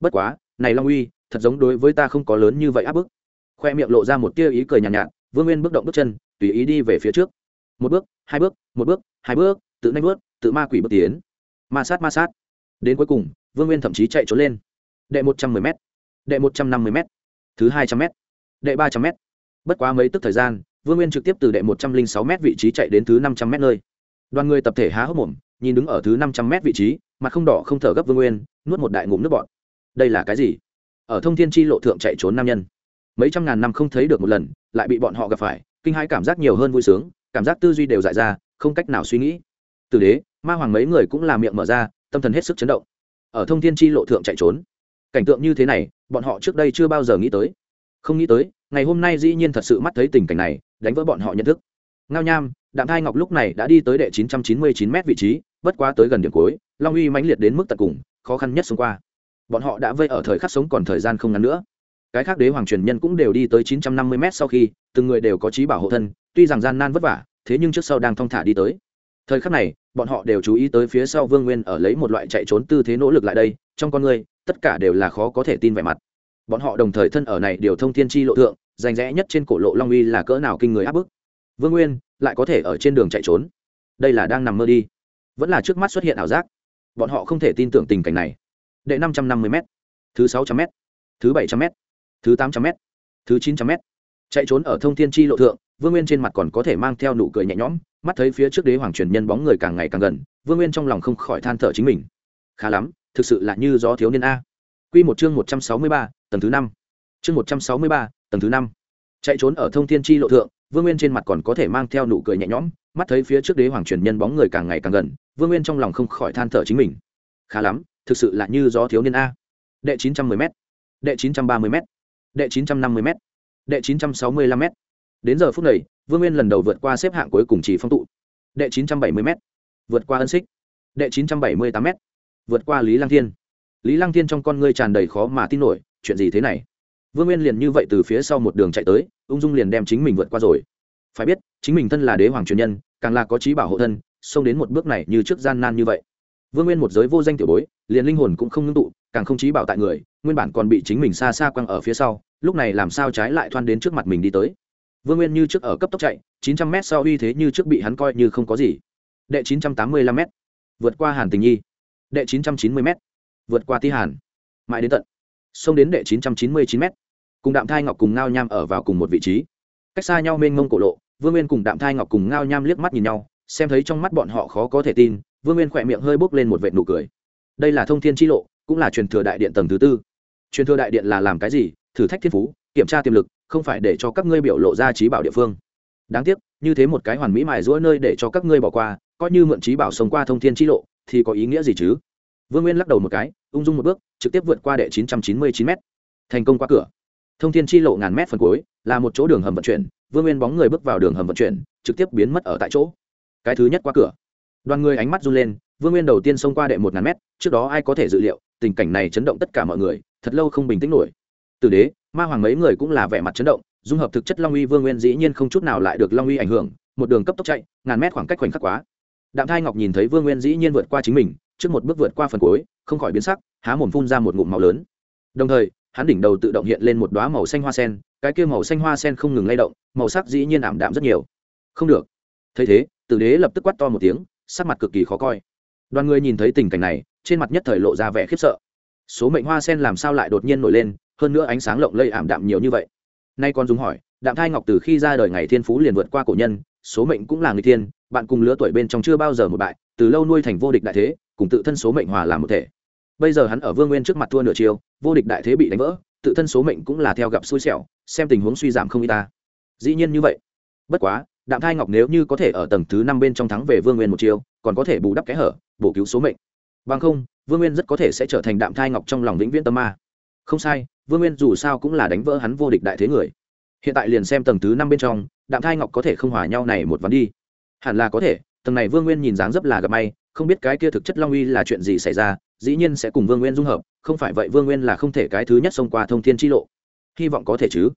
A: Bất quá này long uy thật giống đối với ta không có lớn như vậy áp bức. Khoe miệng lộ ra một tia ý cười nhàn nhạt, nhạt vương nguyên bước động bước chân tùy ý đi về phía trước. Một bước hai bước một bước hai bước tự nanh bước tự ma quỷ bước tiến. Ma sát ma sát. Đến cuối cùng vương nguyên thậm chí chạy trốn lên. Đệ một trăm mười m đệ một trăm năm mươi m thứ hai trăm m đệ ba trăm m bất quá mấy tức thời gian, vương nguyên trực tiếp từ đệ một trăm linh sáu m vị trí chạy đến thứ năm trăm m nơi. Đoàn người tập thể há hốc mồm, nhìn đứng ở thứ năm trăm m vị trí, mặt không đỏ không thở gấp vương nguyên, nuốt một đại ngụm nước bọt. Đây là cái gì? Ở thông thiên tri lộ thượng chạy trốn nam nhân. Mấy trăm ngàn năm không thấy được một lần, lại bị bọn họ gặp phải, kinh hãi cảm giác nhiều hơn vui sướng, cảm giác tư duy đều dại ra, không cách nào suy nghĩ. Từ đế, ma hoàng mấy người cũng làm miệng mở ra, tâm thần hết sức chấn động. Ở thông thiên tri lộ thượng chạy trốn. Cảnh tượng như thế này, bọn họ trước đây chưa bao giờ nghĩ tới. Không nghĩ tới ngày hôm nay dĩ nhiên thật sự mắt thấy tình cảnh này, đánh vỡ bọn họ nhận thức. Ngao nham, đạm thai ngọc lúc này đã đi tới đệ chín trăm chín mươi chín m vị trí, bất quá tới gần điểm cuối, long uy mãnh liệt đến mức tận cùng, khó khăn nhất xông qua. Bọn họ đã vây ở thời khắc sống còn thời gian không ngắn nữa. Cái khác đế hoàng truyền nhân cũng đều đi tới chín trăm năm mươi m sau khi, từng người đều có trí bảo hộ thân, tuy rằng gian nan vất vả, thế nhưng trước sau đang thong thả đi tới. Thời khắc này, bọn họ đều chú ý tới phía sau vương nguyên ở lấy một loại chạy trốn tư thế nỗ lực lại đây, trong con người, tất cả đều là khó có thể tin vẻ mặt bọn họ đồng thời thân ở này điều thông thiên tri lộ thượng, rành rẽ nhất trên cổ lộ long uy là cỡ nào kinh người áp bức. Vương nguyên lại có thể ở trên đường chạy trốn. Đây là đang nằm mơ đi. Vẫn là trước mắt xuất hiện ảo giác. Bọn họ không thể tin tưởng tình cảnh này. Đệ năm trăm năm mươi m thứ sáu trăm m thứ bảy trăm m thứ tám trăm m thứ chín trăm m chạy trốn ở thông thiên tri lộ thượng, vương nguyên trên mặt còn có thể mang theo nụ cười nhẹ nhõm, mắt thấy phía trước đế hoàng truyền nhân bóng người càng ngày càng gần, vương nguyên trong lòng không khỏi than thở chính mình. Khá lắm, thực sự là như gió thiếu niên a. Q một chương một trăm sáu mươi ba tầng thứ năm. Chương một trăm sáu mươi ba, tầng thứ năm. Chạy trốn ở thông thiên tri lộ thượng, vương nguyên trên mặt còn có thể mang theo nụ cười nhẹ nhõm, mắt thấy phía trước đế hoàng truyền nhân bóng người càng ngày càng gần, vương nguyên trong lòng không khỏi than thở chính mình. Khá lắm, thực sự là như gió thiếu niên a. Đệ chín trăm mười m đệ chín trăm ba mươi m đệ chín trăm năm mươi m đệ chín trăm sáu mươi lăm m đến giờ phút này, vương nguyên lần đầu vượt qua xếp hạng cuối cùng chỉ phong tụ. Đệ chín trăm bảy mươi m vượt qua ân xích. Đệ chín trăm bảy mươi tám m vượt qua lý lăng thiên. Lý lăng thiên trong con ngươi tràn đầy khó mà tin nổi chuyện gì thế này? Vương nguyên liền như vậy từ phía sau một đường chạy tới, ung dung liền đem chính mình vượt qua rồi. Phải biết, chính mình thân là đế hoàng truyền nhân, càng là có trí bảo hộ thân, xông đến một bước này như trước gian nan như vậy. Vương nguyên một giới vô danh tiểu bối, liền linh hồn cũng không ngưng tụ, càng không trí bảo tại người, nguyên bản còn bị chính mình xa xa quăng ở phía sau, lúc này làm sao trái lại thoan đến trước mặt mình đi tới. Vương nguyên như trước ở cấp tốc chạy, chín trăm m sau uy thế như trước bị hắn coi như không có gì. Đệ chín trăm tám mươi lăm m vượt qua hàn tình nhi. Đệ chín trăm chín mươi m vượt qua ti hàn. Mãi đến tận xông đến đệ chín trăm chín mươi chín m cùng đạm thai ngọc cùng ngao nham ở vào cùng một vị trí. Cách xa nhau mênh mông cổ lộ, vương nguyên cùng đạm thai ngọc cùng ngao nham liếc mắt nhìn nhau, xem thấy trong mắt bọn họ khó có thể tin, vương nguyên khỏe miệng hơi bốc lên một vệ nụ cười. Đây là thông thiên tri lộ, cũng là truyền thừa đại điện tầng thứ tư. Truyền thừa đại điện là làm cái gì? Thử thách thiên phú, kiểm tra tiềm lực, không phải để cho các ngươi biểu lộ ra trí bảo địa phương. Đáng tiếc, như thế một cái hoàn mỹ mài rũa nơi để cho các ngươi bỏ qua, coi như mượn trí bảo sống qua thông thiên tri lộ, thì có ý nghĩa gì chứ? Vương nguyên lắc đầu một cái, ung dung một bước, trực tiếp vượt qua đệ chín trăm chín mươi chín m thành công qua cửa. Thông thiên chi lộ ngàn mét phần cuối, là một chỗ đường hầm vận chuyển, vương nguyên bóng người bước vào đường hầm vận chuyển, trực tiếp biến mất ở tại chỗ. Cái thứ nhất qua cửa. Đoàn người ánh mắt run lên, vương nguyên đầu tiên xông qua đệ một ngàn mét, trước đó ai có thể dự liệu, tình cảnh này chấn động tất cả mọi người, thật lâu không bình tĩnh nổi. Từ đế, ma hoàng mấy người cũng là vẻ mặt chấn động, dung hợp thực chất long uy vương nguyên dĩ nhiên không chút nào lại được long uy ảnh hưởng, một đường cấp tốc chạy, ngàn mét khoảng cách khoảnh khắc quá. Đạm thai ngọc nhìn thấy vương nguyên dĩ nhiên vượt qua chính mình trước một bước vượt qua phần cuối, không khỏi biến sắc, há mồm phun ra một ngụm màu lớn. Đồng thời, hắn đỉnh đầu tự động hiện lên một đoá màu xanh hoa sen, cái kia màu xanh hoa sen không ngừng lay động, màu sắc dĩ nhiên ảm đạm rất nhiều. Không được. Thấy thế, tử đế lập tức quát to một tiếng, sắc mặt cực kỳ khó coi. Đoàn người nhìn thấy tình cảnh này, trên mặt nhất thời lộ ra vẻ khiếp sợ. Số mệnh hoa sen làm sao lại đột nhiên nổi lên, hơn nữa ánh sáng lộng lây ảm đạm nhiều như vậy. Nay còn dùng hỏi, đạm thai ngọc từ khi ra đời ngày thiên phú liền vượt qua cổ nhân, số mệnh cũng là người thiên, bạn cùng lứa tuổi bên trong chưa bao giờ một bại, từ lâu nuôi thành vô địch đại thế cùng tự thân số mệnh hòa làm một thể. Bây giờ hắn ở vương nguyên trước mặt thua nửa chiều vô địch đại thế bị đánh vỡ, tự thân số mệnh cũng là theo gặp xui xẻo, xem tình huống suy giảm không y ta. Dĩ nhiên như vậy. Bất quá, đạm thai ngọc nếu như có thể ở tầng thứ năm bên trong thắng về vương nguyên một chiều còn có thể bù đắp kẽ hở, bổ cứu số mệnh. Bằng không, vương nguyên rất có thể sẽ trở thành đạm thai ngọc trong lòng vĩnh viễn tâm ma. Không sai, vương nguyên dù sao cũng là đánh vỡ hắn vô địch đại thế người. Hiện tại liền xem tầng thứ năm bên trong, đạm thai ngọc có thể không hòa nhau này một ván đi. Hẳn là có thể, tầng này vương nguyên nhìn dáng dấp là gặp may không biết cái kia thực chất long uy là chuyện gì xảy ra, dĩ nhiên sẽ cùng vương nguyên dung hợp, không phải vậy vương nguyên là không thể cái thứ nhất xông qua thông thiên chi lộ. Hy vọng có thể chứ.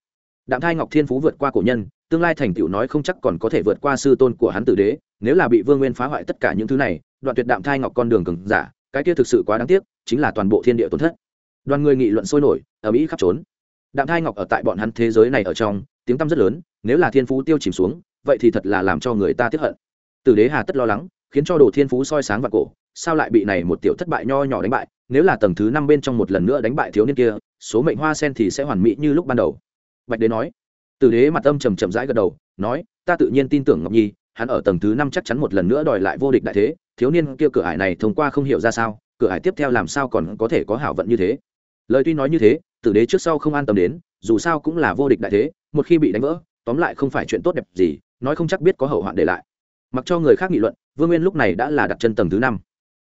A: Đạm thai ngọc thiên phú vượt qua cổ nhân, tương lai thành tựu nói không chắc còn có thể vượt qua sư tôn của hắn tử đế, nếu là bị vương nguyên phá hoại tất cả những thứ này, đoạn tuyệt đạm thai ngọc con đường cừng giả, cái kia thực sự quá đáng tiếc, chính là toàn bộ thiên địa tổn thất. Đoàn người nghị luận sôi nổi, ở mỹ khắp trốn. Đạm thai ngọc ở tại bọn hắn thế giới này ở trong, tiếng tăm rất lớn, nếu là thiên phú tiêu chìm xuống, vậy thì thật là làm cho người ta tiếp hận. Tử đế hà tất lo lắng khiến cho đồ thiên phú soi sáng và cổ, sao lại bị này một tiểu thất bại nho nhỏ đánh bại? Nếu là tầng thứ năm bên trong một lần nữa đánh bại thiếu niên kia, số mệnh hoa sen thì sẽ hoàn mỹ như lúc ban đầu. Bạch đế nói. Tử đế mặt âm trầm trầm rãi gật đầu, nói, ta tự nhiên tin tưởng ngọc nhi, hắn ở tầng thứ năm chắc chắn một lần nữa đòi lại vô địch đại thế, thiếu niên kia cửa ải này thông qua không hiểu ra sao, cửa ải tiếp theo làm sao còn có thể có hảo vận như thế? Lời tuy nói như thế tử đế trước sau không an tâm đến, dù sao cũng là vô địch đại thế, một khi bị đánh vỡ, tóm lại không phải chuyện tốt đẹp gì, nói không chắc biết có hậu hoạn để lại. Mặc cho người khác nghị luận vương nguyên lúc này đã là đặt chân tầng thứ năm.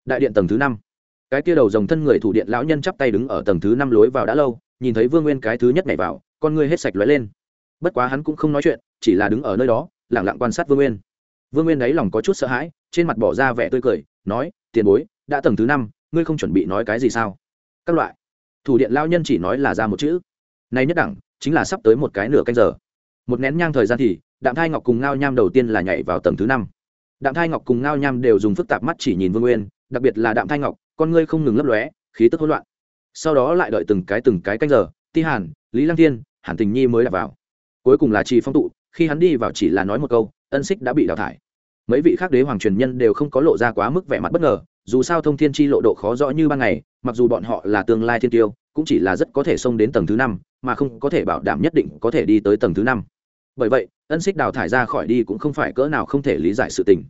A: Đại điện tầng thứ năm. Cái tia đầu dòng thân người thủ điện lão nhân chắp tay đứng ở tầng thứ năm lối vào đã lâu, nhìn thấy vương nguyên cái thứ nhất nhảy vào, con người hết sạch lóe lên. Bất quá hắn cũng không nói chuyện, chỉ là đứng ở nơi đó lẳng lặng quan sát vương nguyên. Vương nguyên đáy lòng có chút sợ hãi, trên mặt bỏ ra vẻ tươi cười, nói, tiền bối, đã tầng thứ năm, ngươi không chuẩn bị nói cái gì sao? Các loại. Thủ điện lao nhân chỉ nói là ra một chữ. Nay nhất đẳng, chính là sắp tới một cái nửa canh giờ. Một nén nhang thời gian thì, đạm thai ngọc cùng ngao nham đầu tiên là nhảy vào tầng thứ năm đạm thai ngọc cùng ngao nham đều dùng phức tạp mắt chỉ nhìn vương nguyên, đặc biệt là đạm thai ngọc, con ngươi không ngừng lấp lóe, khí tức hỗn loạn. Sau đó lại đợi từng cái từng cái canh giờ, ti hàn, lý lăng thiên, hàn tình nhi mới đặt vào. Cuối cùng là trì phong tụ, khi hắn đi vào chỉ là nói một câu, ân xích đã bị đào thải. Mấy vị khác đế hoàng truyền nhân đều không có lộ ra quá mức vẻ mặt bất ngờ, dù sao thông thiên chi lộ độ khó rõ như ban ngày, mặc dù bọn họ là tương lai thiên tiêu, cũng chỉ là rất có thể xông đến tầng thứ năm, mà không có thể bảo đảm nhất định có thể đi tới tầng thứ năm bởi vậy, ân xích đào thải ra khỏi đi cũng không phải cỡ nào không thể lý giải sự tình.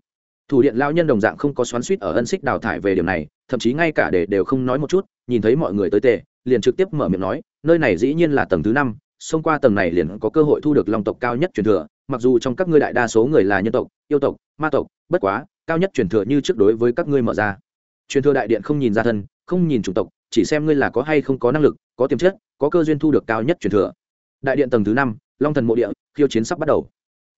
A: Thủ điện lao nhân đồng dạng không có xoắn suýt ở ân xích đào thải về điểm này, thậm chí ngay cả để đều không nói một chút, nhìn thấy mọi người tới tệ liền trực tiếp mở miệng nói, nơi này dĩ nhiên là tầng thứ năm, xông qua tầng này liền có cơ hội thu được long tộc cao nhất truyền thừa, mặc dù trong các ngươi đại đa số người là nhân tộc, yêu tộc, ma tộc, bất quá, cao nhất truyền thừa như trước đối với các ngươi mở ra. Truyền thừa đại điện không nhìn ra thân, không nhìn chủng tộc, chỉ xem ngươi là có hay không có năng lực, có tiềm chất, có cơ duyên thu được cao nhất truyền thừa. Đại điện tầng thứ năm long thần mộ địa, khiêu chiến sắp bắt đầu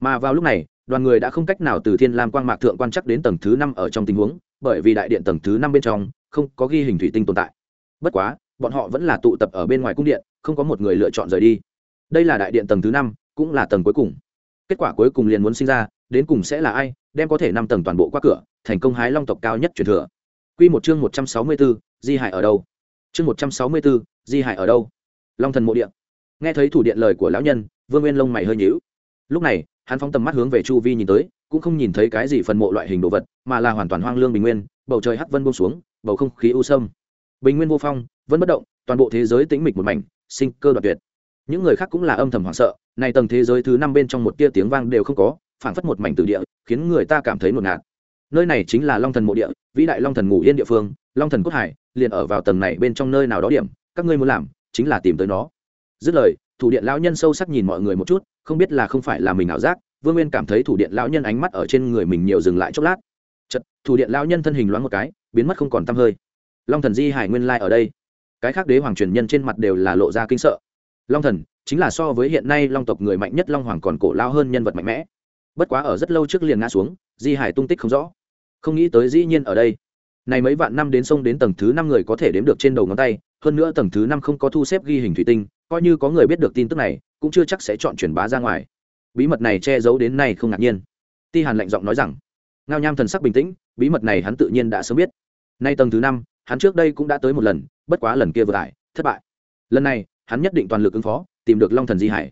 A: mà vào lúc này, đoàn người đã không cách nào từ thiên lam quang mạc thượng quan chắc đến tầng thứ năm ở trong tình huống, bởi vì đại điện tầng thứ năm bên trong không có ghi hình thủy tinh tồn tại bất quá, bọn họ vẫn là tụ tập ở bên ngoài cung điện, không có một người lựa chọn rời đi đây là đại điện tầng thứ năm, cũng là tầng cuối cùng kết quả cuối cùng liền muốn sinh ra, đến cùng sẽ là ai, đem có thể năm tầng toàn bộ qua cửa, thành công hái long tộc cao nhất truyền thừa Quy một chương một trăm sáu mươi bốn Di Hải ở đâu? Chương một trăm sáu mươi bốn Di Hải ở đâu? Long thần mộ điện. Nghe thấy thủ điện lời của lão nhân, Vương Nguyên lông mày hơi nhíu. Lúc này, hắn phóng tầm mắt hướng về chu vi nhìn tới, cũng không nhìn thấy cái gì phần mộ loại hình đồ vật, mà là hoàn toàn hoang lương bình nguyên, bầu trời hắc vân buông xuống, bầu không khí u sâm. Bình nguyên vô phong, vẫn bất động, toàn bộ thế giới tĩnh mịch một mảnh, sinh cơ đoạt tuyệt. Những người khác cũng là âm thầm hoảng sợ, này tầng thế giới thứ năm bên trong một tia tiếng vang đều không có, phảng phất một mảnh từ địa, khiến người ta cảm thấy ngột ngạt nơi này chính là long thần mộ địa vĩ đại long thần ngủ yên địa phương long thần cốt hải liền ở vào tầng này bên trong nơi nào đó điểm các ngươi muốn làm chính là tìm tới nó dứt lời, thủ điện lão nhân sâu sắc nhìn mọi người một chút, không biết là không phải là mình ảo giác, vương nguyên cảm thấy thủ điện lão nhân ánh mắt ở trên người mình nhiều dừng lại chốc lát. Chật thủ điện lão nhân thân hình loáng một cái, biến mất không còn tăm hơi. Long thần di hải nguyên lai ở đây. Cái khác đế hoàng truyền nhân trên mặt đều là lộ ra kinh sợ. Long thần, chính là so với hiện nay long tộc người mạnh nhất long hoàng còn cổ lao hơn nhân vật mạnh mẽ. Bất quá ở rất lâu trước liền ngã xuống, di hải tung tích không rõ. Không nghĩ tới dĩ nhiên ở đây. Này mấy vạn năm đến sông đến tầng thứ năm người có thể đếm được trên đầu ngón tay, hơn nữa tầng thứ năm không có thu xếp ghi hình thủy tinh coi như có người biết được tin tức này, cũng chưa chắc sẽ chọn truyền bá ra ngoài. Bí mật này che giấu đến nay không ngạc nhiên. Ti hàn lạnh giọng nói rằng, ngao nham thần sắc bình tĩnh, bí mật này hắn tự nhiên đã sớm biết. Nay tầng thứ năm, hắn trước đây cũng đã tới một lần, bất quá lần kia vừa lại, thất bại. Lần này, hắn nhất định toàn lực ứng phó, tìm được long thần di hải.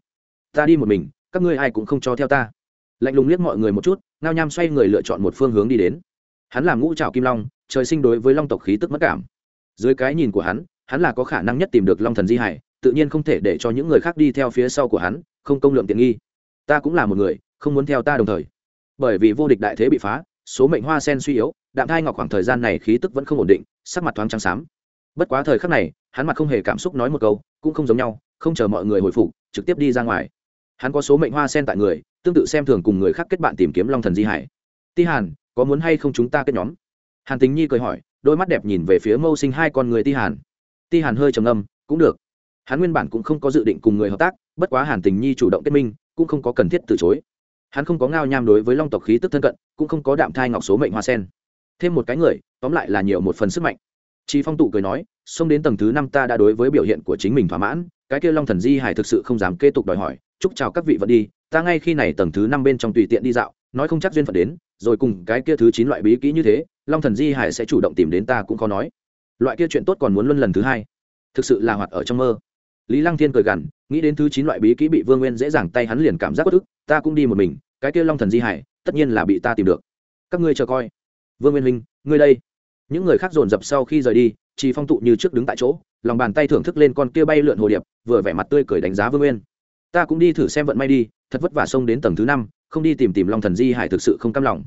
A: Ta đi một mình, các ngươi ai cũng không cho theo ta. Lạnh lùng liếc mọi người một chút, ngao nham xoay người lựa chọn một phương hướng đi đến. Hắn là ngũ trào kim long, trời sinh đối với long tộc khí tức mất cảm. Dưới cái nhìn của hắn hắn là có khả năng nhất tìm được long thần di hải tự nhiên không thể để cho những người khác đi theo phía sau của hắn, không công lượng tiện nghi. Ta cũng là một người, không muốn theo ta đồng thời. Bởi vì vô địch đại thế bị phá, số mệnh hoa sen suy yếu, đạm thai ngọc khoảng thời gian này khí tức vẫn không ổn định, sắc mặt thoáng trắng xám. Bất quá thời khắc này, hắn mặt không hề cảm xúc nói một câu, cũng không giống nhau, không chờ mọi người hồi phục, trực tiếp đi ra ngoài. Hắn có số mệnh hoa sen tại người, tương tự xem thường cùng người khác kết bạn tìm kiếm long thần di hải. Ti hàn, có muốn hay không chúng ta kết nhóm? Hàn tính nhi cười hỏi, đôi mắt đẹp nhìn về phía mâu sinh hai con người ti hàn. Ti hàn hơi trầm âm cũng được hắn nguyên bản cũng không có dự định cùng người hợp tác, bất quá hàn tình nhi chủ động kết minh, cũng không có cần thiết từ chối. Hắn không có ngao nham đối với long tộc khí tức thân cận, cũng không có đạm thai ngọc số mệnh hoa sen. Thêm một cái người, tóm lại là nhiều một phần sức mạnh. Chi phong tụ cười nói, xông đến tầng thứ năm ta đã đối với biểu hiện của chính mình thỏa mãn, cái kia long thần di hải thực sự không dám kế tục đòi hỏi, chúc chào các vị vẫn đi, ta ngay khi này tầng thứ năm bên trong tùy tiện đi dạo, nói không chắc duyên phận đến, rồi cùng cái kia thứ chín loại bí kỹ như thế, long thần di hải sẽ chủ động tìm đến ta cũng khó nói. Loại kia chuyện tốt còn muốn luân lần thứ hai. Thực sự là hoạt ở trong mơ lý lăng thiên cười gằn, nghĩ đến thứ chín loại bí kỹ bị vương nguyên dễ dàng tay hắn liền cảm giác bất ức, ta cũng đi một mình, cái kia long thần di hải, tất nhiên là bị ta tìm được. Các ngươi chờ coi. Vương nguyên huynh, ngươi đây. Những người khác dồn dập sau khi rời đi chỉ phong tụ như trước đứng tại chỗ, lòng bàn tay thưởng thức lên con kia bay lượn hồ điệp, vừa vẻ mặt tươi cười đánh giá vương nguyên. Ta cũng đi thử xem vận may đi, thật vất vả xông đến tầng thứ năm, không đi tìm tìm long thần di hải thực sự không cam lòng.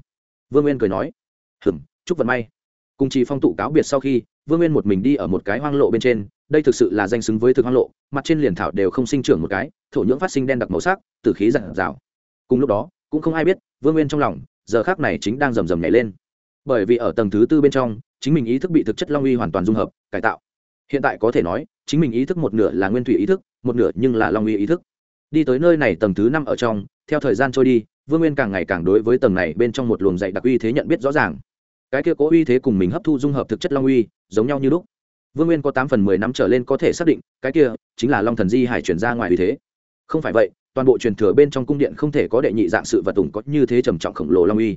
A: Vương nguyên cười nói hừng chúc vận may. Cùng chỉ phong tụ cáo biệt sau khi, vương nguyên một mình đi ở một cái hoang lộ bên trên đây thực sự là danh xứng với thực hoang lộ, mặt trên liền thảo đều không sinh trưởng một cái, thổ nhưỡng phát sinh đen đặc màu sắc từ khí giản rào. Cùng lúc đó, cũng không ai biết, vương nguyên trong lòng, giờ khác này chính đang rầm rầm nhảy lên. Bởi vì ở tầng thứ tư bên trong, chính mình ý thức bị thực chất long uy hoàn toàn dung hợp, cải tạo. Hiện tại có thể nói, chính mình ý thức một nửa là nguyên thủy ý thức, một nửa nhưng là long uy ý thức. Đi tới nơi này tầng thứ năm ở trong, theo thời gian trôi đi, vương nguyên càng ngày càng đối với tầng này bên trong một luồng dạy đặc uy thế nhận biết rõ ràng. Cái kia cố uy thế cùng mình hấp thu dung hợp thực chất long uy, giống nhau như lúc vương nguyên có tám phần mười năm trở lên có thể xác định, cái kia chính là long thần di hải chuyển ra ngoài vì thế. Không phải vậy, toàn bộ truyền thừa bên trong cung điện không thể có đệ nhị dạng sự vật tùng có như thế trầm trọng khổng lồ long uy.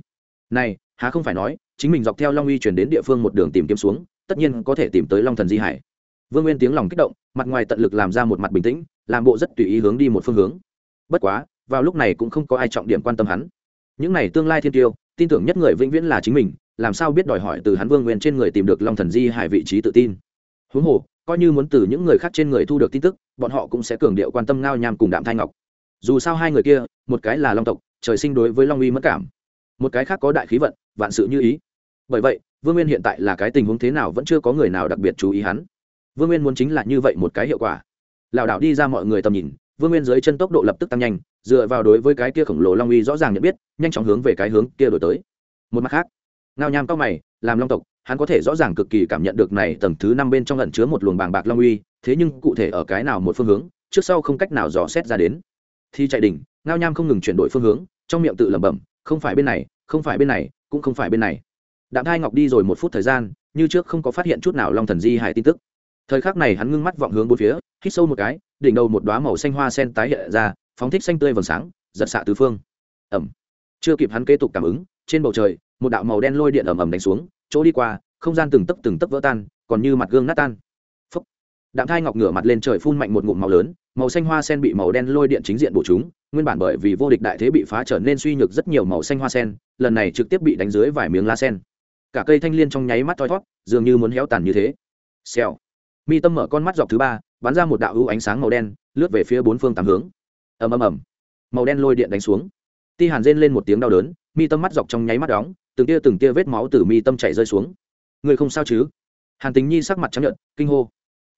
A: Này, há không phải nói, chính mình dọc theo long uy chuyển đến địa phương một đường tìm kiếm xuống, tất nhiên có thể tìm tới long thần di hải. Vương nguyên tiếng lòng kích động, mặt ngoài tận lực làm ra một mặt bình tĩnh, làm bộ rất tùy ý hướng đi một phương hướng. Bất quá, vào lúc này cũng không có ai trọng điểm quan tâm hắn. Những này tương lai thiên tiêu, tin tưởng nhất người vĩnh viễn là chính mình, làm sao biết đòi hỏi từ hắn vương nguyên trên người tìm được long thần di hải vị trí tự tin huống hồ, coi như muốn từ những người khác trên người thu được tin tức, bọn họ cũng sẽ cường điệu quan tâm ngao nham cùng đạm thai ngọc. Dù sao hai người kia, một cái là long tộc, trời sinh đối với long uy mất cảm. Một cái khác có đại khí vận, vạn sự như ý. Bởi vậy, vương nguyên hiện tại là cái tình huống thế nào vẫn chưa có người nào đặc biệt chú ý hắn. Vương nguyên muốn chính là như vậy một cái hiệu quả. Lảo đảo đi ra mọi người tầm nhìn, vương nguyên dưới chân tốc độ lập tức tăng nhanh, dựa vào đối với cái kia khổng lồ long uy rõ ràng nhận biết, nhanh chóng hướng về cái hướng kia đổi tới. Một mặt khác, ngao nham cao mày, làm long tộc hắn có thể rõ ràng cực kỳ cảm nhận được này tầng thứ năm bên trong lẩn chứa một luồng bàng bạc long uy, thế nhưng cụ thể ở cái nào một phương hướng, trước sau không cách nào dò xét ra đến. Thì chạy đỉnh, ngao nham không ngừng chuyển đổi phương hướng, trong miệng tự lẩm bẩm, không phải bên này, không phải bên này, cũng không phải bên này. Đạm thai ngọc đi rồi một phút thời gian, như trước không có phát hiện chút nào long thần di hải tin tức. Thời khắc này hắn ngưng mắt vọng hướng bốn phía, hít sâu một cái, đỉnh đầu một đoá màu xanh hoa sen tái hiện ra, phóng thích xanh tươi vầng sáng, giật xạ tứ phương. Ẩm. Chưa kịp hắn kế tục cảm ứng, trên bầu trời, một đạo màu đen lôi điện ầm ầm đánh xuống chỗ đi qua không gian từng tấc từng tấc vỡ tan còn như mặt gương nát tan. Phấp, đạm thai ngọc ngửa mặt lên trời phun mạnh một ngụm màu lớn màu xanh hoa sen bị màu đen lôi điện chính diện bổ chúng nguyên bản bởi vì vô địch đại thế bị phá trở nên suy nhược rất nhiều màu xanh hoa sen lần này trực tiếp bị đánh dưới vài miếng lá sen. Cả cây thanh liên trong nháy mắt thoi thót dường như muốn héo tàn như thế. Xèo. Mi tâm mở con mắt dọc thứ ba bắn ra một đạo ưu ánh sáng màu đen lướt về phía bốn phương tám hướng. Ầm ầm ầm. Màu đen lôi điện đánh xuống. Ti hàn rên lên một tiếng đau đớn mi tâm mắt dọc trong nháy mắt đóng từng tia từng tia vết máu từ mi tâm chảy rơi xuống người không sao chứ hàn tình nhi sắc mặt chấp nhận kinh hô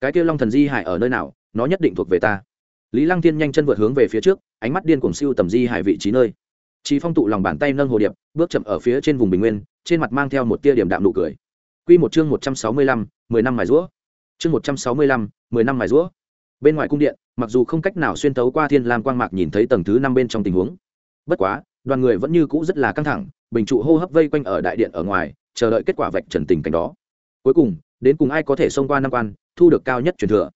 A: cái kia long thần di hải ở nơi nào nó nhất định thuộc về ta lý lăng thiên nhanh chân vượt hướng về phía trước ánh mắt điên cuồng siêu tầm di hải vị trí nơi Chí Phong tụ lòng bàn tay nâng hồ điệp, bước chậm ở phía trên vùng bình nguyên, trên mặt mang theo một tia điểm đạm nụ cười. Quy một chương 165, 10 năm mài rũa. Chương 165, 10 năm mài rũa. Bên ngoài cung điện, mặc dù không cách nào xuyên thấu qua thiên lam quang mạc nhìn thấy tầng thứ năm bên trong tình huống. Bất quá, đoàn người vẫn như cũ rất là căng thẳng, bình trụ hô hấp vây quanh ở đại điện ở ngoài, chờ đợi kết quả vạch trần tình cảnh đó. Cuối cùng, đến cùng ai có thể xông qua năm quan, thu được cao nhất truyền thừa.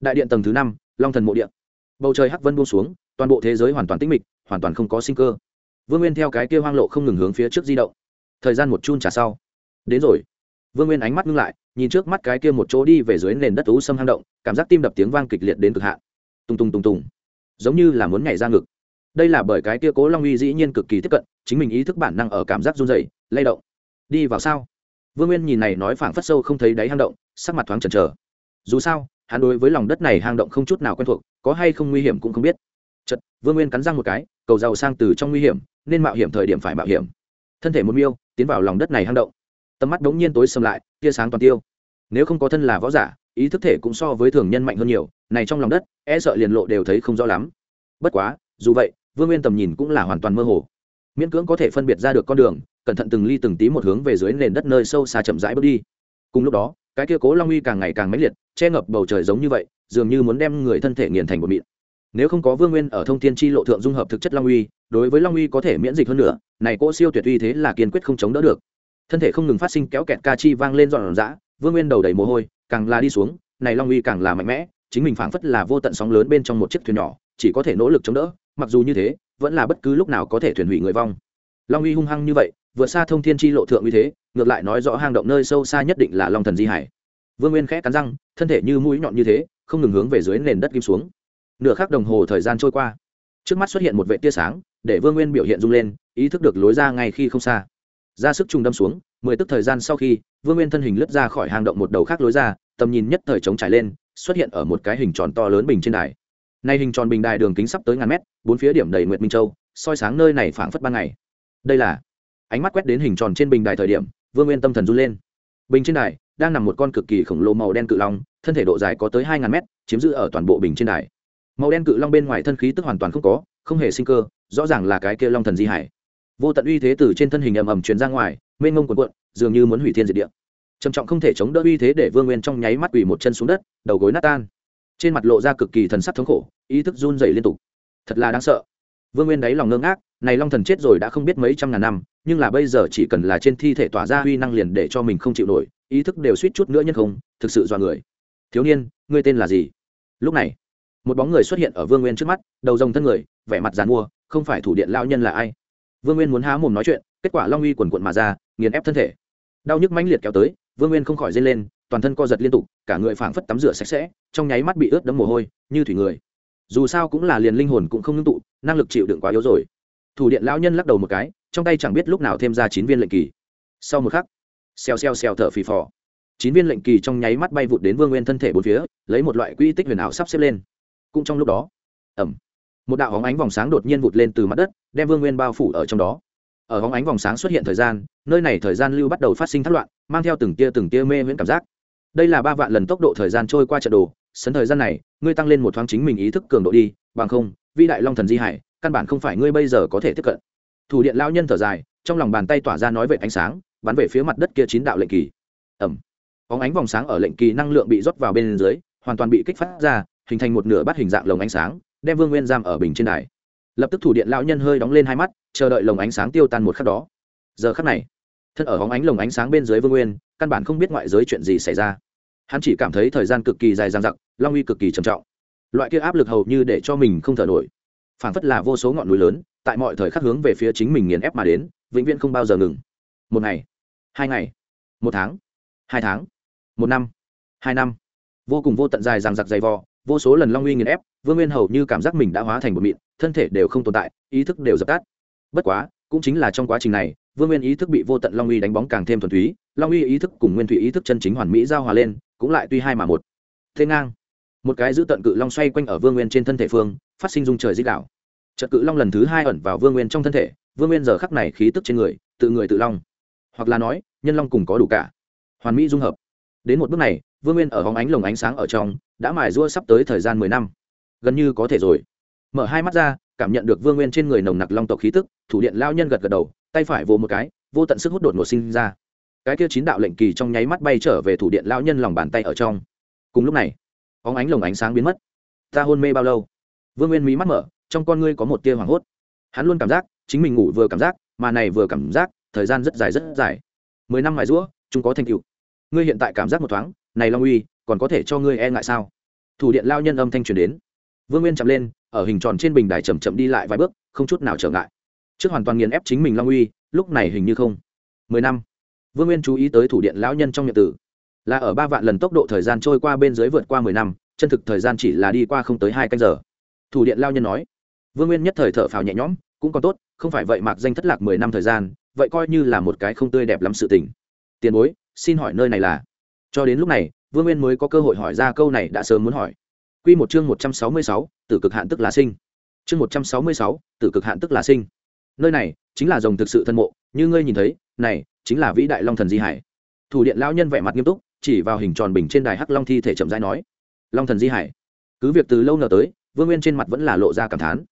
A: Đại điện tầng thứ năm, Long Thần mộ điện. Bầu trời hắc vân buông xuống, toàn bộ thế giới hoàn toàn tĩnh mịch, hoàn toàn không có sinh cơ. Vương nguyên theo cái kia hoang lộ không ngừng hướng phía trước di động. Thời gian một chun trả sau. Đến rồi. Vương nguyên ánh mắt ngưng lại nhìn trước mắt cái kia một chỗ đi về dưới nền đất thú xâm hang động cảm giác tim đập tiếng vang kịch liệt đến cực hạn. Tung tung tung tung giống như là muốn nhảy ra ngực đây là bởi cái kia cố long uy dĩ nhiên cực kỳ tiếp cận, chính mình ý thức bản năng ở cảm giác run dày lay động. Đi vào sao? Vương nguyên nhìn này nói phảng phất sâu không thấy đáy hang động, sắc mặt thoáng chần chờ. Dù sao, hắn đối với lòng đất này hang động không chút nào quen thuộc, có hay không nguy hiểm cũng không biết. Chật vương nguyên cắn răng một cái, cầu giàu sang từ trong nguy hiểm, nên mạo hiểm thời điểm phải mạo hiểm. Thân thể một miêu, tiến vào lòng đất này hang động. Tầm mắt đ ố n g nhiên tối xâm lại, tia sáng toàn tiêu. Nếu không có thân là võ giả, ý thức thể cũng so với thường nhân mạnh hơn nhiều, này trong lòng đất e sợ liền lộ đều thấy không rõ lắm. Bất quá, dù vậy vương nguyên tầm nhìn cũng là hoàn toàn mơ hồ. Miễn cưỡng có thể phân biệt ra được con đường, cẩn thận từng ly từng tí một hướng về dưới nền đất nơi sâu xa chậm rãi bước đi. Cùng lúc đó, cái kia cố long uy càng ngày càng mãnh liệt, che ngập bầu trời giống như vậy, dường như muốn đem người thân thể nghiền thành một mịn. Nếu không có vương nguyên ở thông thiên Chi lộ thượng dung hợp thực chất long uy, đối với long uy có thể miễn dịch hơn nữa, này cỗ siêu tuyệt uy thế là kiên quyết không chống đỡ được. Thân thể không ngừng phát sinh kéo kẹt ca chi vang lên dọn dã vương nguyên đầu đầy mồ hôi, càng là đi xuống, này long uy càng là mạnh mẽ, chính mình phảng phất là vô tận sóng lớn bên trong một chiếc thuyền nhỏ, chỉ có thể nỗ lực chống đỡ mặc dù như thế, vẫn là bất cứ lúc nào có thể thuyền hủy người vong. Long uy hung hăng như vậy vượt xa thông thiên tri lộ thượng uy thế, ngược lại nói rõ hang động nơi sâu xa nhất định là long thần di hải. Vương nguyên khẽ cắn răng, thân thể như mũi nhọn như thế, không ngừng hướng về dưới nền đất kim xuống. Nửa khắc đồng hồ thời gian trôi qua, trước mắt xuất hiện một vệ tia sáng, để vương nguyên biểu hiện rung lên, ý thức được lối ra ngay khi không xa. Ra sức trùng đâm xuống, mười tức thời gian sau khi, vương nguyên thân hình lướt ra khỏi hang động một đầu khác lối ra, tầm nhìn nhất thời trống trải lên, xuất hiện ở một cái hình tròn to lớn bình trên đài nay hình tròn bình đài đường kính sắp tới ngàn mét, bốn phía điểm đầy nguyệt minh châu, soi sáng nơi này phảng phất ban ngày. Đây là ánh mắt quét đến hình tròn trên bình đài thời điểm, vương nguyên tâm thần run lên. Bình trên đài đang nằm một con cực kỳ khổng lồ màu đen cự long, thân thể độ dài có tới hai ngàn mét, chiếm giữ ở toàn bộ bình trên đài. Màu đen cự long bên ngoài thân khí tức hoàn toàn không có, không hề sinh cơ, rõ ràng là cái kia long thần di hải. Vô tận uy thế từ trên thân hình ầm ầm truyền ra ngoài, mênh ngông cuộn cuộn, dường như muốn hủy thiên diệt địa. Trầm trọng không thể chống đỡ uy thế để vương nguyên trong nháy mắt quỳ một chân xuống đất, đầu gối nát tan trên mặt lộ ra cực kỳ thần sắc thống khổ, ý thức run dày liên tục. Thật là đáng sợ. Vương nguyên đáy lòng ngơ ngác, này long thần chết rồi đã không biết mấy trăm ngàn năm, nhưng là bây giờ chỉ cần là trên thi thể tỏa ra uy năng liền để cho mình không chịu nổi, ý thức đều suýt chút nữa nhân không, thực sự do người. Thiếu niên, ngươi tên là gì? Lúc này, một bóng người xuất hiện ở vương nguyên trước mắt, đầu rồng thân người, vẻ mặt dàn mua, không phải thủ điện lao nhân là ai? Vương nguyên muốn há mồm nói chuyện, kết quả long uy quần quận mà ra, nghiền ép thân thể. Đau nhức mãnh liệt kéo tới, vương nguyên không khỏi dây lên toàn thân co giật liên tục, cả người phảng phất tắm rửa sạch sẽ, trong nháy mắt bị ướt đẫm mồ hôi, như thủy người. Dù sao cũng là liền linh hồn cũng không ngưng tụ, năng lực chịu đựng quá yếu rồi. Thủ điện lão nhân lắc đầu một cái, trong tay chẳng biết lúc nào thêm ra chín viên lệnh kỳ. Sau một khắc, xèo xèo xèo thở phì phò. Chín viên lệnh kỳ trong nháy mắt bay vụt đến vương nguyên thân thể bốn phía, lấy một loại quy tích huyền ảo sắp xếp lên. Cũng trong lúc đó ẩm một đạo hóng ánh vòng sáng đột nhiên vụt lên từ mặt đất, đem vương nguyên bao phủ ở trong đó. Ở hóng ánh vòng sáng xuất hiện thời gian, nơi này thời gian lưu bắt đầu phát sinh thất loạn, mang theo từng tia từng tia mê miễn cảm giác đây là ba vạn lần tốc độ thời gian trôi qua trận đồ, sấn thời gian này, ngươi tăng lên một thoáng chính mình ý thức cường độ đi, bằng không vi đại long thần di hải, căn bản không phải ngươi bây giờ có thể tiếp cận. Thủ điện lao nhân thở dài, trong lòng bàn tay tỏa ra nói về ánh sáng, bắn về phía mặt đất kia chín đạo lệnh kỳ. Ẩm óng ánh vòng sáng ở lệnh kỳ năng lượng bị rót vào bên dưới, hoàn toàn bị kích phát ra, hình thành một nửa bát hình dạng lồng ánh sáng, đem vương nguyên giam ở bình trên đài. Lập tức thủ điện lão nhân hơi đóng lên hai mắt, chờ đợi lồng ánh sáng tiêu tan một khắc đó. Giờ khắc này thân ở hóng ánh lồng ánh sáng bên dưới vương nguyên, căn bản không biết ngoại giới chuyện gì xảy ra. Hắn chỉ cảm thấy thời gian cực kỳ dài dằng dặc, long uy cực kỳ trầm trọng. Loại kia áp lực hầu như để cho mình không thở nổi. Phảng phất là vô số ngọn núi lớn, tại mọi thời khắc hướng về phía chính mình nghiền ép mà đến, vĩnh viễn không bao giờ ngừng. Một ngày, hai ngày, một tháng, hai tháng, một năm, hai năm. Vô cùng vô tận dài dằng dặc dày vò, vô số lần long uy nghiền ép, vương nguyên hầu như cảm giác mình đã hóa thành một mịn, thân thể đều không tồn tại, ý thức đều dập tắt. Bất quá, cũng chính là trong quá trình này vương nguyên ý thức bị vô tận long uy đánh bóng càng thêm thuần túy, long uy ý thức cùng nguyên thủy ý thức chân chính hoàn mỹ giao hòa lên, cũng lại tuy hai mà một. Thế ngang. Một cái giữ tận cự long xoay quanh ở vương nguyên trên thân thể phương, phát sinh dung trời dích đạo trận cự long lần thứ hai ẩn vào vương nguyên trong thân thể, vương nguyên giờ khắc này khí tức trên người, tự người tự long. Hoặc là nói, nhân long cùng có đủ cả. Hoàn mỹ dung hợp. Đến một bước này, vương nguyên ở hóng ánh lồng ánh sáng ở trong, đã mài rua sắp tới thời gian mười năm. Gần như có thể rồi. Mở hai mắt ra, cảm nhận được vương nguyên trên người nồng nặc long tộc khí tức, thủ điện lao nhân gật gật đầu tay phải vồ một cái, vô tận sức hút đột ngột sinh ra. Cái kia chín đạo lệnh kỳ trong nháy mắt bay trở về thủ điện lao nhân lòng bàn tay ở trong. Cùng lúc này óng ánh lồng ánh sáng biến mất. Ta hôn mê bao lâu? Vương nguyên mí mắt mở, trong con ngươi có một tia hoảng hốt. Hắn luôn cảm giác, chính mình ngủ vừa cảm giác, mà này vừa cảm giác, thời gian rất dài rất dài. Mười năm mài rũa chúng có thành tựu. Ngươi hiện tại cảm giác một thoáng, này long uy, còn có thể cho ngươi e ngại sao? Thủ điện lao nhân âm thanh truyền đến. Vương nguyên chậm lên, ở hình tròn trên bình đài chậm chậm đi lại vài bước, không chút nào trở ngại trước hoàn toàn nghiền ép chính mình long uy, lúc này hình như không. Mười năm. Vương nguyên chú ý tới thủ điện lão nhân trong nhật tử. Là ở ba vạn lần tốc độ thời gian trôi qua bên dưới vượt qua mười năm, chân thực thời gian chỉ là đi qua không tới hai canh giờ. Thủ điện lao nhân nói. Vương nguyên nhất thời thở phào nhẹ nhõm, cũng còn tốt, không phải vậy mạc danh thất lạc mười năm thời gian, vậy coi như là một cái không tươi đẹp lắm sự tình. Tiền bối, xin hỏi nơi này là? Cho đến lúc này, vương nguyên mới có cơ hội hỏi ra câu này đã sớm muốn hỏi. Q một chương một trăm sáu mươi sáu, tử cực hạn tức là sinh. Chương một trăm sáu mươi sáu, tử cực hạn tức là sinh nơi này chính là rồng thực sự thân mộ, như ngươi nhìn thấy, này chính là vĩ đại long thần di hải. Thủ điện lão nhân vẻ mặt nghiêm túc, chỉ vào hình tròn bình trên đài hắc long thi thể chậm rãi nói, long thần di hải, cứ việc từ lâu nở tới, vương nguyên trên mặt vẫn là lộ ra cảm thán.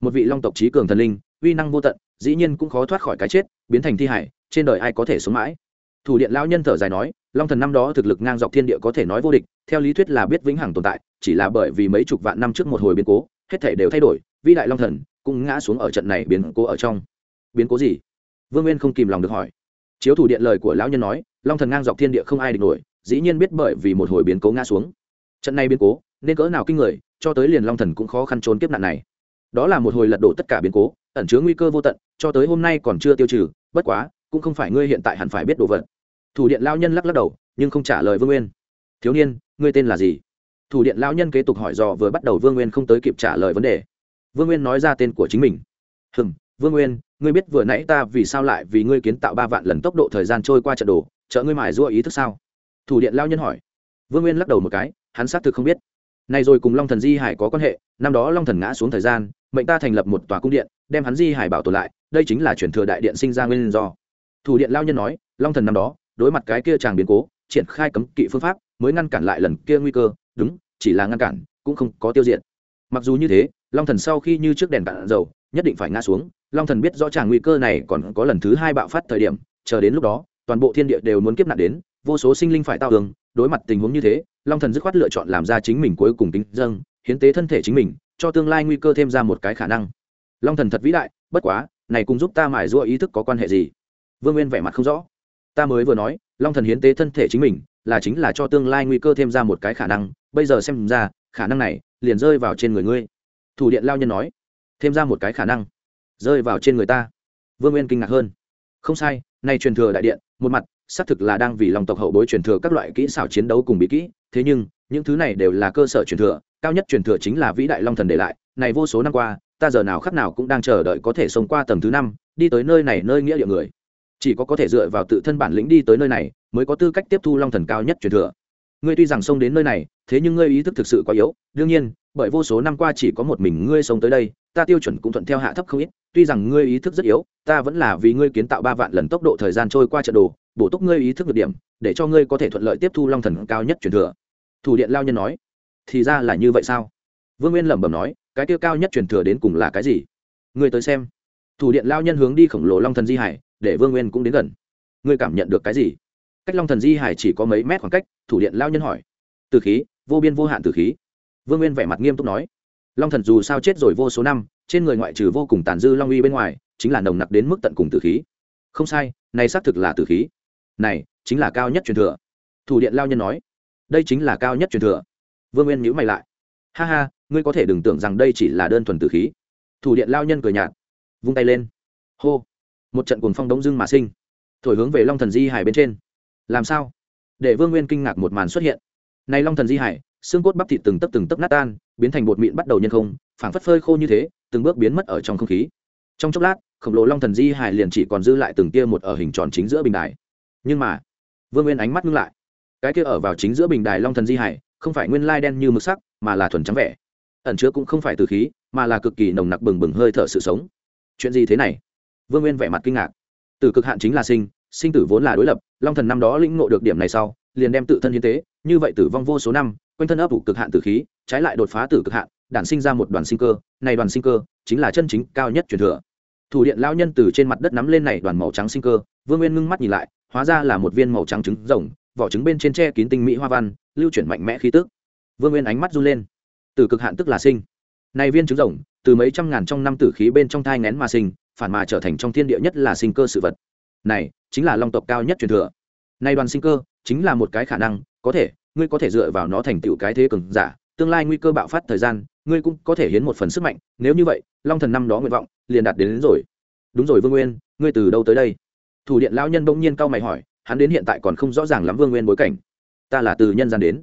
A: Một vị long tộc trí cường thần linh, uy năng vô tận, dĩ nhiên cũng khó thoát khỏi cái chết, biến thành thi hải, trên đời ai có thể sống mãi? Thủ điện lão nhân thở dài nói, long thần năm đó thực lực ngang dọc thiên địa có thể nói vô địch, theo lý thuyết là biết vĩnh hằng tồn tại, chỉ là bởi vì mấy chục vạn năm trước một hồi biến cố, hết thể đều thay đổi, vĩ đại long thần cũng ngã xuống ở trận này biến cố ở trong. Biến cố gì? Vương nguyên không kìm lòng được hỏi. Chiếu thủ điện lời của lão nhân nói, long thần ngang dọc thiên địa không ai địch nổi, dĩ nhiên biết bởi vì một hồi biến cố ngã xuống. Trận này biến cố, nên cỡ nào kinh người, cho tới liền long thần cũng khó khăn trốn kiếp nạn này. Đó là một hồi lật đổ tất cả biến cố, ẩn chứa nguy cơ vô tận, cho tới hôm nay còn chưa tiêu trừ, bất quá, cũng không phải ngươi hiện tại hẳn phải biết đồ vật. Thủ điện lao nhân lắc lắc đầu, nhưng không trả lời vương nguyên. Thiếu niên, ngươi tên là gì? Thủ điện lao nhân kế tục hỏi dò vừa bắt đầu vương nguyên không tới kịp trả lời vấn đề vương nguyên nói ra tên của chính mình. Hừm, vương nguyên, ngươi biết vừa nãy ta vì sao lại vì ngươi kiến tạo ba vạn lần tốc độ thời gian trôi qua trận đồ, chợ ngươi mải rua ý thức sao? Thủ điện lao nhân hỏi. Vương nguyên lắc đầu một cái, hắn xác thực không biết. Này rồi cùng long thần di hải có quan hệ, năm đó long thần ngã xuống thời gian, mệnh ta thành lập một tòa cung điện, đem hắn di hải bảo tồn lại, đây chính là chuyển thừa đại điện sinh ra nguyên do. Thủ điện lao nhân nói, long thần năm đó, đối mặt cái kia chàng biến cố, triển khai cấm kỵ phương pháp, mới ngăn cản lại lần kia nguy cơ, đúng, chỉ là ngăn cản, cũng không có tiêu diệt. Mặc dù như thế long thần sau khi như trước đèn cạn dầu, nhất định phải ngã xuống. Long thần biết rõ chàng nguy cơ này còn có lần thứ hai bạo phát thời điểm, chờ đến lúc đó, toàn bộ thiên địa đều muốn kiếp nạn đến, vô số sinh linh phải tao tường đối mặt tình huống như thế, long thần dứt khoát lựa chọn làm ra chính mình cuối cùng tính dâng, hiến tế thân thể chính mình, cho tương lai nguy cơ thêm ra một cái khả năng. Long thần thật vĩ đại, bất quá, này cùng giúp ta mải rua ý thức có quan hệ gì? Vương nguyên vẻ mặt không rõ. Ta mới vừa nói, long thần hiến tế thân thể chính mình, là chính là cho tương lai nguy cơ thêm ra một cái khả năng. Bây giờ xem ra, khả năng này liền rơi vào trên người ngươi thủ điện lao nhân nói, thêm ra một cái khả năng, rơi vào trên người ta. Vương nguyên kinh ngạc hơn, không sai, nay truyền thừa đại điện, một mặt, xác thực là đang vì lòng tộc hậu bối truyền thừa các loại kỹ xảo chiến đấu cùng bí kỹ, thế nhưng, những thứ này đều là cơ sở truyền thừa, cao nhất truyền thừa chính là vĩ đại long thần để lại, này vô số năm qua, ta giờ nào khắc nào cũng đang chờ đợi có thể sống qua tầng thứ năm, đi tới nơi này nơi nghĩa địa người. Chỉ có có thể dựa vào tự thân bản lĩnh đi tới nơi này, mới có tư cách tiếp thu long thần cao nhất truyền thừa ngươi tuy rằng xông đến nơi này, thế nhưng ngươi ý thức thực sự quá yếu. Đương nhiên, bởi vô số năm qua chỉ có một mình ngươi sống tới đây, ta tiêu chuẩn cũng thuận theo hạ thấp không ít. Tuy rằng ngươi ý thức rất yếu, ta vẫn là vì ngươi kiến tạo ba vạn lần tốc độ thời gian trôi qua trận đồ, bổ túc ngươi ý thức được điểm, để cho ngươi có thể thuận lợi tiếp thu long thần cao nhất truyền thừa. Thủ điện lao nhân nói. Thì ra là như vậy sao? Vương nguyên lẩm bẩm nói, cái tiêu cao nhất truyền thừa đến cùng là cái gì? Ngươi tới xem. Thủ điện lao nhân hướng đi khổng lồ long thần di hải, để vương nguyên cũng đến gần. Ngươi cảm nhận được cái gì? Cách long thần di hải chỉ có mấy mét khoảng cách thủ điện lao nhân hỏi. Từ khí, vô biên vô hạn từ khí. Vương nguyên vẻ mặt nghiêm túc nói. Long thần dù sao chết rồi vô số năm, trên người ngoại trừ vô cùng tàn dư long uy bên ngoài, chính là nồng nặc đến mức tận cùng tử khí. Không sai, này xác thực là tử khí. Này, chính là cao nhất truyền thừa. Thủ điện lao nhân nói. Đây chính là cao nhất truyền thừa. Vương nguyên nhữ mày lại. Ha ha, ngươi có thể đừng tưởng rằng đây chỉ là đơn thuần tử khí. Thủ điện lao nhân cười nhạt, vung tay lên. Hô. Một trận cuồng phong đống dưng mà sinh. Thổi hướng về long thần di hải bên trên. Làm sao? Để vương nguyên kinh ngạc một màn xuất hiện. Này long thần di hải, xương cốt bắp thịt từng tấc từng tấc nát tan, biến thành bột mịn bắt đầu nhân không, phảng phất phơi khô như thế, từng bước biến mất ở trong không khí. Trong chốc lát, khổng lồ long thần di hải liền chỉ còn dư lại từng tia một ở hình tròn chính giữa bình đài. Nhưng mà, vương nguyên ánh mắt ngưng lại. Cái kia ở vào chính giữa bình đài long thần di hải, không phải nguyên lai đen như mực sắc, mà là thuần trắng vẻ. Ẩn chứa cũng không phải từ khí, mà là cực kỳ nồng nặc bừng bừng hơi thở sự sống. Chuyện gì thế này? Vương nguyên vẻ mặt kinh ngạc. Từ cực hạn chính là sinh sinh tử vốn là đối lập, long thần năm đó lĩnh ngộ được điểm này sau, liền đem tự thân hiến tế, như vậy tử vong vô số năm, quanh thân ấp ủ cực hạn tử khí, trái lại đột phá tử cực hạn, đản sinh ra một đoàn sinh cơ, này đoàn sinh cơ chính là chân chính cao nhất truyền thừa. Thủ điện lao nhân từ trên mặt đất nắm lên này đoàn màu trắng sinh cơ, vương nguyên ngưng mắt nhìn lại, hóa ra là một viên màu trắng trứng rồng, vỏ trứng bên trên tre kín tinh mỹ hoa văn, lưu chuyển mạnh mẽ khí tức. Vương nguyên ánh mắt run lên. Từ cực hạn tức là sinh. Này viên trứng rồng, từ mấy trăm ngàn trong năm tử khí bên trong thai ngén mà sinh, phản mà trở thành trong thiên địa nhất là sinh cơ sự vật. Này chính là long tộc cao nhất truyền thừa. Nay đoàn sinh cơ chính là một cái khả năng có thể ngươi có thể dựa vào nó thành tựu cái thế cường giả tương lai nguy cơ bạo phát thời gian ngươi cũng có thể hiến một phần sức mạnh nếu như vậy long thần năm đó nguyện vọng liền đạt đến, đến rồi. Đúng rồi vương nguyên ngươi từ đâu tới đây? Thủ điện lão nhân bỗng nhiên cau mày hỏi hắn đến hiện tại còn không rõ ràng lắm vương nguyên bối cảnh. Ta là từ nhân gian đến.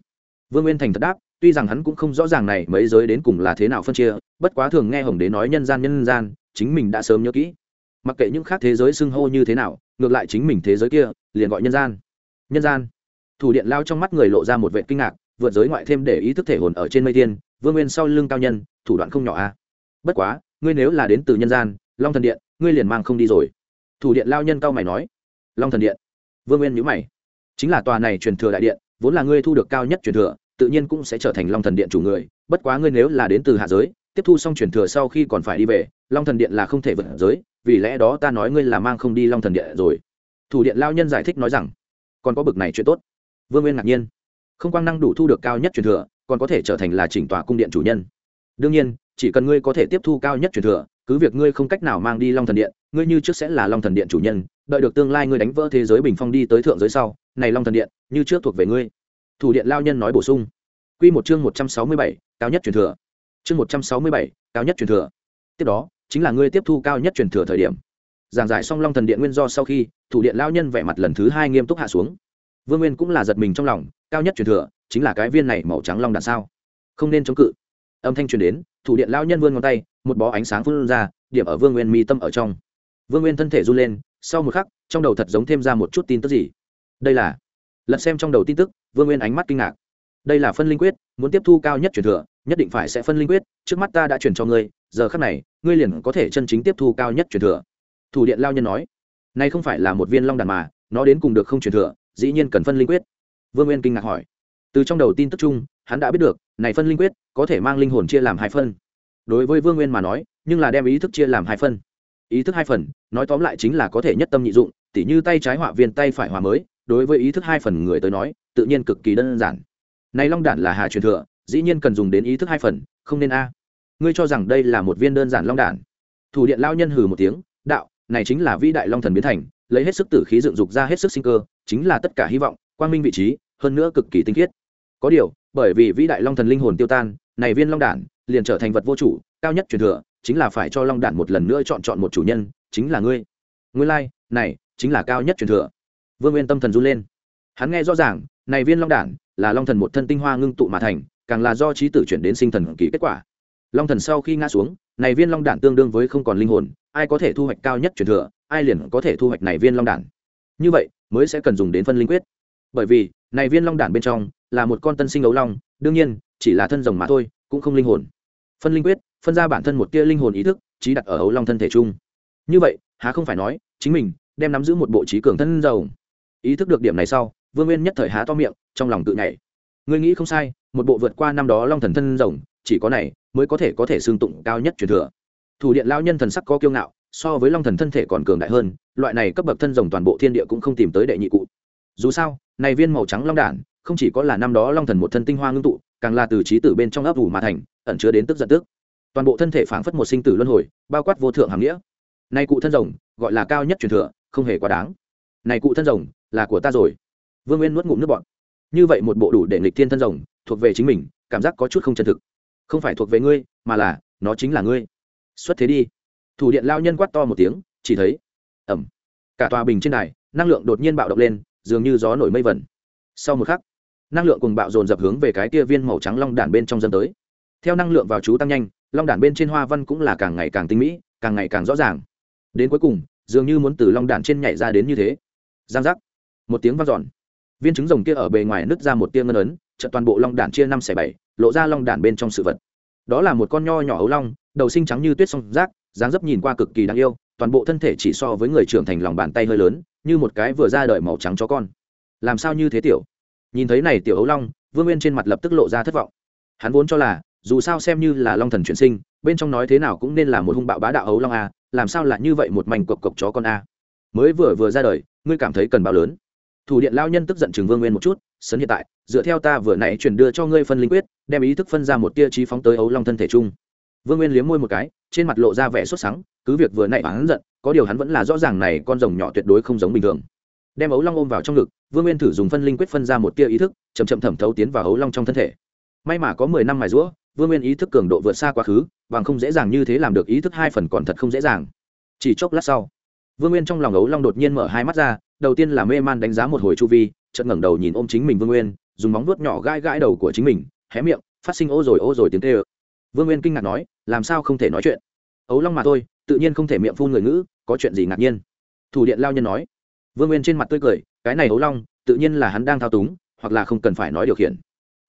A: Vương nguyên thành thật đáp tuy rằng hắn cũng không rõ ràng này mấy giới đến cùng là thế nào phân chia bất quá thường nghe hồng đế nói nhân gian nhân gian chính mình đã sớm nhớ kỹ mặc kệ những khác thế giới xưng hô như thế nào, ngược lại chính mình thế giới kia, liền gọi nhân gian. Nhân gian. Thủ điện lao trong mắt người lộ ra một vệ kinh ngạc, vượt giới ngoại thêm để ý thức thể hồn ở trên mây tiên, vương nguyên sau lưng cao nhân, thủ đoạn không nhỏ a à. bất quá, ngươi nếu là đến từ nhân gian, long thần điện, ngươi liền mang không đi rồi. Thủ điện lao nhân cao mày nói. Long thần điện. Vương nguyên nhữ mày. Chính là tòa này truyền thừa đại điện, vốn là ngươi thu được cao nhất truyền thừa, tự nhiên cũng sẽ trở thành long thần điện chủ người. Bất quá ngươi nếu là đến từ hạ giới, tiếp thu xong truyền thừa sau khi còn phải đi về, long thần điện là không thể vượt giới vì lẽ đó ta nói ngươi là mang không đi long thần điện rồi. Thủ điện lao nhân giải thích nói rằng, còn có bực này chuyện tốt. Vương nguyên ngạc nhiên. Không quang năng đủ thu được cao nhất truyền thừa, còn có thể trở thành là chỉnh tòa cung điện chủ nhân. Đương nhiên, chỉ cần ngươi có thể tiếp thu cao nhất truyền thừa, cứ việc ngươi không cách nào mang đi long thần điện, ngươi như trước sẽ là long thần điện chủ nhân, đợi được tương lai ngươi đánh vỡ thế giới bình phong đi tới thượng giới sau, này long thần điện, như trước thuộc về ngươi. Thủ điện lao nhân nói bổ sung. Q một chương một trăm sáu mươi bảy, cao nhất truyền thừa. Chương một trăm sáu mươi bảy, cao nhất truyền thừa. Tiếp đó chính là ngươi tiếp thu cao nhất truyền thừa thời điểm. Giảng giải xong long thần điện nguyên do sau khi, thủ điện lao nhân vẻ mặt lần thứ hai nghiêm túc hạ xuống. Vương nguyên cũng là giật mình trong lòng, cao nhất truyền thừa chính là cái viên này màu trắng long đạn sao? Không nên chống cự. Âm thanh truyền đến, thủ điện lao nhân vươn ngón tay, một bó ánh sáng phun ra, điểm ở vương nguyên mi tâm ở trong. Vương nguyên thân thể run lên, sau một khắc, trong đầu thật giống thêm ra một chút tin tức gì. Đây là, lật xem trong đầu tin tức, vương nguyên ánh mắt kinh ngạc. Đây là phân linh quyết, muốn tiếp thu cao nhất truyền thừa, nhất định phải sẽ phân linh quyết, trước mắt ta đã truyền cho ngươi, giờ khắc này ngươi liền có thể chân chính tiếp thu cao nhất truyền thừa. Thủ điện lao nhân nói nay không phải là một viên long đàn mà, nó đến cùng được không truyền thừa, dĩ nhiên cần phân linh quyết. Vương nguyên kinh ngạc hỏi. Từ trong đầu tin tức chung, hắn đã biết được, này phân linh quyết có thể mang linh hồn chia làm hai phân. Đối với vương nguyên mà nói, nhưng là đem ý thức chia làm hai phân. Ý thức hai phần, nói tóm lại chính là có thể nhất tâm nhị dụng, tỉ như tay trái họa viên, tay phải hòa mới, đối với ý thức hai phần người tới nói, tự nhiên cực kỳ đơn giản. Này long đản là hà truyền thừa, dĩ nhiên cần dùng đến ý thức hai phần, không nên a ngươi cho rằng đây là một viên đơn giản long đản. Thủ điện lao nhân hừ một tiếng đạo này chính là vĩ đại long thần biến thành lấy hết sức tử khí dựng dục ra hết sức sinh cơ chính là tất cả hy vọng quang minh vị trí hơn nữa cực kỳ tinh khiết. Có điều bởi vì vĩ đại long thần linh hồn tiêu tan này viên long đản liền trở thành vật vô chủ cao nhất truyền thừa chính là phải cho long đản một lần nữa chọn chọn một chủ nhân chính là ngươi. Ngươi lai、like, này chính là cao nhất truyền thừa. Vương nguyên tâm thần run lên. Hắn nghe rõ ràng này viên long đản là long thần một thân tinh hoa ngưng tụ mà thành càng là do trí tử chuyển đến sinh thần kỳ kết quả long thần sau khi ngã xuống này viên long đản tương đương với không còn linh hồn ai có thể thu hoạch cao nhất truyền thừa ai liền có thể thu hoạch này viên long đản. Như vậy mới sẽ cần dùng đến phân linh quyết. Bởi vì này viên long đản bên trong là một con tân sinh ấu long đương nhiên chỉ là thân rồng mà thôi cũng không linh hồn. Phân linh quyết phân ra bản thân một tia linh hồn ý thức trí đặt ở ấu long thân thể chung. Như vậy há không phải nói chính mình đem nắm giữ một bộ trí cường thân rồng, ý thức được điểm này sau vương nguyên nhất thời há to miệng trong lòng tự nhảy. Ngươi nghĩ không sai một bộ vượt qua năm đó long thần thân rồng chỉ có này mới có thể có thể xương tụng cao nhất truyền thừa. Thủ điện lao nhân thần sắc có kiêu ngạo, so với long thần thân thể còn cường đại hơn, loại này cấp bậc thân rồng toàn bộ thiên địa cũng không tìm tới đệ nhị cụ. Dù sao, này viên màu trắng long đản, không chỉ có là năm đó long thần một thân tinh hoa ngưng tụ, càng là từ trí tử bên trong ấp ủ mà thành, ẩn chứa đến tức giận tức. Toàn bộ thân thể phảng phất một sinh tử luân hồi, bao quát vô thượng hàm nghĩa. Nay cụ thân rồng, gọi là cao nhất truyền thừa, không hề quá đáng. Này cụ thân rồng, là của ta rồi. Vương nguyên nuốt ngụm nước bọn như vậy một bộ đủ để nghịch thiên thân rồng, thuộc về chính mình, cảm giác có chút không chân thực không phải thuộc về ngươi, mà là, nó chính là ngươi. Xuất thế đi. Thủ điện lao nhân quát to một tiếng, chỉ thấy ẩm cả tòa bình trên đài, năng lượng đột nhiên bạo động lên, dường như gió nổi mây vẩn sau một khắc, năng lượng cùng bạo dồn dập hướng về cái kia viên màu trắng long đản bên trong dân tới. Theo năng lượng vào chú tăng nhanh, long đản bên trên hoa văn cũng là càng ngày càng tinh mỹ, càng ngày càng rõ ràng. Đến cuối cùng, dường như muốn từ long đản trên nhảy ra đến như thế. Giang giác. Một tiếng vang dọn. Viên trứng rồng kia ở bề ngoài nứt ra một tia ngân ấn chợt toàn bộ long đản chia năm xẻ bảy, lộ ra long đản bên trong sự vật. Đó là một con nho nhỏ ấu long, đầu sinh trắng như tuyết song rác dáng dấp nhìn qua cực kỳ đáng yêu, toàn bộ thân thể chỉ so với người trưởng thành lòng bàn tay hơi lớn, như một cái vừa ra đời màu trắng chó con. Làm sao như thế tiểu? Nhìn thấy này tiểu ấu long, vương nguyên trên mặt lập tức lộ ra thất vọng. Hắn vốn cho là, dù sao xem như là long thần chuyển sinh, bên trong nói thế nào cũng nên là một hung bạo bá đạo ấu long a, làm sao lại như vậy một mảnh cộc cộc chó con a? Mới vừa vừa ra đời, ngươi cảm thấy cần bao lớn? Thủ điện lao nhân tức giận chừng vương nguyên một chút, sấn hiện tại, dựa theo ta vừa nãy chuyển đưa cho ngươi phân linh quyết, đem ý thức phân ra một tia trí phóng tới ấu long thân thể chung. Vương nguyên liếm môi một cái, trên mặt lộ ra vẻ sốt sắng, cứ việc vừa nãy hắn giận, có điều hắn vẫn là rõ ràng này con rồng nhỏ tuyệt đối không giống bình thường. Đem ấu long ôm vào trong ngực, vương nguyên thử dùng phân linh quyết phân ra một tia ý thức chầm chậm thẩm thấu tiến vào ấu long trong thân thể. May mà có mười năm mài rũa vương nguyên ý thức cường độ vượt xa quá khứ, bằng không dễ dàng như thế làm được ý thức hai phần còn thật không dễ dàng. Chỉ chốc lát sau, vương nguyên trong lòng ấu long đột nhiên mở hai mắt ra đầu tiên là mê man đánh giá một hồi chu vi, chợt ngẩng đầu nhìn ôm chính mình vương nguyên, dùng móng vuốt nhỏ gãi gãi đầu của chính mình, hé miệng, phát sinh ô rồi ô rồi tiếng tê ơ vương nguyên kinh ngạc nói, làm sao không thể nói chuyện? Ấu long mà thôi, tự nhiên không thể miệng phun người ngữ, có chuyện gì ngạc nhiên? Thủ điện lao nhân nói. Vương nguyên trên mặt tươi cười, cái này ấu long, tự nhiên là hắn đang thao túng, hoặc là không cần phải nói điều khiển.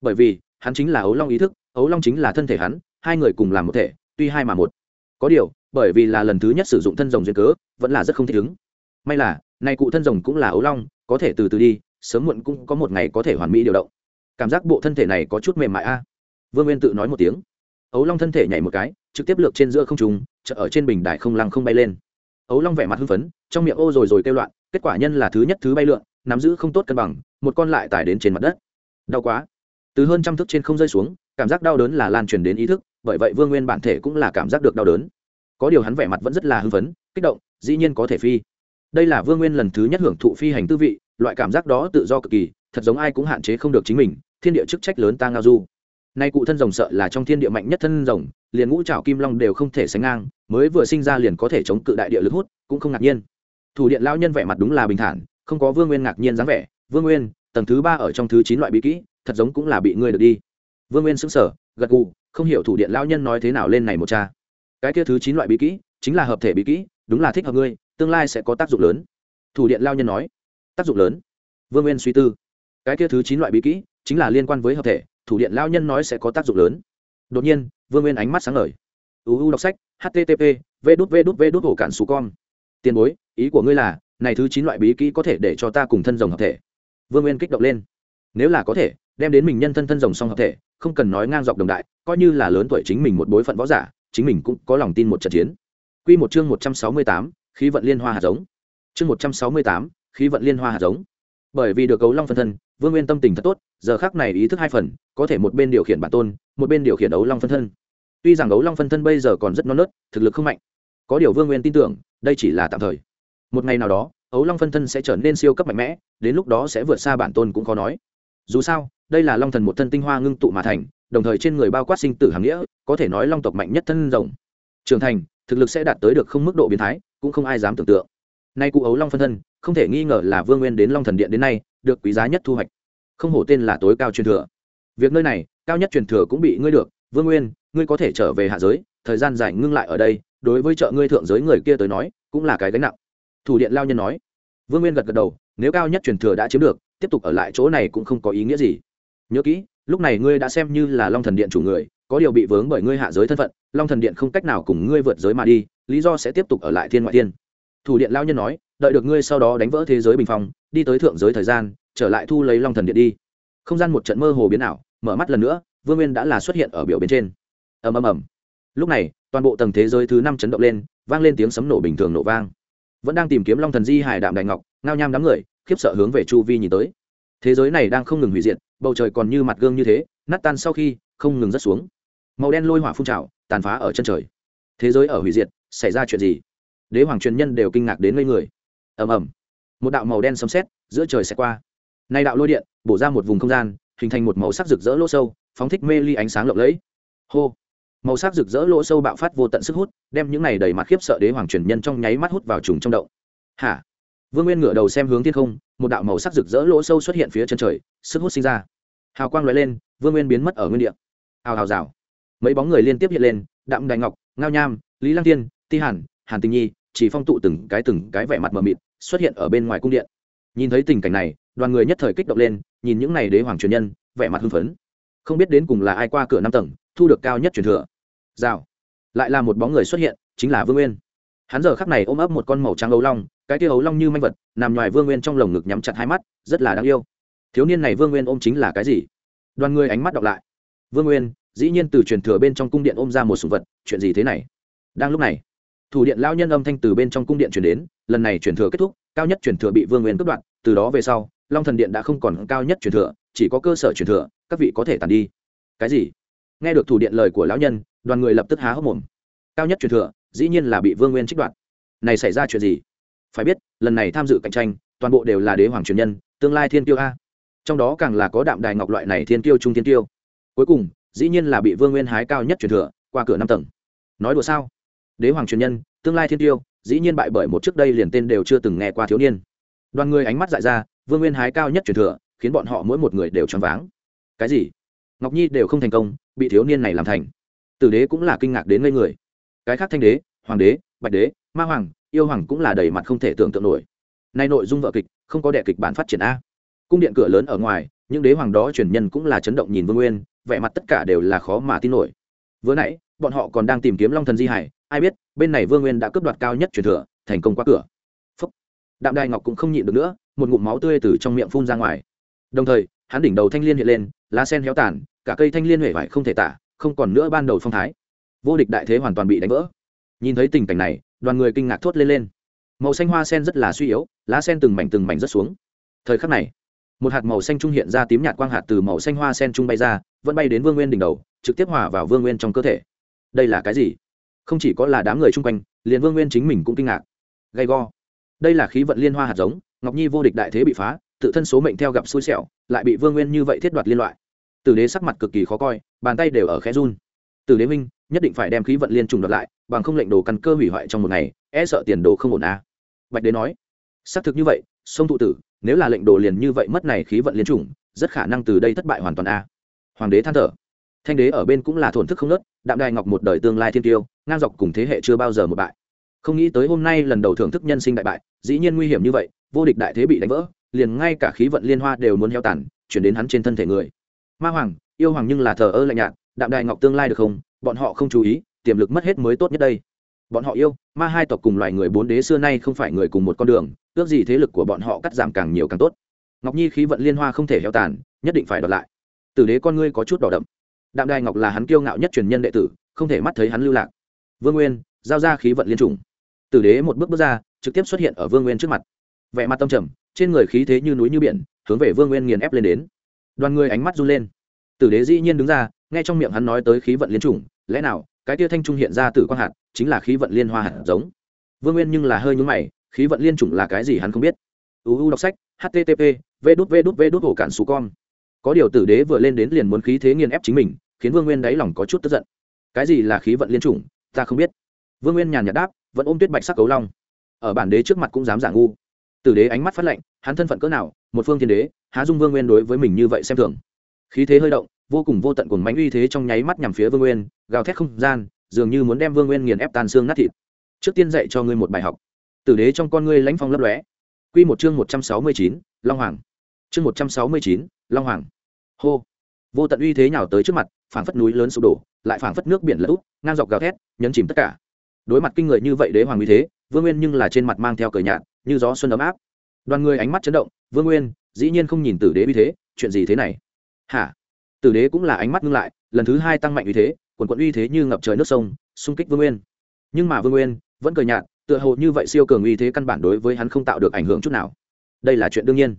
A: Bởi vì, hắn chính là ấu long ý thức, ấu long chính là thân thể hắn, hai người cùng làm một thể, tuy hai mà một. Có điều, bởi vì là lần thứ nhất sử dụng thân rồng duyên cớ, vẫn là rất không thích ứng. May là nay cụ thân rồng cũng là ấu long, có thể từ từ đi, sớm muộn cũng có một ngày có thể hoàn mỹ điều động. Cảm giác bộ thân thể này có chút mềm mại a. À? Vương nguyên tự nói một tiếng. Ấu long thân thể nhảy một cái, trực tiếp lược trên giữa không trùng chợ ở trên bình đài không lăng không bay lên. Ấu long vẻ mặt hưng phấn, trong miệng ô rồi rồi kêu loạn, kết quả nhân là thứ nhất thứ bay lượn, nắm giữ không tốt cân bằng, một con lại tải đến trên mặt đất. Đau quá. Từ hơn trăm thước trên không rơi xuống, cảm giác đau đớn là lan truyền đến ý thức, bởi vậy vương nguyên bản thể cũng là cảm giác được đau đớn. Có điều hắn vẻ mặt vẫn rất là hưng phấn, kích động, dĩ nhiên có thể phi đây là vương nguyên lần thứ nhất hưởng thụ phi hành tư vị, loại cảm giác đó tự do cực kỳ, thật giống ai cũng hạn chế không được chính mình, thiên địa chức trách lớn ta ngao du. Nay cụ thân rồng sợ là trong thiên địa mạnh nhất thân rồng, liền ngũ trào kim long đều không thể sánh ngang, mới vừa sinh ra liền có thể chống cự đại địa lực hút, cũng không ngạc nhiên. Thủ điện lao nhân vẻ mặt đúng là bình thản, không có vương nguyên ngạc nhiên dáng vẻ, vương nguyên, tầng thứ ba ở trong thứ chín loại bí kỹ, thật giống cũng là bị ngươi được đi. Vương nguyên sững sờ, gật gù, không hiểu thủ điện lao nhân nói thế nào lên này một cha. Cái kia thứ chín loại bí kỹ, chính là hợp thể bí kỹ, đúng là thích hợp ngươi tương lai sẽ có tác dụng lớn. Thủ điện lao nhân nói. Tác dụng lớn. Vương nguyên suy tư. Cái kia thứ chín loại bí kỹ chính là liên quan với hợp thể thủ điện lao nhân nói sẽ có tác dụng lớn. Đột nhiên vương nguyên ánh mắt sáng ngời. Uu đọc sách http v đút v đút v đút hổ cản xù con. Tiền bối ý của ngươi là này thứ chín loại bí kỹ có thể để cho ta cùng thân rồng hợp thể. Vương nguyên kích động lên. Nếu là có thể đem đến mình nhân thân thân rồng song hợp thể không cần nói ngang dọc đồng đại coi như là lớn tuổi chính mình một bối phận võ giả chính mình cũng có lòng tin một trận chiến. Quy một chương 168, khí vận liên hoa hạt giống. Chương một trăm sáu mươi tám, khí vận liên hoa hạt giống. Bởi vì được cấu long phân thân, vương nguyên tâm tình thật tốt, giờ khác này ý thức hai phần, có thể một bên điều khiển bản tôn, một bên điều khiển đấu long phân thân. Tuy rằng đấu long phân thân bây giờ còn rất non nớt, thực lực không mạnh, có điều vương nguyên tin tưởng, đây chỉ là tạm thời. Một ngày nào đó, ấu long phân thân sẽ trở nên siêu cấp mạnh mẽ, đến lúc đó sẽ vượt xa bản tôn cũng khó nói. Dù sao, đây là long thần một thân tinh hoa ngưng tụ mà thành, đồng thời trên người bao quát sinh tử hàm nghĩa, có thể nói long tộc mạnh nhất thân rồng. Trưởng thành, thực lực sẽ đạt tới được không mức độ biến thái cũng không ai dám tưởng tượng. Nay cụ ấu long phân thân, không thể nghi ngờ là vương nguyên đến long thần điện đến nay, được quý giá nhất thu hoạch. Không hổ tên là tối cao truyền thừa. Việc nơi này, cao nhất truyền thừa cũng bị ngươi được. Vương nguyên, ngươi có thể trở về hạ giới, thời gian dài ngưng lại ở đây, đối với chợ ngươi thượng giới người kia tới nói, cũng là cái gánh nặng. Thủ điện lao nhân nói. Vương nguyên gật gật đầu, nếu cao nhất truyền thừa đã chiếm được, tiếp tục ở lại chỗ này cũng không có ý nghĩa gì. Nhớ kỹ, lúc này ngươi đã xem như là long thần điện chủ người có điều bị vướng bởi ngươi hạ giới thân phận, long thần điện không cách nào cùng ngươi vượt giới mà đi, lý do sẽ tiếp tục ở lại thiên ngoại thiên. Thủ điện lao nhân nói, đợi được ngươi sau đó đánh vỡ thế giới bình phong, đi tới thượng giới thời gian, trở lại thu lấy long thần điện đi. Không gian một trận mơ hồ biến ảo, mở mắt lần nữa, vương nguyên đã là xuất hiện ở biểu bên trên. Ầm ầm ầm. Lúc này, toàn bộ tầng thế giới thứ năm chấn động lên, vang lên tiếng sấm nổ bình thường nổ vang. Vẫn đang tìm kiếm long thần di hải đạm đại ngọc, ngao nham đám người, khiếp sợ hướng về chu vi nhìn tới. Thế giới này đang không ngừng hủy diệt, bầu trời còn như mặt gương như thế, nát tan sau khi không ngừng rớt xuống. Màu đen lôi hỏa phun trào, tàn phá ở chân trời. Thế giới ở hủy diệt, xảy ra chuyện gì? Đế hoàng truyền nhân đều kinh ngạc đến ngây người. Ầm ầm. Một đạo màu đen sấm sét giữa trời sẽ qua. Nay đạo lôi điện, bổ ra một vùng không gian, hình thành một màu sắc rực rỡ lỗ sâu, phóng thích mê ly ánh sáng lộng lẫy. Hô. Màu sắc rực rỡ lỗ sâu bạo phát vô tận sức hút, đem những này đầy mặt khiếp sợ đế hoàng truyền nhân trong nháy mắt hút vào trùng trong động. Hả? Vương nguyên ngửa đầu xem hướng thiên không, một đạo màu sắc rực rỡ lỗ sâu xuất hiện phía chân trời, sức hút sinh ra. Hào quang lóe lên, vương nguyên biến mất ở nguyên địa hào hào rào. Mấy bóng người liên tiếp hiện lên, đạm đài ngọc, ngao nham, lý lăng tiên ti hàn hàn tình nhi, chỉ phong tụ từng cái từng cái vẻ mặt mờ mịt, xuất hiện ở bên ngoài cung điện. Nhìn thấy tình cảnh này, đoàn người nhất thời kích động lên, nhìn những n à y đế hoàng truyền nhân, vẻ mặt hưng phấn. Không biết đến cùng là ai qua cửa năm tầng, thu được cao nhất truyền thừa. Rào. Lại là một bóng người xuất hiện, chính là vương nguyên. Hắn giờ khắc này ôm ấp một con màu trắng ấu long, cái tia ấu long như manh vật, nằm ngoài vương nguyên trong lồng ngực nhắm chặt hai mắt, rất là đáng yêu. Thiếu niên này vương nguyên ôm chính là cái gì? Đoàn người ánh mắt đọc lại vương nguyên, dĩ nhiên từ truyền thừa bên trong cung điện ôm ra một sùng vật, chuyện gì thế này? Đang lúc này, thủ điện lao nhân âm thanh từ bên trong cung điện chuyển đến, lần này truyền thừa kết thúc, cao nhất truyền thừa bị vương nguyên cướp đoạt, từ đó về sau, long thần điện đã không còn cao nhất truyền thừa, chỉ có cơ sở truyền thừa, các vị có thể tàn đi. Cái gì? Nghe được thủ điện lời của lão nhân, đoàn người lập tức há hốc mồm. Cao nhất truyền thừa, dĩ nhiên là bị vương nguyên trích đoạt. Này xảy ra chuyện gì? Phải biết, lần này tham dự cạnh tranh, toàn bộ đều là đế hoàng truyền nhân, tương lai thiên tiêu a. Trong đó càng là có đạm đài ngọc loại này thiên tiêu trung thiên tiêu cuối cùng, dĩ nhiên là bị vương nguyên hái cao nhất truyền thừa, qua cửa năm tầng. Nói đùa sao? Đế hoàng truyền nhân, tương lai thiên tiêu, dĩ nhiên bại bởi một trước đây liền tên đều chưa từng nghe qua thiếu niên. Đoàn người ánh mắt dại ra, vương nguyên hái cao nhất truyền thừa, khiến bọn họ mỗi một người đều choáng váng. Cái gì? Ngọc nhi đều không thành công, bị thiếu niên này làm thành. Tử đế cũng là kinh ngạc đến ngây người. Cái khác thanh đế, hoàng đế, bạch đế, ma hoàng, yêu hoàng cũng là đầy mặt không thể tưởng tượng nổi. Nay nội dung vợ kịch, không có đệ kịch bản phát triển a. Cung điện cửa lớn ở ngoài, những đế hoàng đó truyền nhân cũng là chấn động nhìn vương nguyên vẻ mặt tất cả đều là khó mà tin nổi. Vừa nãy, bọn họ còn đang tìm kiếm long thần di hải, ai biết, bên này vương nguyên đã cướp đoạt cao nhất truyền thừa, thành công qua cửa. Phúc. đạm đài ngọc cũng không nhịn được nữa, một ngụm máu tươi từ trong miệng phun ra ngoài. Đồng thời, hắn đỉnh đầu thanh l i ê n hiện lên, lá sen héo tàn, cả cây thanh l i ê n huệ vải không thể tả, không còn nữa ban đầu phong thái. Vô địch đại thế hoàn toàn bị đánh vỡ. Nhìn thấy tình cảnh này, đoàn người kinh ngạc thốt lên lên. Màu xanh hoa sen rất là suy yếu, lá sen từng mảnh từng mảnh rất xuống. Thời khắc này, một hạt màu xanh trung hiện ra tím nhạt quang hạt từ màu xanh hoa sen trung bay ra vẫn bay đến vương nguyên đỉnh đầu, trực tiếp hòa vào vương nguyên trong cơ thể. Đây là cái gì? Không chỉ có là đám người chung quanh, liền vương nguyên chính mình cũng kinh ngạc. Gay go. Đây là khí vận liên hoa hạt giống, ngọc nhi vô địch đại thế bị phá, tự thân số mệnh theo gặp xui xẻo, lại bị vương nguyên như vậy thiết đoạt liên loại. Tử đế sắc mặt cực kỳ khó coi, bàn tay đều ở khẽ run. Tử đế minh, nhất định phải đem khí vận liên trùng đoạt lại, bằng không lệnh đồ căn cơ hủy hoại trong một ngày e sợ tiền đồ không ổn à. bạch đế nói, xác thực như vậy, sông thụ tử, nếu là lệnh đồ liền như vậy mất này khí vận liên trùng, rất khả năng từ đây thất bại hoàn toàn a à hoàng đế than thở. Thanh đế ở bên cũng là thổn thức không nớt, đạm đài ngọc một đời tương lai thiên tiêu, ngang dọc cùng thế hệ chưa bao giờ một bại. Không nghĩ tới hôm nay lần đầu thưởng thức nhân sinh đại bại, dĩ nhiên nguy hiểm như vậy, vô địch đại thế bị đánh vỡ, liền ngay cả khí vận liên hoa đều muốn heo tàn, chuyển đến hắn trên thân thể người. Ma hoàng, yêu hoàng nhưng là thờ ơ lạnh nhạt, đạm đài ngọc tương lai được không? Bọn họ không chú ý, tiềm lực mất hết mới tốt nhất đây. Bọn họ yêu, ma hai tộc cùng loài người bốn đế xưa nay không phải người cùng một con đường, ước gì thế lực của bọn họ cắt giảm càng nhiều càng tốt. Ngọc nhi khí vận liên hoa không thể heo tàn, nhất định phải đoạt lại tử đế con ngươi có chút đỏ đậm. Đạm đài ngọc là hắn kiêu ngạo nhất truyền nhân đệ tử, không thể mắt thấy hắn lưu lạc. Vương nguyên, giao ra khí vận liên trùng. Tử đế một bước bước ra, trực tiếp xuất hiện ở vương nguyên trước mặt. Vẻ mặt tâm trầm, trên người khí thế như núi như biển, hướng về vương nguyên nghiền ép lên đến. Đoàn người ánh mắt run lên. Tử đế dĩ nhiên đứng ra, nghe trong miệng hắn nói tới khí vận liên trùng, lẽ nào, cái tia thanh trung hiện ra từ quang hạt, chính là khí vận liên hoa hạt giống? Vương nguyên nhưng là hơi nhúng mày, khí vận liên trùng là cái gì hắn không biết. Uu đọc sách, http, v đút v đút v đút hổ cản xù con có điều tử đế vừa lên đến liền muốn khí thế nghiền ép chính mình, khiến vương nguyên đáy lòng có chút tức giận. Cái gì là khí vận liên trùng ta không biết. Vương nguyên nhàn nhạt đáp, vẫn ôm tuyết bạch sắc cấu long. Ở bản đế trước mặt cũng dám giả ngu. Tử đế ánh mắt phát lạnh, hắn thân phận cỡ nào, một phương thiên đế, há dung vương nguyên đối với mình như vậy xem thường. Khí thế hơi động, vô cùng vô tận cùng mánh uy thế trong nháy mắt nhằm phía vương nguyên, gào thét không gian, dường như muốn đem vương nguyên nghiền ép tan xương nát thịt. Trước tiên dạy cho ngươi một bài học. Tử đế trong con ngươi lãnh phong lấp lóe. Q một chương một trăm sáu mươi chín, long hoàng. Chương một trăm sáu mươi chín long hoàng. Hô. Vô tận uy thế nhào tới trước mặt, phảng phất núi lớn sụp đổ, lại phảng phất nước biển lỡ út ngang dọc gào thét, nhấn chìm tất cả. Đối mặt kinh người như vậy đế hoàng uy thế, vương nguyên nhưng là trên mặt mang theo cờ nhạt, như gió xuân ấm áp. Đoàn người ánh mắt chấn động, vương nguyên, dĩ nhiên không nhìn tử đế uy thế, chuyện gì thế này? Hả? Tử đế cũng là ánh mắt ngưng lại, lần thứ hai tăng mạnh uy thế, quần quận uy thế như ngập trời nước sông, xung kích vương nguyên. Nhưng mà vương nguyên vẫn cờ nhạt, tựa hồ như vậy siêu cường uy thế căn bản đối với hắn không tạo được ảnh hưởng chút nào. Đây là chuyện đương nhiên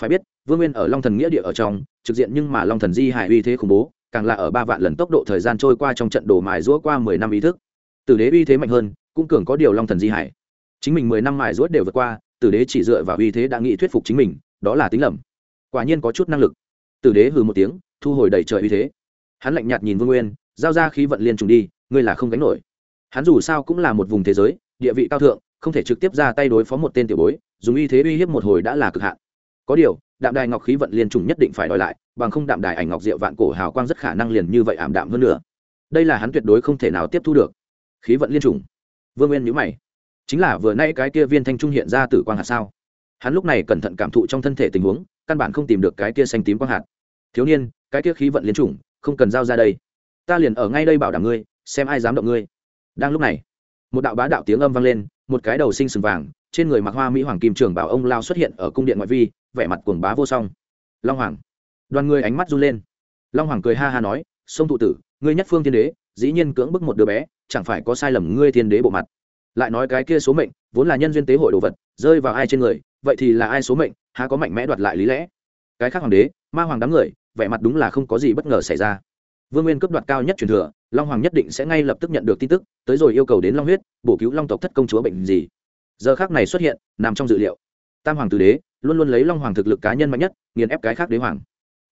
A: phải biết, vương nguyên ở long thần nghĩa địa ở trong, trực diện nhưng mà long thần di hải uy thế khủng bố, càng là ở ba vạn lần tốc độ thời gian trôi qua trong trận đồ mài rũa qua mười năm ý thức. Tử đế uy thế mạnh hơn, cũng cường có điều long thần di hải. Chính mình mười năm mài rũa đều vượt qua, tử đế chỉ dựa vào uy thế đã nghĩ thuyết phục chính mình, đó là tính lầm. Quả nhiên có chút năng lực. Tử đế hừ một tiếng, thu hồi đầy trời uy thế. Hắn lạnh nhạt nhìn vương nguyên, giao ra khí vận liên trùng đi, ngươi là không gánh nổi. Hắn dù sao cũng là một vùng thế giới, địa vị cao thượng, không thể trực tiếp ra tay đối phó một tên tiểu bối, dùng uy thế uy hiếp một hồi đã là cực hạn có điều, đạm đài ngọc khí vận liên trùng nhất định phải đòi lại, bằng không đạm đài ảnh ngọc diệu vạn cổ hào quang rất khả năng liền như vậy ảm đạm hơn nữa. Đây là hắn tuyệt đối không thể nào tiếp thu được. Khí vận liên trùng. Vương nguyên nhữ mày. Chính là vừa nay cái kia viên thanh trung hiện ra từ quang hạt sao? Hắn lúc này cẩn thận cảm thụ trong thân thể tình huống, căn bản không tìm được cái kia xanh tím quang hạt. Thiếu niên, cái kia khí vận liên trùng, không cần giao ra đây. Ta liền ở ngay đây bảo đảm ngươi, xem ai dám động ngươi. Đang lúc này, một đạo bá đạo tiếng âm vang lên một cái đầu sinh sừng vàng, trên người mặc hoa mỹ hoàng kim trường bảo ông lao xuất hiện ở cung điện ngoại vi, vẻ mặt cuồng bá vô song. Long hoàng. Đoàn người ánh mắt run lên. Long hoàng cười ha ha nói, sông thụ tử, ngươi nhất phương thiên đế, dĩ nhiên cưỡng bức một đứa bé, chẳng phải có sai lầm ngươi thiên đế bộ mặt. Lại nói cái kia số mệnh, vốn là nhân duyên tế hội đồ vật, rơi vào ai trên người, vậy thì là ai số mệnh, há có mạnh mẽ đoạt lại lý lẽ? Cái khác hoàng đế, ma hoàng đám người, vẻ mặt đúng là không có gì bất ngờ xảy ra vương nguyên cấp đoạt cao nhất truyền thừa, long hoàng nhất định sẽ ngay lập tức nhận được tin tức, tới rồi yêu cầu đến long huyết, bổ cứu long tộc thất công chúa bệnh gì. Giờ khác này xuất hiện, nằm trong dự liệu. Tam hoàng tử đế luôn luôn lấy long hoàng thực lực cá nhân mạnh nhất, nghiền ép cái khác đế hoàng.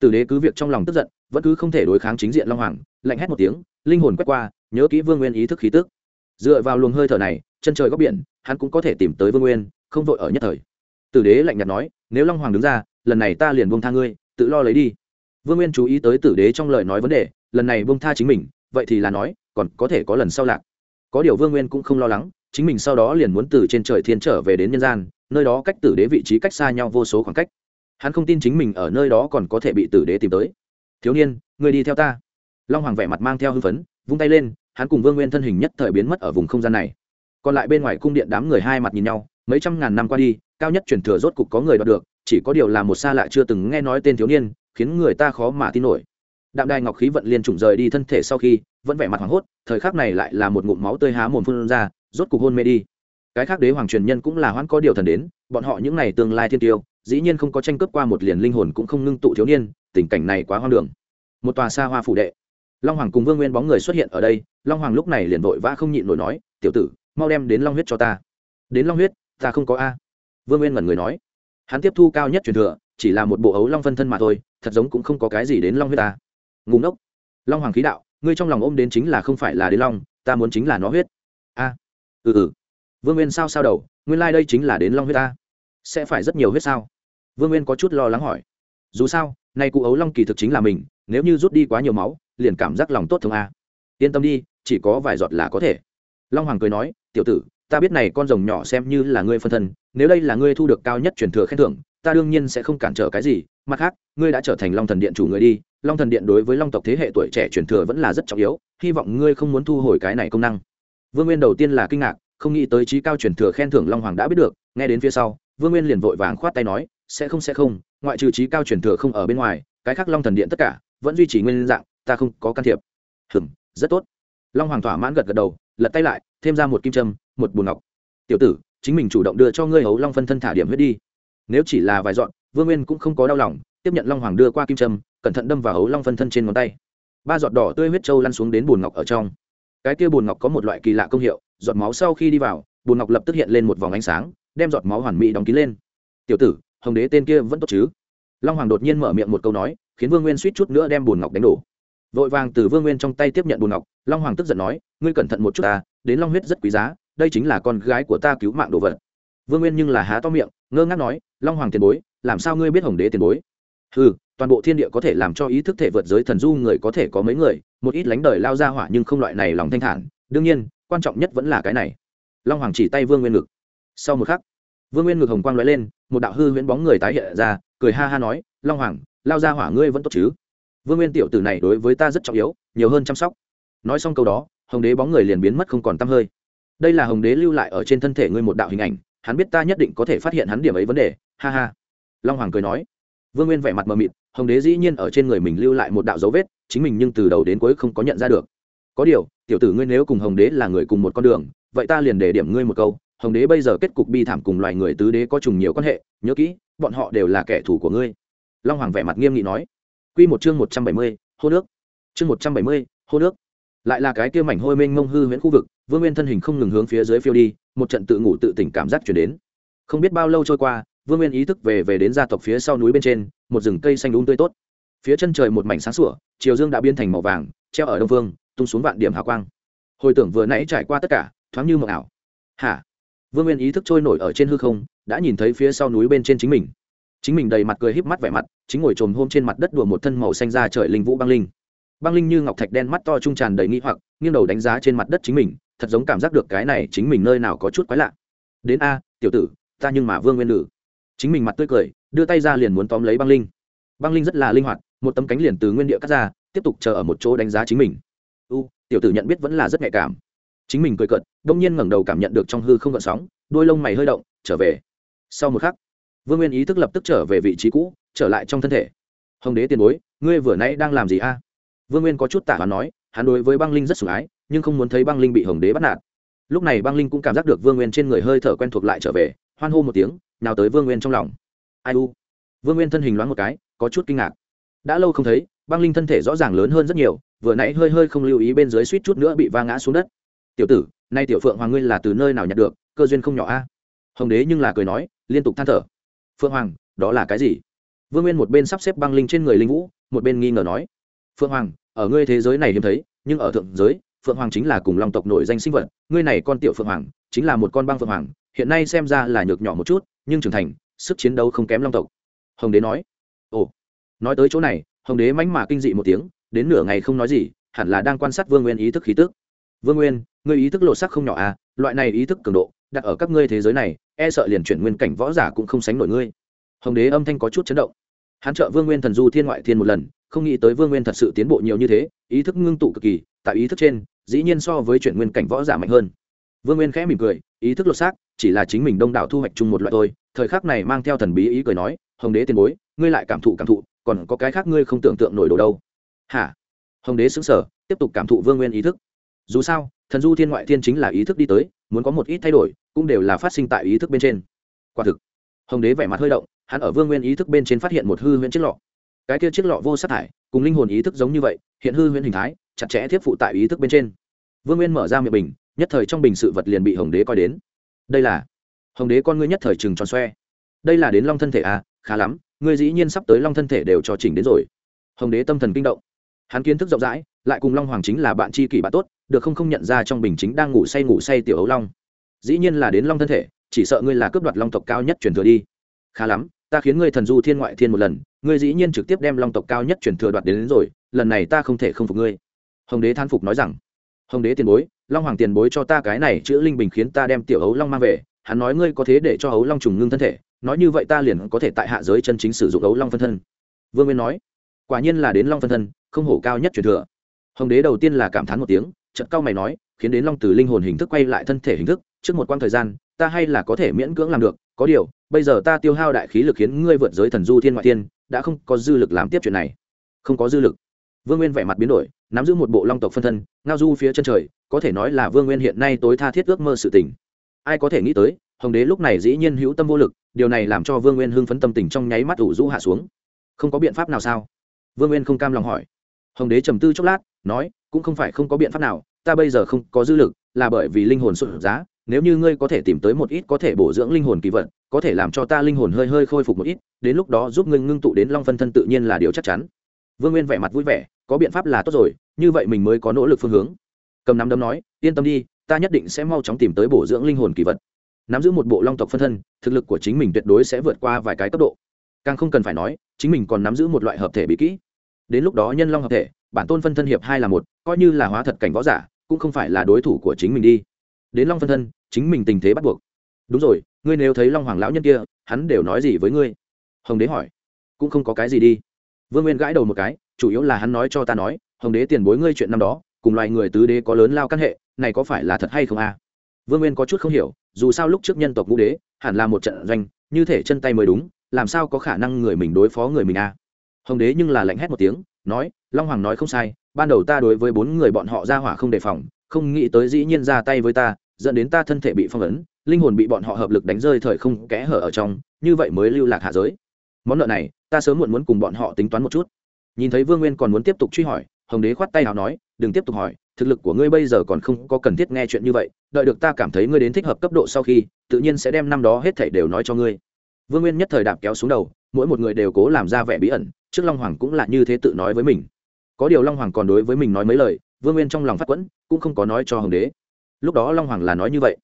A: Tử đế cứ việc trong lòng tức giận, vẫn cứ không thể đối kháng chính diện long hoàng, lạnh hét một tiếng, linh hồn quét qua, nhớ kỹ vương nguyên ý thức khí tức. Dựa vào luồng hơi thở này, chân trời góc biển, hắn cũng có thể tìm tới vương nguyên, không vội ở nhất thời. Tử đế lạnh nhạt nói, nếu long hoàng đứng ra, lần này ta liền buông tha ngươi, tự lo lấy đi. Vương nguyên chú ý tới tử đế trong lời nói vấn đề lần này bông tha chính mình, vậy thì là nói, còn có thể có lần sau lạc. Có điều vương nguyên cũng không lo lắng, chính mình sau đó liền muốn từ trên trời thiên trở về đến nhân gian, nơi đó cách tử đế vị trí cách xa nhau vô số khoảng cách. Hắn không tin chính mình ở nơi đó còn có thể bị tử đế tìm tới. Thiếu niên người đi theo ta. Long hoàng vẻ mặt mang theo hưng phấn, vung tay lên, hắn cùng vương nguyên thân hình nhất thời biến mất ở vùng không gian này. Còn lại bên ngoài cung điện đám người hai mặt nhìn nhau, mấy trăm ngàn năm qua đi, cao nhất truyền thừa rốt cục có người đoạt được, chỉ có điều là một xa lạ chưa từng nghe nói tên thiếu niên, khiến người ta khó mà tin nổi đạm đài ngọc khí vận liên trùng rời đi thân thể sau khi, vẫn vẻ mặt hoảng hốt, thời khắc này lại là một ngụm máu tươi há mồm phun ra, rốt cục hôn mê đi. Cái khác đế hoàng truyền nhân cũng là hoãn có điều thần đến, bọn họ những n à y tương lai thiên tiêu, dĩ nhiên không có tranh cướp qua một liền linh hồn cũng không ngưng tụ thiếu niên, tình cảnh này quá hoang đường. Một tòa xa hoa phủ đệ. Long hoàng cùng vương nguyên bóng người xuất hiện ở đây, long hoàng lúc này liền vội vã không nhịn nổi nói, tiểu tử, mau đem đến long huyết cho ta. Đến long huyết? Ta không có a. Vương nguyên ngẩn người nói. Hắn tiếp thu cao nhất truyền thừa, chỉ là một bộ ấu long phân thân mà thôi, thật giống cũng không có cái gì đến long huyết ta ngủ ngốc. Long hoàng khí đạo, ngươi trong lòng ôm đến chính là không phải là Đế long, ta muốn chính là nó huyết. A. Ừ ừ. Vương nguyên sao sao đầu, nguyên lai、like、đây chính là đến long huyết ta. Sẽ phải rất nhiều huyết sao? Vương nguyên có chút lo lắng hỏi. Dù sao, nay cụ ấu long kỳ thực chính là mình, nếu như rút đi quá nhiều máu, liền cảm giác lòng tốt thương a. Yên tâm đi, chỉ có vài giọt là có thể. Long hoàng cười nói, tiểu tử, ta biết này con rồng nhỏ xem như là ngươi phân thân, nếu đây là ngươi thu được cao nhất truyền thừa khen thưởng ta đương nhiên sẽ không cản trở cái gì, mặt khác, ngươi đã trở thành long thần điện chủ người đi, long thần điện đối với long tộc thế hệ tuổi trẻ truyền thừa vẫn là rất trọng yếu, hy vọng ngươi không muốn thu hồi cái này công năng. Vương nguyên đầu tiên là kinh ngạc, không nghĩ tới trí cao truyền thừa khen thưởng long hoàng đã biết được, nghe đến phía sau, vương nguyên liền vội vàng khoát tay nói, sẽ không sẽ không, ngoại trừ trí cao truyền thừa không ở bên ngoài, cái khác long thần điện tất cả, vẫn duy trì nguyên dạng, ta không có can thiệp. Hừm, rất tốt. Long hoàng thỏa mãn gật gật đầu, lật tay lại, thêm ra một kim trâm một bùn ngọc. Tiểu tử, chính mình chủ động đưa cho ngươi hấu long phân thân thả điểm huyết đi nếu chỉ là vài dọn, vương nguyên cũng không có đau lòng, tiếp nhận long hoàng đưa qua kim trâm cẩn thận đâm vào hấu long phân thân trên ngón tay. Ba giọt đỏ tươi huyết trâu lăn xuống đến bùn ngọc ở trong. Cái kia bùn ngọc có một loại kỳ lạ công hiệu, giọt máu sau khi đi vào, bùn ngọc lập tức hiện lên một vòng ánh sáng, đem giọt máu hoàn mỹ đóng kín lên. Tiểu tử, hồng đế tên kia vẫn tốt chứ? Long hoàng đột nhiên mở miệng một câu nói, khiến vương nguyên suýt chút nữa đem bùn ngọc đánh đổ. Vội vàng từ vương nguyên trong tay tiếp nhận bùn ngọc, long hoàng tức giận nói, ngươi cẩn thận một chút ta, đến long huyết rất quý giá, đây chính là con gái của ta cứu mạng đồ vật. Vương nguyên nhưng là há to miệng, ngơ ngác nói long hoàng tiền bối, làm sao ngươi biết hồng đế tiền bối? Ừ toàn bộ thiên địa có thể làm cho ý thức thể vượt giới thần du người có thể có mấy người, một ít lánh đời lao ra hỏa nhưng không loại này lòng thanh thản. Đương nhiên, quan trọng nhất vẫn là cái này. Long hoàng chỉ tay vương nguyên ngực. Sau một khắc, vương nguyên ngực hồng quang l ó e lên, một đạo hư huyễn bóng người tái hiện ra, cười ha ha nói, long hoàng, lao ra hỏa ngươi vẫn tốt chứ? Vương nguyên tiểu tử này đối với ta rất trọng yếu, nhiều hơn chăm sóc. Nói xong câu đó, hồng đế bóng người liền biến mất không còn t hơi. Đây là hồng đế lưu lại ở trên thân thể ngươi một đạo hình ảnh hắn biết ta nhất định có thể phát hiện hắn điểm ấy vấn đề, ha ha. Long hoàng cười nói. Vương nguyên vẻ mặt mờ mịt, hồng đế dĩ nhiên ở trên người mình lưu lại một đạo dấu vết, chính mình nhưng từ đầu đến cuối không có nhận ra được. Có điều, tiểu tử ngươi nếu cùng hồng đế là người cùng một con đường, vậy ta liền để điểm ngươi một câu, hồng đế bây giờ kết cục bi thảm cùng loài người tứ đế có trùng nhiều quan hệ, nhớ kỹ, bọn họ đều là kẻ thù của ngươi. Long hoàng vẻ mặt nghiêm nghị nói. Q một chương một trăm bảy mươi, hô nước. Chương một trăm bảy mươi, hô nước. Lại là cái kia mảnh hôi mênh mông hư huyễn khu vực vương nguyên thân hình không ngừng hướng phía dưới phiêu đi, một trận tự ngủ tự tỉnh cảm giác chuyển đến. Không biết bao lâu trôi qua, vương nguyên ý thức về về đến gia tộc phía sau núi bên trên, một rừng cây xanh đúng tươi tốt. Phía chân trời một mảnh sáng sủa, chiều dương đã biến thành màu vàng, treo ở đông phương tung xuống vạn điểm hào quang. Hồi tưởng vừa nãy trải qua tất cả, thoáng như mộng ảo. Hả? Vương nguyên ý thức trôi nổi ở trên hư không, đã nhìn thấy phía sau núi bên trên chính mình. Chính mình đầy mặt cười híp mắt vẻ mặt, chính ngồi trồm hôm trên mặt đất đùa một thân màu xanh ra trời linh vũ băng linh. Băng linh như ngọc thạch đen mắt to trung tràn đầy nghi hoặc, nghiêng đầu đánh giá trên mặt đất chính mình thật giống cảm giác được cái này chính mình nơi nào có chút quái lạ. Đến a, tiểu tử, ta nhưng mà vương nguyên nữ chính mình mặt tươi cười, đưa tay ra liền muốn tóm lấy băng linh. Băng linh rất là linh hoạt, một tấm cánh liền từ nguyên địa cắt ra, tiếp tục chờ ở một chỗ đánh giá chính mình. U, tiểu tử nhận biết vẫn là rất nhạy cảm. Chính mình cười cợt, đông nhiên ngẩng đầu cảm nhận được trong hư không gợn sóng, đôi lông mày hơi động, trở về. Sau một khắc, vương nguyên ý thức lập tức trở về vị trí cũ, trở lại trong thân thể. Hồng đế tiền bối, ngươi vừa nãy đang làm gì a? Vương nguyên có chút tả và nói hắn đối với băng linh rất sủng ái, nhưng không muốn thấy băng linh bị hồng đế bắt nạt. Lúc này băng linh cũng cảm giác được vương nguyên trên người hơi thở quen thuộc lại trở về, hoan hô một tiếng, nào tới vương nguyên trong lòng. Ai u? Vương nguyên thân hình loáng một cái, có chút kinh ngạc. Đã lâu không thấy, băng linh thân thể rõ ràng lớn hơn rất nhiều, vừa nãy hơi hơi không lưu ý bên dưới suýt chút nữa bị va ngã xuống đất. Tiểu tử, nay tiểu phượng hoàng ngươi là từ nơi nào nhặt được, cơ duyên không nhỏ a. Hồng đế nhưng là cười nói, liên tục than thở. Phượng hoàng, đó là cái gì? Vương nguyên một bên sắp xếp băng linh trên người linh vũ, một bên nghi ngờ nói. Phượng hoàng ở ngươi thế giới này hiếm thấy, nhưng ở thượng giới, phượng hoàng chính là cùng long tộc nổi danh sinh vật, ngươi này con tiểu phượng hoàng, chính là một con băng phượng hoàng, hiện nay xem ra là nhược nhỏ một chút, nhưng trưởng thành, sức chiến đấu không kém long tộc. Hồng đế nói. Ồ. Nói tới chỗ này, hồng đế mánh mà kinh dị một tiếng, đến nửa ngày không nói gì, hẳn là đang quan sát vương nguyên ý thức khí tức. Vương nguyên, ngươi ý thức lộ sắc không nhỏ à loại này ý thức cường độ, đặt ở các ngươi thế giới này e sợ liền chuyển nguyên cảnh võ giả cũng không sánh nổi ngươi. Hồng đế âm thanh có chút chấn động. Hắn trợ vương nguyên thần du thiên ngoại thiên một lần không nghĩ tới vương nguyên thật sự tiến bộ nhiều như thế, ý thức ngưng tụ cực kỳ, tại ý thức trên, dĩ nhiên so với chuyển nguyên cảnh võ giả mạnh hơn. Vương nguyên khẽ mỉm cười, ý thức lột xác, chỉ là chính mình đông đảo thu hoạch chung một loại thôi, thời khắc này mang theo thần bí ý cười nói, hồng đế tiền bối, ngươi lại cảm thụ cảm thụ, còn có cái khác ngươi không tưởng tượng nổi đồ đâu. Hả? Hồng đế xứng sở tiếp tục cảm thụ vương nguyên ý thức. Dù sao, thần du thiên ngoại thiên chính là ý thức đi tới, muốn có một ít thay đổi, cũng đều là phát sinh tại ý thức bên trên. Quả thực, hồng đế vẻ mặt hơi động, hắn ở vương nguyên ý thức bên trên phát hiện một hư huyễn chiếc lọ cái kia chiếc lọ vô sát thải, cùng linh hồn ý thức giống như vậy, hiện hư huyễn hình thái, chặt chẽ thiết phụ tại ý thức bên trên. Vương nguyên mở ra miệng bình, nhất thời trong bình sự vật liền bị hồng đế coi đến. Đây là, hồng đế con ngươi nhất thời trừng tròn xoe. Đây là đến long thân thể à khá lắm, ngươi dĩ nhiên sắp tới long thân thể đều cho chỉnh đến rồi. Hồng đế tâm thần kinh động. Hắn kiến thức rộng rãi, lại cùng long hoàng chính là bạn tri kỷ bạn tốt, được không không nhận ra trong bình chính đang ngủ say ngủ say tiểu ấu long. Dĩ nhiên là đến long thân thể, chỉ sợ ngươi là cướp đoạt long tộc cao nhất truyền thừa đi. Khá lắm, ta khiến ngươi thần du thiên ngoại thiên một lần ngươi dĩ nhiên trực tiếp đem long tộc cao nhất truyền thừa đoạt đến, đến rồi lần này ta không thể không phục ngươi. Hồng đế than phục nói rằng. Hồng đế tiền bối long hoàng tiền bối cho ta cái này chữ linh bình khiến ta đem tiểu Hấu long mang về hắn nói ngươi có thế để cho Hấu long trùng ngưng thân thể nói như vậy ta liền có thể tại hạ giới chân chính sử dụng Hấu long phân thân. Vương nguyên nói. Quả nhiên là đến long phân thân không hổ cao nhất truyền thừa. Hồng đế đầu tiên là cảm thán một tiếng trận cao mày nói khiến đến long từ linh hồn hình thức quay lại thân thể hình thức trước một quãng thời gian ta hay là có thể miễn cưỡng làm được có điều bây giờ ta tiêu hao đại khí lực khiến ngươi vượt giới thần du thiên ngoại thiên, đã không có dư lực làm tiếp chuyện này. Không có dư lực. Vương nguyên vẻ mặt biến đổi, nắm giữ một bộ long tộc phân thân, ngao du phía chân trời, có thể nói là vương nguyên hiện nay tối tha thiết ước mơ sự tình. Ai có thể nghĩ tới, hồng đế lúc này dĩ nhiên hữu tâm vô lực, điều này làm cho vương nguyên hưng phấn tâm tình trong nháy mắt ủ rũ hạ xuống. Không có biện pháp nào sao? Vương nguyên không cam lòng hỏi. Hồng đế trầm tư chốc lát, nói, cũng không phải không có biện pháp nào, ta bây giờ không có dư lực, là bởi vì linh hồn sụt giá nếu như ngươi có thể tìm tới một ít có thể bổ dưỡng linh hồn kỳ vật, có thể làm cho ta linh hồn hơi hơi khôi phục một ít, đến lúc đó giúp ngươi ngưng tụ đến long phân thân tự nhiên là điều chắc chắn. Vương nguyên vẻ mặt vui vẻ, có biện pháp là tốt rồi, như vậy mình mới có nỗ lực phương hướng. Cầm nắm đấm nói, yên tâm đi, ta nhất định sẽ mau chóng tìm tới bổ dưỡng linh hồn kỳ vật. Nắm giữ một bộ long tộc phân thân, thực lực của chính mình tuyệt đối sẽ vượt qua vài cái cấp độ. Càng không cần phải nói, chính mình còn nắm giữ một loại hợp thể bị kỹ. Đến lúc đó nhân long hợp thể, bản tôn phân thân hiệp hai là một, coi như là hóa thật cảnh võ giả, cũng không phải là đối thủ của chính mình đi đến long phân thân, chính mình tình thế bắt buộc đúng rồi, ngươi nếu thấy long hoàng lão nhân kia, hắn đều nói gì với ngươi hồng đế hỏi cũng không có cái gì đi vương nguyên gãi đầu một cái, chủ yếu là hắn nói cho ta nói, hồng đế tiền bối ngươi chuyện năm đó, cùng loài người tứ đế có lớn lao căn hệ, này có phải là thật hay không a à? vương nguyên có chút không hiểu, dù sao lúc trước nhân tộc ngũ đế, hẳn là một trận doanh, như thể chân tay mới đúng, làm sao có khả năng người mình đối phó người mình a à? hồng đế nhưng là lạnh hét một tiếng, nói, long hoàng nói không sai, ban đầu ta đối với bốn người bọn họ ra hỏa không đề phòng, không nghĩ tới dĩ nhiên ra tay với ta dẫn đến ta thân thể bị phong ấn, linh hồn bị bọn họ hợp lực đánh rơi thời không kẽ hở ở trong, như vậy mới lưu lạc hạ giới. Món nợ này, ta sớm muộn muốn cùng bọn họ tính toán một chút. Nhìn thấy vương nguyên còn muốn tiếp tục truy hỏi, hồng đế khoát tay nào nói, đừng tiếp tục hỏi, thực lực của ngươi bây giờ còn không có cần thiết nghe chuyện như vậy, đợi được ta cảm thấy ngươi đến thích hợp cấp độ sau khi, tự nhiên sẽ đem năm đó hết thảy đều nói cho ngươi. Vương nguyên nhất thời đạp kéo xuống đầu, mỗi một người đều cố làm ra vẻ bí ẩn, trước long hoàng cũng là như thế tự nói với mình. Có điều long hoàng còn đối với mình nói mấy lời, vương nguyên trong lòng phát quẫn, cũng không có nói cho hồng đế lúc đó long hoàng là nói như vậy.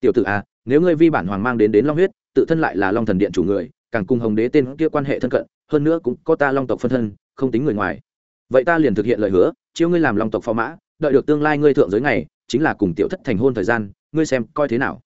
A: Tiểu tử à nếu ngươi vi bản hoàng mang đến đến long huyết, tự thân lại là long thần điện chủ người, càng cùng hồng đế tên kia quan hệ thân cận, hơn nữa cũng có ta long tộc phân thân, không tính người ngoài. Vậy ta liền thực hiện lời hứa chiếu ngươi làm long tộc phò mã, đợi được tương lai ngươi thượng giới ngày, chính là cùng tiểu thất thành hôn thời gian, ngươi xem coi thế nào.